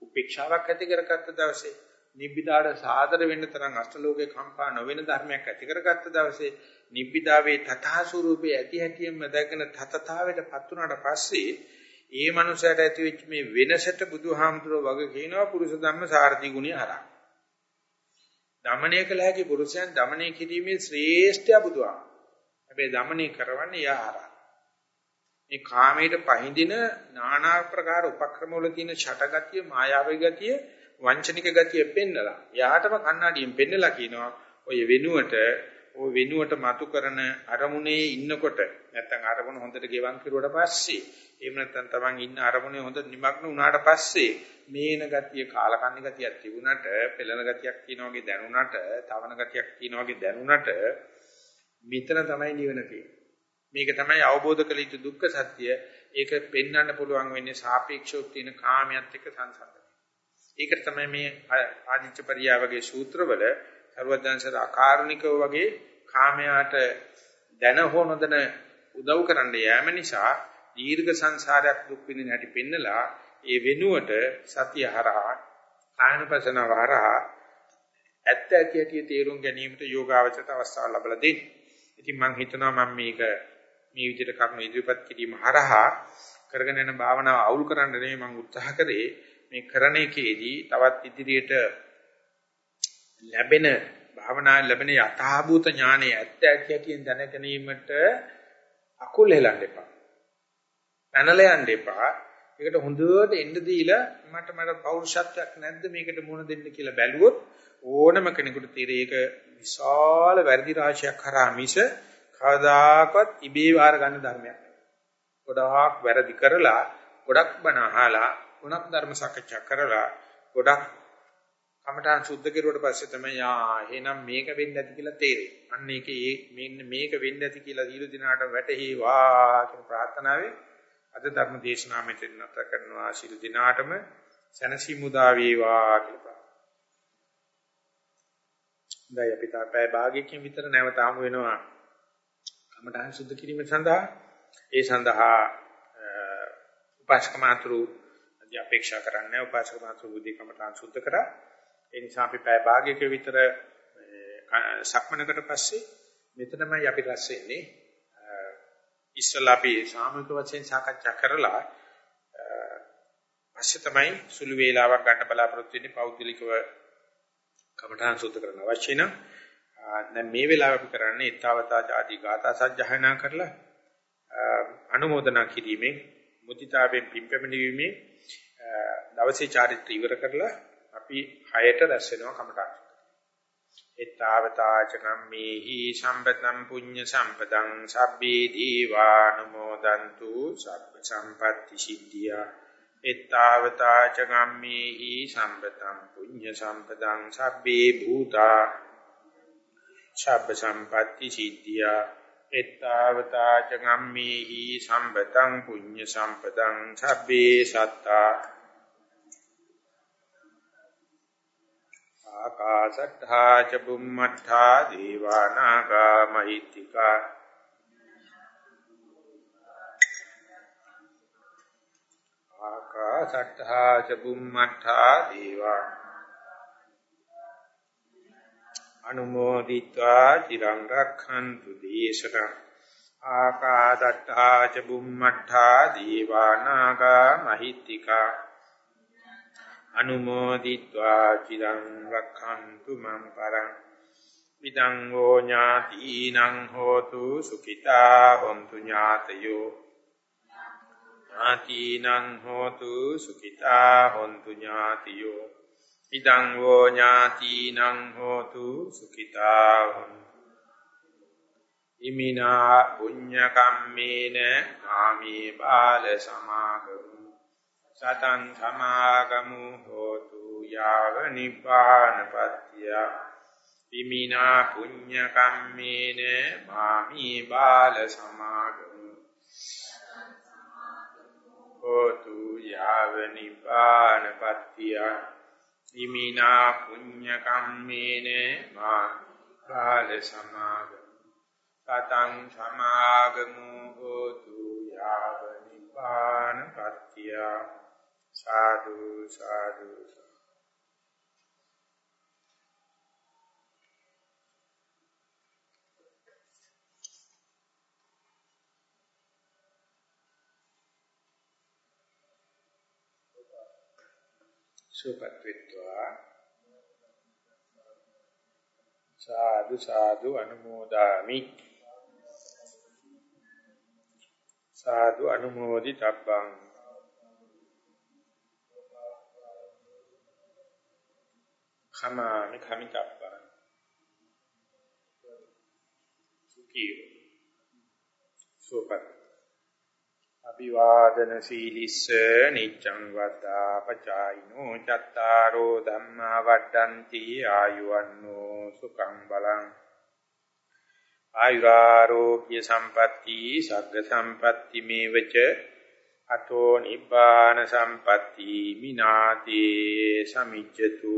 උපේක්ෂාවක් ඇති කරගත්ත දවසේ නිබ්බිදාට සාදර වෙන්න තරම් අෂ්ටලෝකේ කම්පා නොවන ධර්මයක් ඇති කරගත්ත දවසේ නිබ්බිදාවේ තථා ස්වරූපේ ඇති හැටියෙම දැකන තතතාවයටපත් උනාට පස්සේ ඒ මනුස්සයට ඇති වෙච්ච මේ වෙනසට බුදුහාමුදුරුවෝ වගේ කියනවා පුරුෂ ධම්ම සාරති ගුණය හරහා. දමණය කළ හැකි පුරුෂයන් දමණය කිරීමේ ශ්‍රේෂ්ඨය බුදුහාම. හැබැයි දමණය කරවන්නේ යා හරහා. මේ කාමයට පහඳින নানা ආකාර උපක්‍රම වල තියෙන ඡටගතිය, මායාවී ගතිය, වංචනික ගතිය පෙන්නලා. යාටම කණ්ණාඩියෙන් පෙන්නලා කියනවා ඔය වෙනුවට ඔය වෙනුවට මතු කරන අරමුණේ ඉන්නකොට නැත්නම් අරමුණ හොඳට ගෙවන් කරුවට පස්සේ එහෙම නැත්නම් Taman ඉන්න අරමුණේ හොඳ නිමග්න වුණාට පස්සේ මේන ගතිය කාලකන්ණි ගතියක් තිබුණට පෙළෙන ගතියක් කියන වගේ දැනුණට තවන ගතියක් කියන වගේ දැනුණට මෙතන තමයි නිවන මේක තමයි අවබෝධ කළ යුතු දුක්ඛ සත්‍ය. ඒක පෙන්වන්න පුළුවන් වෙන්නේ සාපේක්ෂව තියෙන කාමයට එක්ක සංසන්දනය. ඒකට තමයි මේ ආදිච්ච පරියා වගේ සූත්‍රවල සර්වඥාන්සර අකාරුණිකව වගේ කාමයට දැන හෝ නොදැන උදව් කරන්න යෑම නිසා දීර්ඝ සංසාරයක් දුක් විඳින හැටි පෙන්නලා ඒ වෙනුවට සතිය හරහා ආයනපසන වහරහා ඇත්ත ඇති ඇති තේරුම් ගැනීමට යෝගාවචරයට අවස්ථාව ලැබලා දෙන්න. ඉතින් මම හිතනවා මම මේක මේ විදිහට කර්ම ඉදිරිපත් කිරීම හරහා කරගෙන යන භාවනාව අවුල් කරන්න නෙමෙයි මම උත්සාහ කරේ මේ කරන එකේදී තවත් ඉදිරියට ලැබෙන භාවනාවේ ලැබෙන යථාභූත ඥානය ඇත්ත ඇති ඇතිෙන් දැන ගැනීමට අකුල් හෙලන්න එපා. පැනලා යන්න එපා. ඒකට හොඳට එන්න දීලා මට මට පෞරුෂත්වයක් නැද්ද මේකට මුණ දෙන්න කියලා බැලුවොත් ඕනම කෙනෙකුට තීරේ ඒක විශාල වැඩි රාශියක් කරා මිස කවදාකවත් ඉබේ වාර ගන්න ධර්මයක් නෙවෙයි. ගොඩාක් වැරදි කරලා ගොඩක් බණ අහලා ගොඩක් ධර්ම සාකච්ඡා කරලා ගොඩක් කමඨාන් සුද්ධ කෙරුවට පස්සේ තමයි ආ එහෙනම් මේක වෙන්නේ නැති කියලා තේරෙන්නේ. අන්න ඒකේ මෙන්න මේක වෙන්නේ නැති කියලා දීලු දිනාට වැටහිවා කියන ප්‍රාර්ථනාවෙන් අද ධර්ම දේශනාව මෙතන නැත කරනවා ශිරු දිනාටම සනසිමුදා වේවා කියලා. දැන් අපි තාපය භාගයකින් විතර නැවත ආමු වෙනවා. කමඨාන් සුද්ධ කිරීම සඳහා ඒ සඳහා උපාසක මාතෘ අපේක්ෂා කරන්නේ උපාසක මාතෘ බුද්ධි කමඨාන් සුද්ධ කරා ඒ නිසා අපි පැය භාගයක විතර සක්මනකට පස්සේ මෙතනමයි අපි රැස් වෙන්නේ. ඉස්සලා අපි සාමූහික වශයෙන් සාකච්ඡා කරලා පස්සේ තමයි සුළු වේලාවක් ගන්න බලාපොරොත්තු වෙන්නේ පෞද්ගලිකව කමඨාන් සුද්ධ කරන්න අවශ්‍ය නම් දැන් මේ වෙලාව අපි කරන්නේ ඊතාවතා ආදී ගාථා සජ්ජහායනා කරලා අනුමೋದනා කිරීමෙන් මුදිතාවෙන් පිම්පැමිණීමේ දවසේ චාරිත්‍ර ඉවර කරලා අපි 6ට රැස් වෙනවා කමටහන්. එත්තාවතාචනම්මේහි සම්පතම් පුඤ්ඤ සම්පදං සබ්බේ දීවානුමෝදන්තු සබ්බ සම්පatti සිද්ධියා. එත්තාවතාචනම්මේහි සම්පතම් පුඤ්ඤ සම්පදං සබ්බේ භූතා සබ්බ සම්පatti සිද්ධියා. එත්තාවතාචනම්මේහි සම්පතං පුඤ්ඤ සම්පදං සබ්බේ සත්තා ආකාශට්ඨා ච බුම්මට්ඨා දීවානාගා මහිත්‍තිකා ආකාසට්ඨා ච බුම්මට්ඨා දේවා. අනුමෝදිත්වා චිරං රක්ඛන්තු දේශනං ආකාසට්ඨා ච බුම්මට්ඨා දේවා නාග මහිත්‍තිකා. අනුමෝදිත්වා චිරං රක්ඛන්තු මං පරං. විදං ෝ ඥාතිනං හෝතු සුඛිතා හොන්තු ඥාතයෝ. ඥාතිනං හෝතු සුඛිතා හොන්තු ඥාතියෝ. ඉදං ෝ ඥාතිනං හෝතු සුඛිතා හොන්තු. ඉමිනා පුඤ්ඤ කම්මේන ආමේ බාල සමාගමු. සතං සමාගමු හෝතු යාව නිපානපත්තිය විමිනා පුඤ්ඤ කම්මේන මාමි බාල සමාගමු. හෝතු යාව නිපානපත්තිය විමිනා පුඤ්ඤ කම්මේන මාමි බාල සමාගමු. සතං සමාගමු හෝතු යාව නිපානපත්තිය. සාදු සාදු සුපත්විත්වා සාදු සාදු අනුමෝදාමි සාදු අනුමෝදි තබ්බං khamaami khamitabban සුඛී සුපත් අභිවාදන සීලිස්ස නිච්ඡං වද්දා පචායිනෝ චත්තාරෝ ධම්මා වඩ්ඩಂತಿ ආයුවන්නෝ සුඛං බලං ආයුරාෝග්‍ය සම්පatti සග්ග සම්පatti මේවච අතෝ නිබ්බාන සම්පatti මිනාතේ සමිච්ඡතු